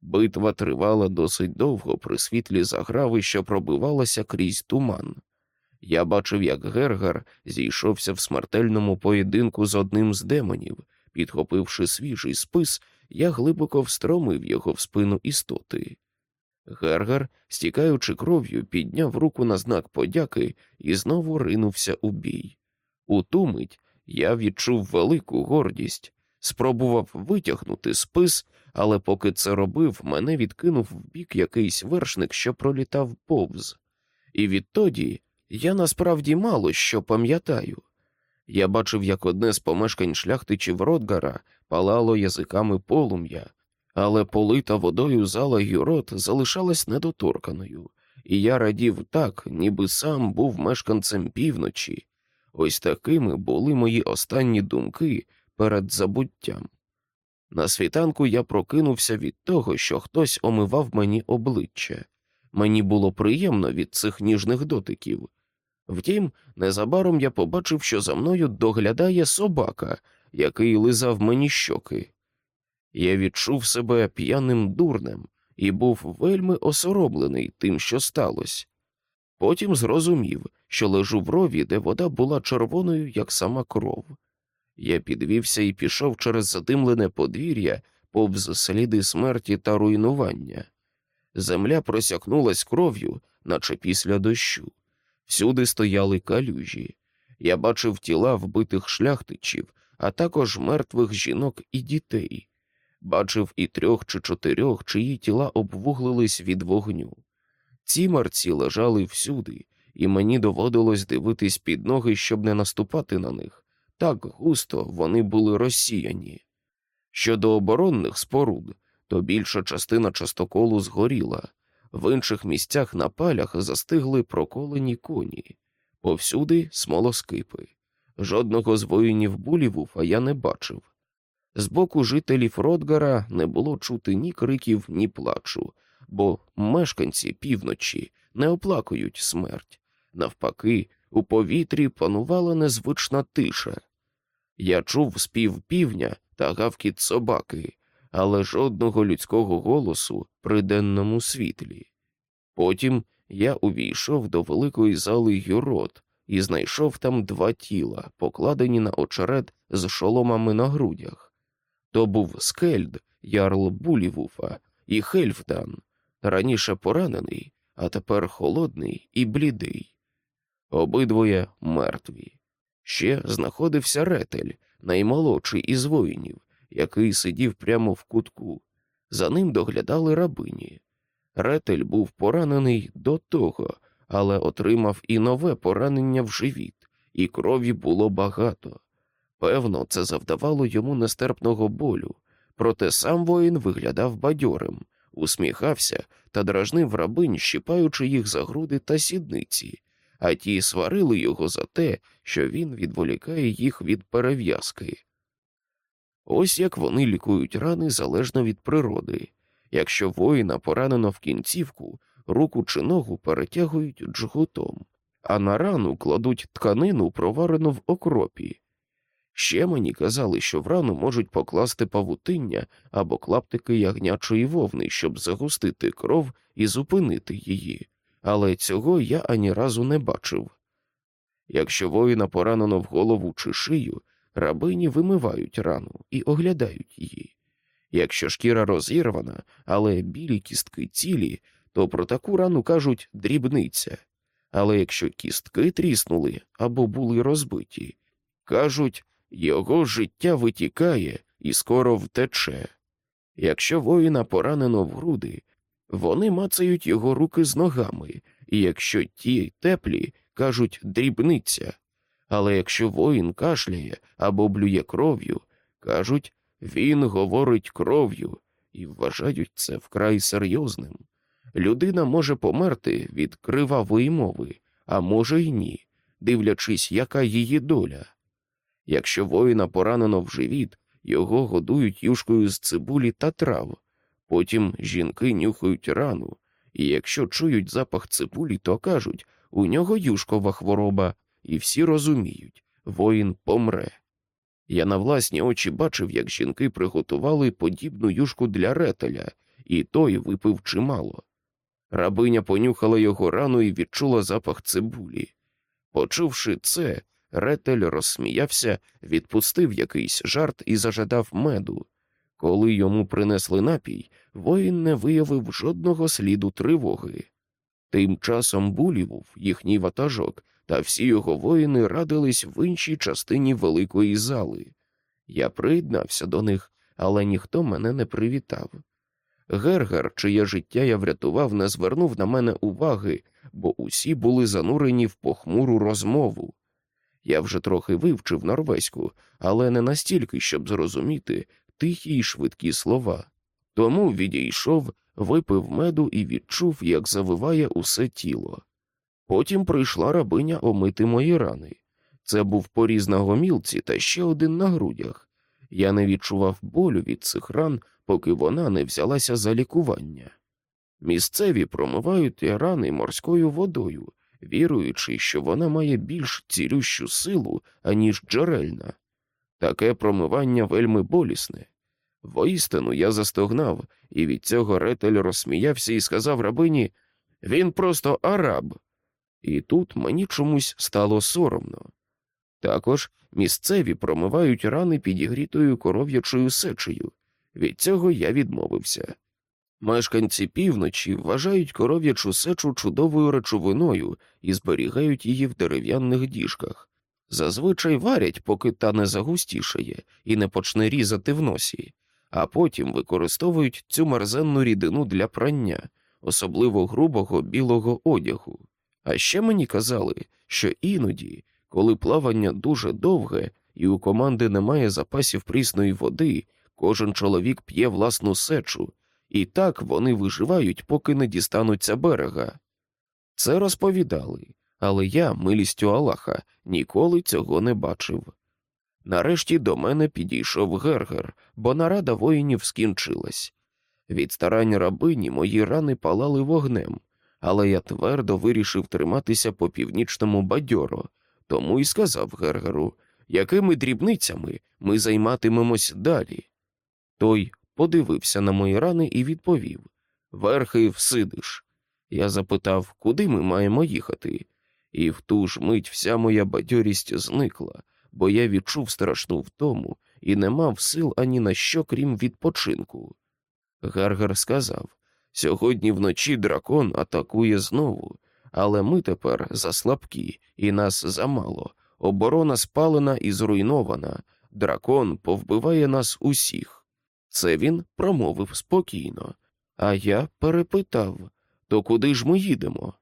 Speaker 1: Битва тривала досить довго при світлі заграви, що пробивалася крізь туман. Я бачив, як Гергар зійшовся в смертельному поєдинку з одним з демонів, підхопивши свіжий спис, я глибоко встромив його в спину істоти. Гергар, стікаючи кров'ю, підняв руку на знак подяки і знову ринувся у бій. У ту мить я відчув велику гордість, спробував витягнути спис, але поки це робив, мене відкинув в бік якийсь вершник, що пролітав повз. І відтоді я насправді мало що пам'ятаю. Я бачив, як одне з помешкань шляхтичів Ротгара палало язиками полум'я, але полита водою зала Юрот залишалась недоторканою, і я радів так, ніби сам був мешканцем півночі. Ось такими були мої останні думки перед забуттям. На світанку я прокинувся від того, що хтось омивав мені обличчя. Мені було приємно від цих ніжних дотиків. Втім, незабаром я побачив, що за мною доглядає собака, який лизав мені щоки. Я відчув себе п'яним дурнем і був вельми осороблений тим, що сталося. Потім зрозумів, що лежу в рові, де вода була червоною, як сама кров. Я підвівся і пішов через задимлене подвір'я повз сліди смерті та руйнування. Земля просякнулась кров'ю, наче після дощу. Всюди стояли калюжі. Я бачив тіла вбитих шляхтичів, а також мертвих жінок і дітей. Бачив і трьох чи чотирьох, чиї тіла обвуглились від вогню. Ці марці лежали всюди, і мені доводилось дивитись під ноги, щоб не наступати на них. Так густо вони були розсіяні. Щодо оборонних споруд, то більша частина частоколу згоріла, в інших місцях на палях застигли проколені коні, повсюди смолоскипи. Жодного з воїнів Булівуфа я не бачив. З боку жителів Ротгара не було чути ні криків, ні плачу, бо мешканці півночі не оплакують смерть. Навпаки, у повітрі панувала незвична тиша. Я чув спів півня та гавкіт собаки, але жодного людського голосу при денному світлі. Потім я увійшов до великої зали Юрот і знайшов там два тіла, покладені на очерет з шоломами на грудях. То був Скельд, ярл Булівуфа і Хельфдан, раніше поранений, а тепер холодний і блідий. Обидвоє мертві. Ще знаходився ретель, наймолодший із воїнів, який сидів прямо в кутку. За ним доглядали рабині. Ретель був поранений до того, але отримав і нове поранення в живіт, і крові було багато. Певно, це завдавало йому нестерпного болю, проте сам воїн виглядав бадьорим, усміхався та дражнив рабинь, щіпаючи їх за груди та сідниці, а ті сварили його за те, що він відволікає їх від перев'язки. Ось як вони лікують рани залежно від природи. Якщо воїна поранено в кінцівку, руку чи ногу перетягують джгутом, а на рану кладуть тканину, проварену в окропі. Ще мені казали, що в рану можуть покласти павутиння або клаптики ягнячої вовни, щоб загустити кров і зупинити її, але цього я ані разу не бачив. Якщо воїна поранено в голову чи шию, рабині вимивають рану і оглядають її. Якщо шкіра розірвана, але білі кістки цілі, то про таку рану кажуть дрібниця. Але якщо кістки тріснули або були розбиті, кажуть його життя витікає і скоро втече. Якщо воїна поранено в груди, вони мацають його руки з ногами, і якщо ті теплі, кажуть дрібниця. Але якщо воїн кашляє або блює кров'ю, кажуть він говорить кров'ю і вважають це вкрай серйозним. Людина може померти від кривавої мови, а може й ні, дивлячись, яка її доля. Якщо воїна поранено в живіт, його годують юшкою з цибулі та трав. Потім жінки нюхають рану, і якщо чують запах цибулі, то кажуть у нього юшкова хвороба, і всі розуміють воїн помре. Я на власні очі бачив, як жінки приготували подібну юшку для ретеля, і той випив чимало. Рабиня понюхала його рану і відчула запах цибулі. Почувши це, ретель розсміявся, відпустив якийсь жарт і зажадав меду. Коли йому принесли напій, воїн не виявив жодного сліду тривоги. Тим часом Булівув, їхній ватажок, та всі його воїни радились в іншій частині великої зали. Я приєднався до них, але ніхто мене не привітав. Гергер, чиє життя я врятував, не звернув на мене уваги, бо усі були занурені в похмуру розмову. Я вже трохи вивчив норвезьку, але не настільки, щоб зрозуміти тихі й швидкі слова. Тому відійшов, випив меду і відчув, як завиває усе тіло. Потім прийшла рабиня омити мої рани. Це був поріз на гомілці та ще один на грудях. Я не відчував болю від цих ран, поки вона не взялася за лікування. Місцеві промивають рани морською водою, віруючи, що вона має більш цілющу силу, аніж джерельна. Таке промивання вельми болісне. Воістину я застогнав, і від цього ретель розсміявся і сказав рабині він просто араб. І тут мені чомусь стало соромно. Також місцеві промивають рани підігрітою коров'ячою сечею. Від цього я відмовився. Мешканці півночі вважають коров'ячу сечу чудовою речовиною і зберігають її в дерев'яних діжках. Зазвичай варять, поки та не загустішає і не почне різати в носі, а потім використовують цю мерзенну рідину для прання, особливо грубого білого одягу. А ще мені казали, що іноді, коли плавання дуже довге і у команди немає запасів прісної води, кожен чоловік п'є власну сечу, і так вони виживають, поки не дістануться берега. Це розповідали, але я, милістю Аллаха, ніколи цього не бачив. Нарешті до мене підійшов Гергер, бо нарада воїнів скінчилась. Від старань рабині мої рани палали вогнем, але я твердо вирішив триматися по північному бадьоро, тому й сказав Гергеру, якими дрібницями ми займатимемось далі. Той подивився на мої рани і відповів Верхи всидиш. Я запитав, куди ми маємо їхати, і в ту ж мить вся моя бадьорість зникла, бо я відчув страшну втому і не мав сил ані на що, крім відпочинку. Гергер сказав Сьогодні вночі дракон атакує знову, але ми тепер заслабкі, і нас замало. Оборона спалена і зруйнована. Дракон повбиває нас усіх. Це він промовив спокійно, а я перепитав то куди ж ми їдемо?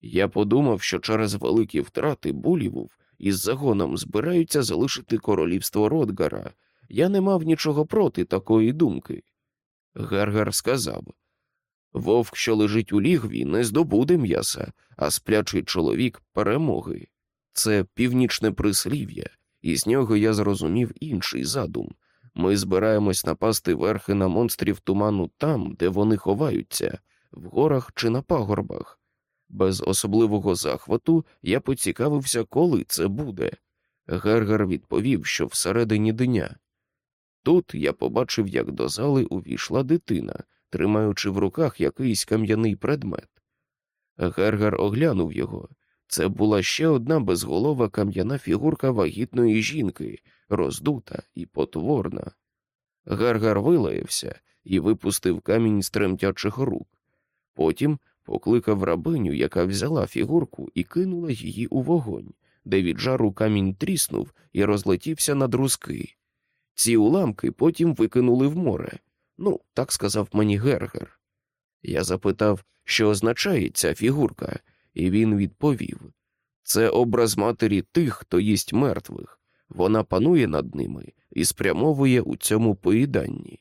Speaker 1: Я подумав, що через великі втрати Булівув із загоном збираються залишити королівство Ротгара, я не мав нічого проти такої думки. Гергер сказав Вовк, що лежить у лігві, не здобуде м'яса, а сплячий чоловік перемоги. Це північне прислів'я, і з нього я зрозумів інший задум. Ми збираємось напасти верхи на монстрів туману там, де вони ховаються, в горах чи на пагорбах. Без особливого захвату я поцікавився, коли це буде. Гергер відповів, що всередині дня. Тут я побачив, як до зали увійшла дитина, тримаючи в руках якийсь кам'яний предмет. Гергер оглянув його. Це була ще одна безголова кам'яна фігурка вагітної жінки, роздута і потворна. Гергер вилаявся і випустив камінь з тремтячих рук. Потім покликав рабиню, яка взяла фігурку і кинула її у вогонь, де від жару камінь тріснув і розлетівся на друзки. Ці уламки потім викинули в море. Ну, так сказав мені Гергер. Я запитав, що означає ця фігурка, і він відповів це образ матері тих, хто їсть мертвих. Вона панує над ними і спрямовує у цьому поїданні.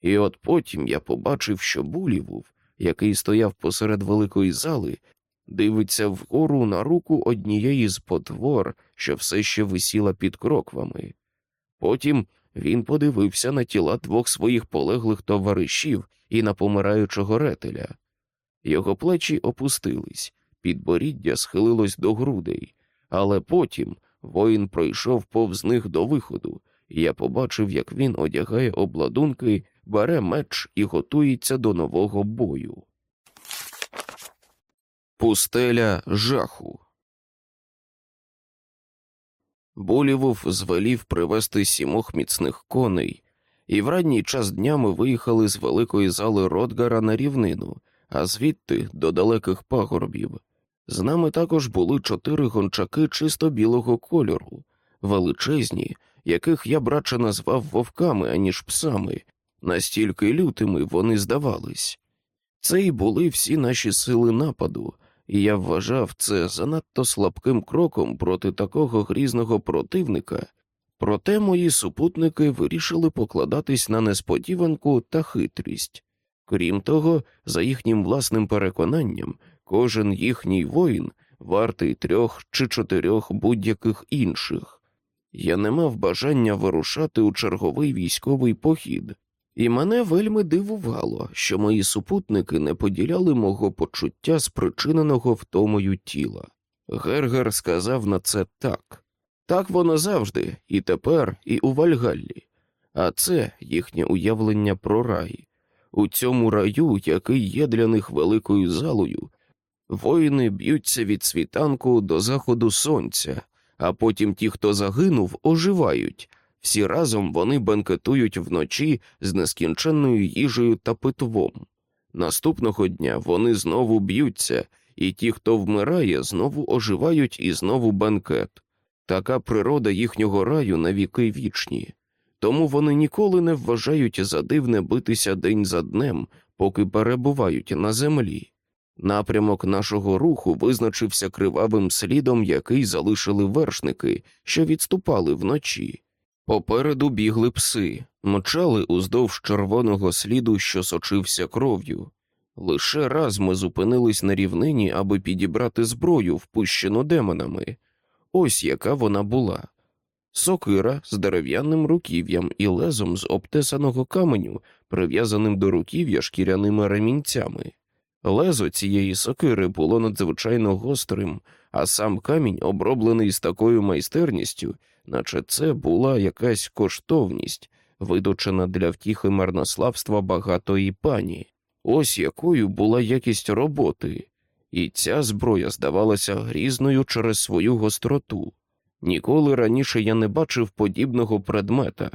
Speaker 1: І от потім я побачив, що Булівув, який стояв посеред великої зали, дивиться вгору на руку однієї з потвор, що все ще висіла під кроквами. Потім він подивився на тіла двох своїх полеглих товаришів і на помираючого ретеля. Його плечі опустились, підборіддя схилилось до грудей, але потім воїн пройшов повз них до виходу, і я побачив, як він одягає обладунки, бере меч і готується до нового бою. Пустеля жаху. Болівов звелів привезти сімох міцних коней, і в ранній час дня ми виїхали з великої зали Ротгара на рівнину, а звідти до далеких пагорбів. З нами також були чотири гончаки чисто білого кольору, величезні, яких я братче назвав вовками, аніж псами, настільки лютими вони здавались. Це й були всі наші сили нападу, і я вважав це занадто слабким кроком проти такого грізного противника, проте мої супутники вирішили покладатись на несподіванку та хитрість. Крім того, за їхнім власним переконанням, кожен їхній воїн вартий трьох чи чотирьох будь-яких інших. Я не мав бажання вирушати у черговий військовий похід, і мене вельми дивувало, що мої супутники не поділяли мого почуття спричиненого втомою тіла. Гергер сказав на це так так воно завжди, і тепер, і у Вальгаллі, а це їхнє уявлення про рай. У цьому раю, який є для них великою залою, воїни б'ються від світанку до заходу сонця, а потім ті, хто загинув, оживають. Всі разом вони бенкетують вночі з нескінченною їжею та питвом. Наступного дня вони знову б'ються, і ті, хто вмирає, знову оживають і знову бенкет. Така природа їхнього раю на віки вічні, тому вони ніколи не вважають за дивне битися день за днем, поки перебувають на землі. Напрямок нашого руху визначився кривавим слідом, який залишили вершники, що відступали вночі. Попереду бігли пси, мчали уздовж червоного сліду, що сочився кров'ю. Лише раз ми зупинились на рівнині, аби підібрати зброю, впущену демонами. Ось яка вона була. Сокира з дерев'яним руків'ям і лезом з обтесаного каменю, прив'язаним до руків'я шкіряними ремінцями. Лезо цієї сокири було надзвичайно гострим, а сам камінь оброблений з такою майстерністю, наче це була якась коштовність, видочена для втіхи марнославства багатої пані, ось якою була якість роботи, і ця зброя здавалася грізною через свою гостроту. Ніколи раніше я не бачив подібного предмета.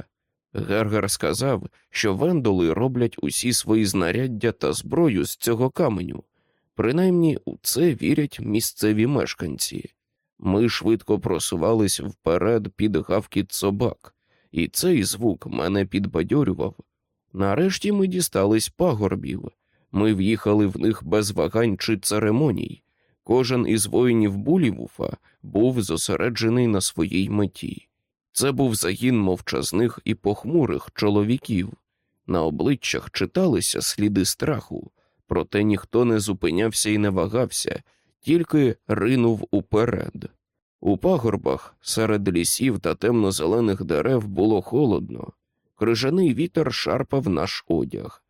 Speaker 1: Гергер сказав, що вендоли роблять усі свої знаряддя та зброю з цього каменю. Принаймні у це вірять місцеві мешканці. Ми швидко просувались вперед під гавкіт собак, і цей звук мене підбадьорював. Нарешті ми дістались пагорбів. Ми в'їхали в них без вагань чи церемоній. Кожен із воїнів Булівуфа був зосереджений на своїй меті. Це був загін мовчазних і похмурих чоловіків. На обличчях читалися сліди страху, проте ніхто не зупинявся і не вагався, тільки ринув уперед. У пагорбах серед лісів та темно-зелених дерев було холодно, крижаний вітер шарпав наш одяг.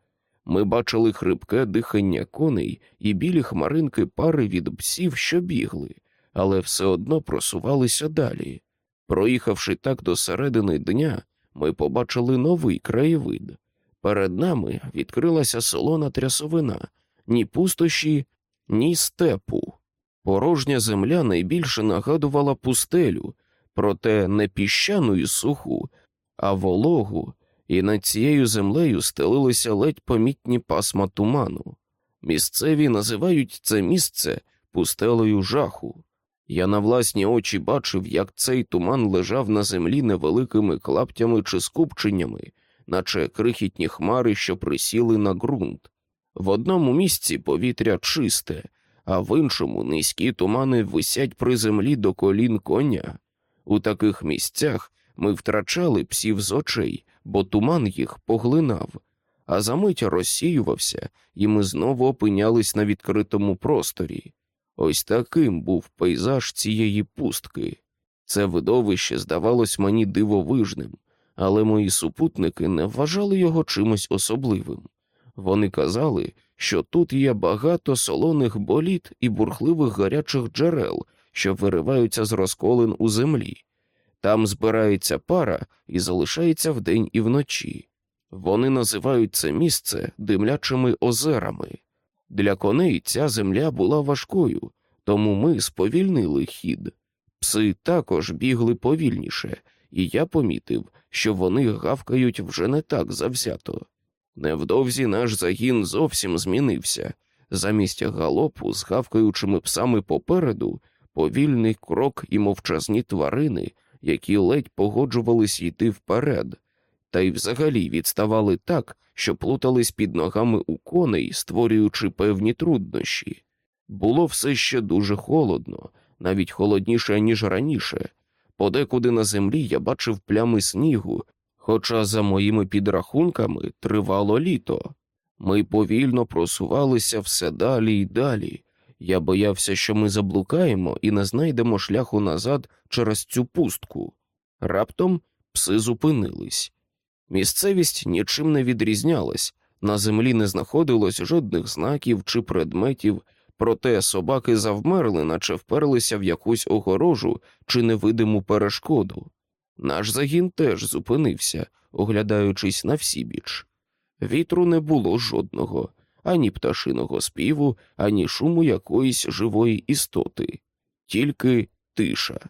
Speaker 1: Ми бачили хрипке дихання коней і білі хмаринки пари від псів, що бігли, але все одно просувалися далі. Проїхавши так до середини дня, ми побачили новий краєвид. Перед нами відкрилася солона трясовина, ні пустощі, ні степу. Порожня земля найбільше нагадувала пустелю, проте не піщану і суху, а вологу, і над цією землею стелилися ледь помітні пасма туману. Місцеві називають це місце пустелею жаху. Я на власні очі бачив, як цей туман лежав на землі невеликими клаптями чи скупченнями, наче крихітні хмари, що присіли на ґрунт. В одному місці повітря чисте, а в іншому низькі тумани висять при землі до колін коня. У таких місцях ми втрачали псів з очей, бо туман їх поглинав, а за мить розсіювався, і ми знову опинялись на відкритому просторі. Ось таким був пейзаж цієї пустки. Це видовище здавалось мені дивовижним, але мої супутники не вважали його чимось особливим. Вони казали, що тут є багато солоних боліт і бурхливих гарячих джерел, що вириваються з розколин у землі. Там збирається пара і залишається вдень і вночі. Вони називають це місце димлячими озерами. Для коней ця земля була важкою, тому ми сповільнили хід. Пси також бігли повільніше, і я помітив, що вони гавкають вже не так завзято. Невдовзі наш загін зовсім змінився. Замість галопу з гавкаючими псами попереду повільний крок і мовчазні тварини, які ледь погоджувались йти вперед, та й взагалі відставали так, що плутались під ногами у коней, створюючи певні труднощі. Було все ще дуже холодно, навіть холодніше, ніж раніше. Подекуди на землі я бачив плями снігу, хоча, за моїми підрахунками, тривало літо. Ми повільно просувалися все далі і далі. Я боявся, що ми заблукаємо і не знайдемо шляху назад через цю пустку. Раптом пси зупинились. Місцевість нічим не відрізнялась, на землі не знаходилось жодних знаків чи предметів, проте собаки завмерли, наче вперлися в якусь огорожу чи невидиму перешкоду. Наш загін теж зупинився, оглядаючись на всі. Вітру не було жодного, ані пташиного співу, ані шуму якоїсь живої істоти, тільки тиша.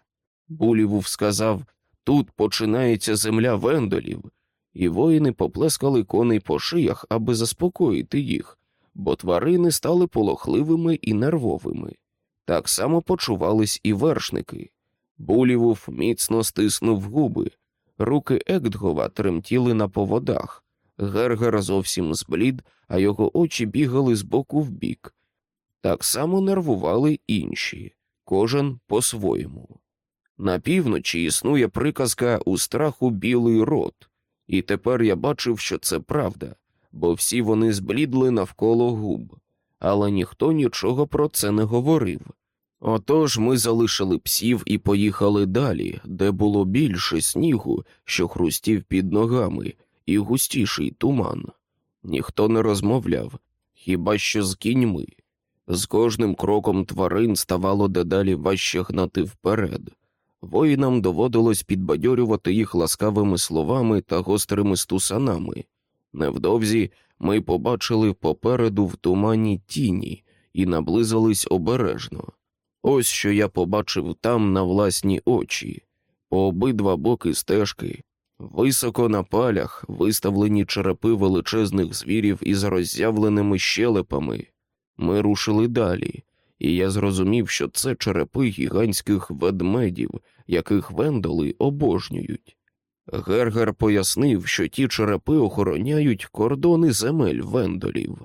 Speaker 1: Булівув сказав тут починається земля вендолів, і воїни поплескали коней по шиях, аби заспокоїти їх, бо тварини стали полохливими і нервовими. Так само почувались і вершники. Булівув міцно стиснув губи, руки Ектгова тремтіли на поводах, Гергер зовсім зблід, а його очі бігали з боку в бік. Так само нервували інші, кожен по-своєму. На півночі існує приказка у страху білий рот, і тепер я бачив, що це правда, бо всі вони зблідли навколо губ, але ніхто нічого про це не говорив. Отож ми залишили псів і поїхали далі, де було більше снігу, що хрустів під ногами, і густіший туман. Ніхто не розмовляв, хіба що з кіньми. З кожним кроком тварин ставало дедалі важче гнати вперед. Воїнам доводилось підбадьорювати їх ласкавими словами та гострими стусанами. Невдовзі ми побачили попереду в тумані тіні і наблизились обережно. Ось що я побачив там на власні очі, по обидва боки стежки, високо на палях виставлені черепи величезних звірів із роззявленими щелепами. Ми рушили далі, і я зрозумів, що це черепи гігантських ведмедів, яких вендоли обожнюють. Гергер пояснив, що ті черепи охороняють кордони земель вендолів.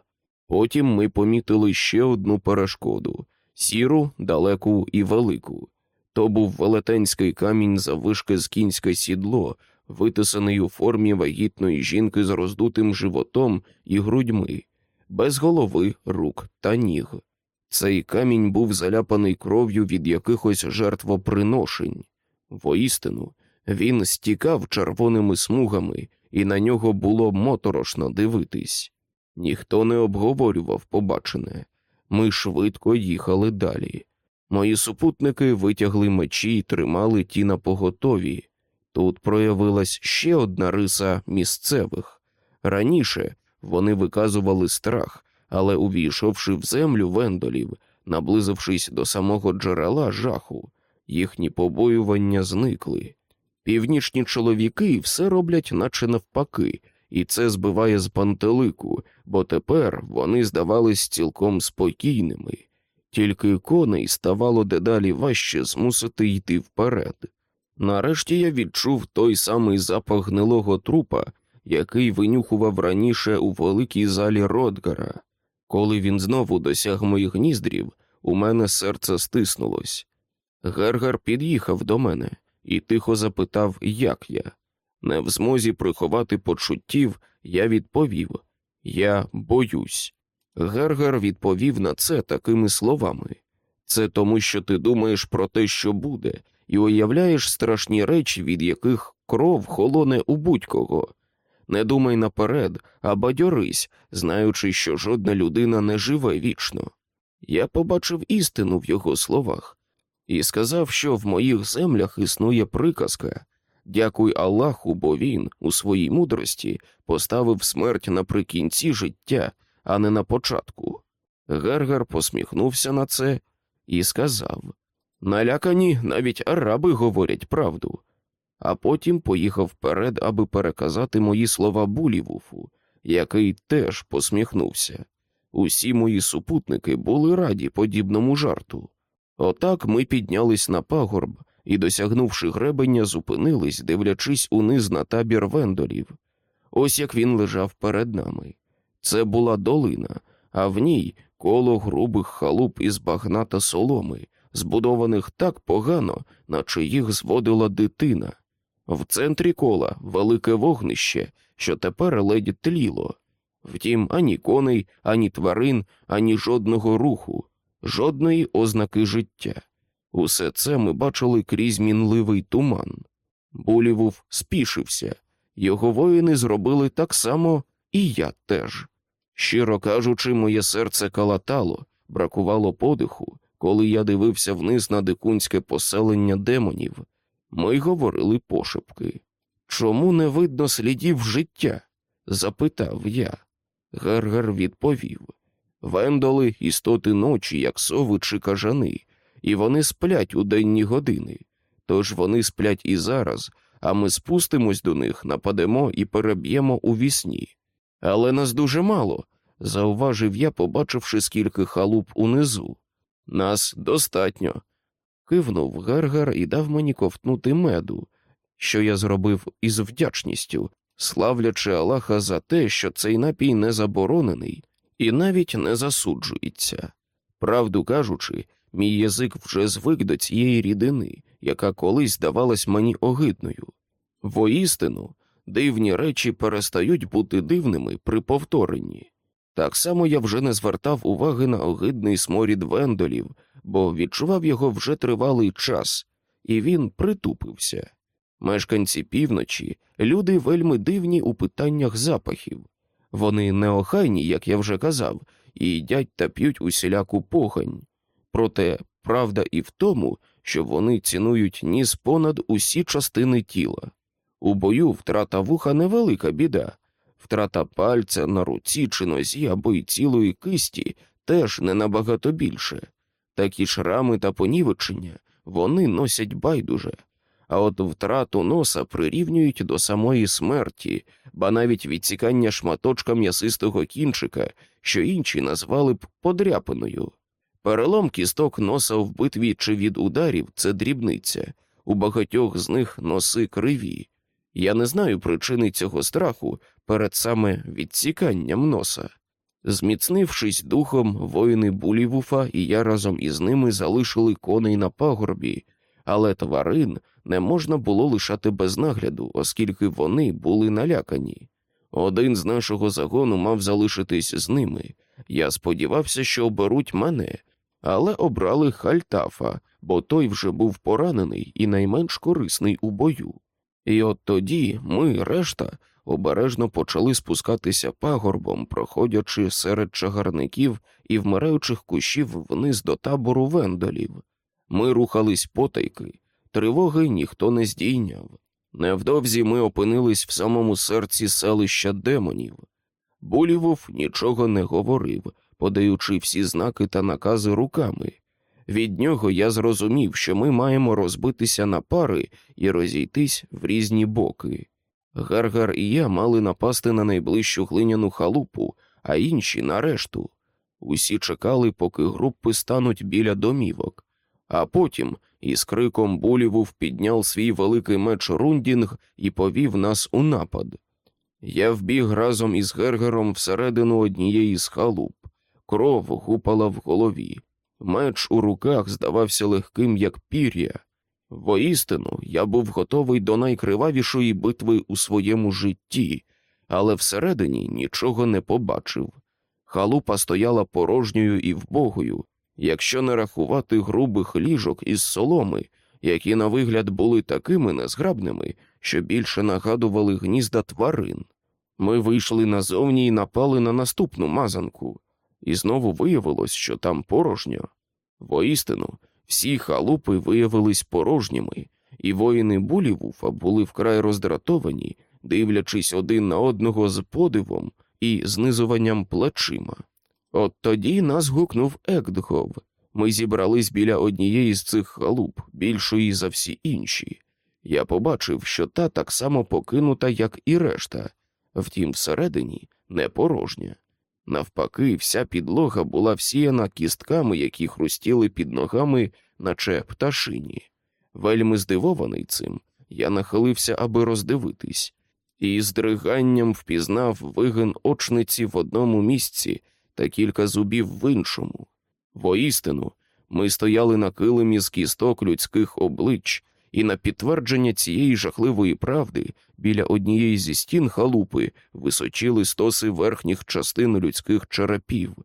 Speaker 1: Потім ми помітили ще одну перешкоду сіру, далеку і велику. То був велетенський камінь заввишки з кінське сідло, витисаний у формі вагітної жінки з роздутим животом і грудьми, без голови, рук та ніг. Цей камінь був заляпаний кров'ю від якихось жертвоприношень. Воістину, він стікав червоними смугами, і на нього було моторошно дивитись. Ніхто не обговорював побачене. Ми швидко їхали далі. Мої супутники витягли мечі і тримали ті на поготові. Тут проявилась ще одна риса місцевих. Раніше вони виказували страх, але, увійшовши в землю вендолів, наблизившись до самого джерела жаху, їхні побоювання зникли. Північні чоловіки все роблять, наче навпаки, і це збиває з пантелику, бо тепер вони здавались цілком спокійними, тільки коней ставало дедалі важче змусити йти вперед. Нарешті я відчув той самий запах гнилого трупа, який винюхував раніше у великій залі Родгара. Коли він знову досяг моїх гніздрів, у мене серце стиснулось. Гергар під'їхав до мене і тихо запитав, як я. Не в змозі приховати почуттів, я відповів Я боюсь. Гергар відповів на це такими словами це тому, що ти думаєш про те, що буде, і уявляєш страшні речі, від яких кров холоне у будь-кого. Не думай наперед, а бадьорись, знаючи, що жодна людина не живе вічно. Я побачив істину в його словах і сказав, що в моїх землях існує приказка. Дякуй Аллаху, бо він у своїй мудрості поставив смерть наприкінці життя, а не на початку. Гергар посміхнувся на це і сказав Налякані навіть араби говорять правду, а потім поїхав вперед, аби переказати мої слова Булівуфу, який теж посміхнувся. Усі мої супутники були раді подібному жарту. Отак ми піднялись на пагорб і, досягнувши гребеня, зупинились, дивлячись униз на табір вендолів. Ось як він лежав перед нами. Це була долина, а в ній коло грубих халуп із багна та соломи, збудованих так погано, наче їх зводила дитина. В центрі кола велике вогнище, що тепер ледь тліло. Втім, ані коней, ані тварин, ані жодного руху, жодної ознаки життя. Усе це ми бачили крізь мінливий туман. Булівув спішився, його воїни зробили так само, і я теж. Щиро кажучи, моє серце калатало, бракувало подиху, коли я дивився вниз на дикунське поселення демонів. Ми говорили пошепки. Чому не видно слідів життя? запитав я. Гергер відповів Вендоли істоти ночі, як сови чи кажани, і вони сплять у денні години. Тож вони сплять і зараз, а ми спустимось до них, нападемо і переб'ємо у вісні. Але нас дуже мало, зауважив я, побачивши, скільки халуп унизу. Нас достатньо. Кивнув Гергар і дав мені ковтнути меду, що я зробив із вдячністю, славлячи Аллаха за те, що цей напій не заборонений і навіть не засуджується. Правду кажучи, мій язик вже звик до цієї рідини, яка колись здавалась мені огидною. Воістину, дивні речі перестають бути дивними при повторенні. Так само я вже не звертав уваги на огидний сморід вендолів, бо відчував його вже тривалий час, і він притупився. Мешканці півночі, люди вельми дивні у питаннях запахів. Вони неохайні, як я вже казав, і їдять та п'ють усіляку погань. Проте правда і в тому, що вони цінують ніс понад усі частини тіла. У бою втрата вуха невелика біда, втрата пальця на руці чи нозі або й цілої кисті теж не набагато більше. Такі шрами та понівечення вони носять байдуже, а от втрату носа прирівнюють до самої смерті, ба навіть відсікання шматочка м'ясистого кінчика, що інші назвали б подряпиною. Перелом кісток носа в битві чи від ударів це дрібниця, у багатьох з них носи криві. Я не знаю причини цього страху перед саме відсіканням носа. Зміцнившись духом, воїни Булівуфа і я разом із ними залишили коней на пагорбі, але тварин не можна було лишати без нагляду, оскільки вони були налякані. Один з нашого загону мав залишитись з ними. Я сподівався, що оберуть мене, але обрали Хальтафа, бо той вже був поранений і найменш корисний у бою. І от тоді ми, решта, обережно почали спускатися пагорбом, проходячи серед чагарників і вмираючих кущів вниз до табору вендолів. Ми рухались потайки, тривоги ніхто не здійняв. Невдовзі ми опинились в самому серці селища демонів. Булівов нічого не говорив, подаючи всі знаки та накази руками. Від нього я зрозумів, що ми маємо розбитися на пари і розійтись в різні боки. Гаргар і я мали напасти на найближчу глиняну халупу, а інші на решту. Усі чекали, поки групи стануть біля домівок, а потім із криком Булівув підняв свій великий меч Рундінг і повів нас у напад. Я вбіг разом із Гергером всередину однієї з халуп. Кров гупала в голові. Меч у руках здавався легким, як пір'я. Воістину, я був готовий до найкривавішої битви у своєму житті, але всередині нічого не побачив. Халупа стояла порожньою і вбогою, якщо не рахувати грубих ліжок із соломи, які на вигляд були такими незграбними, що більше нагадували гнізда тварин. Ми вийшли назовні і напали на наступну мазанку, і знову виявилось, що там порожньо. Воістину, всі халупи виявились порожніми, і воїни Булівуфа були вкрай роздратовані, дивлячись один на одного з подивом і знизуванням плечима. От тоді нас гукнув Ектгов. Ми зібрались біля однієї з цих халуп, більшої за всі інші. Я побачив, що та так само покинута, як і решта, втім, всередині не порожня. Навпаки, вся підлога була всіяна кістками, які хрустіли під ногами, наче пташині. Вельми здивований цим, я нахилився, аби роздивитись, і з дриганням впізнав вигин очниці в одному місці та кілька зубів в іншому. Воістину, ми стояли на килимі з кісток людських облич, і на підтвердження цієї жахливої правди біля однієї зі стін халупи височили стоси верхніх частин людських черепів.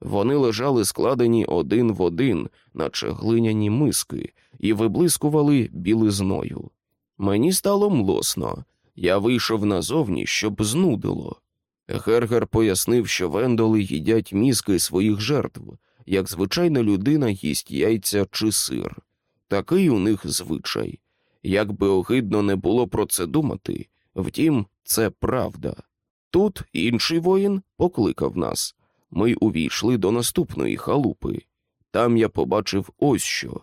Speaker 1: Вони лежали складені один в один, наче глиняні миски, і виблискували білизною. Мені стало млосно. Я вийшов назовні, щоб знудило. Гергер пояснив, що вендоли їдять мізки своїх жертв, як звичайна людина їсть яйця чи сир. Такий у них звичай. Як би огидно не було про це думати, втім, це правда. Тут інший воїн покликав нас. Ми увійшли до наступної халупи. Там я побачив ось що.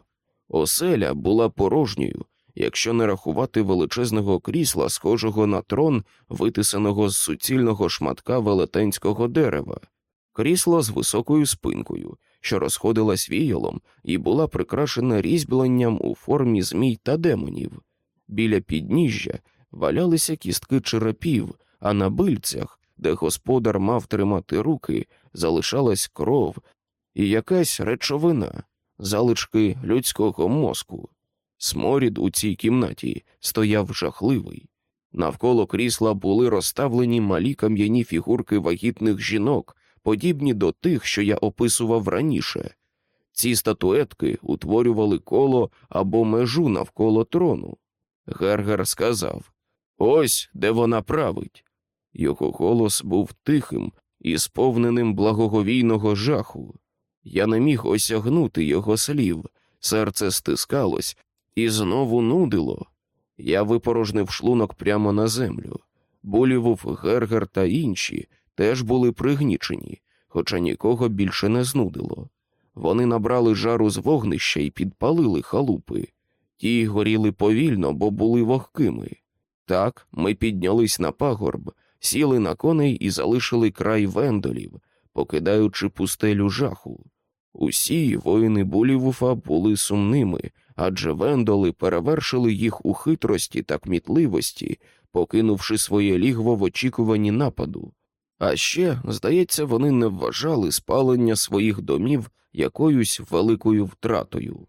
Speaker 1: Оселя була порожньою, якщо не рахувати величезного крісла, схожого на трон, витисаного з суцільного шматка велетенського дерева, крісло з високою спинкою, що розходилась віялом і була прикрашена різьбленням у формі змій та демонів. Біля підніжжя валялися кістки черепів, а на бильцях, де господар мав тримати руки, залишалась кров і якась речовина, залишки людського мозку. Сморід у цій кімнаті стояв жахливий. Навколо крісла були розставлені малі кам'яні фігурки вагітних жінок, подібні до тих, що я описував раніше. Ці статуетки утворювали коло або межу навколо трону. Гергер сказав Ось де вона править. Його голос був тихим і сповненим благоговійного жаху. Я не міг осягнути його слів, серце стискалось і знову нудило. Я випорожнив шлунок прямо на землю. Болівув Гергер та інші теж були пригнічені, хоча нікого більше не знудило. Вони набрали жару з вогнища і підпалили халупи. Ті горіли повільно, бо були вогкими. Так ми піднялись на пагорб, сіли на коней і залишили край вендолів, покидаючи пустелю жаху. Усі воїни Булівуфа були сумними, адже вендоли перевершили їх у хитрості та кмітливості, покинувши своє лігво в очікуванні нападу. А ще, здається, вони не вважали спалення своїх домів якоюсь великою втратою.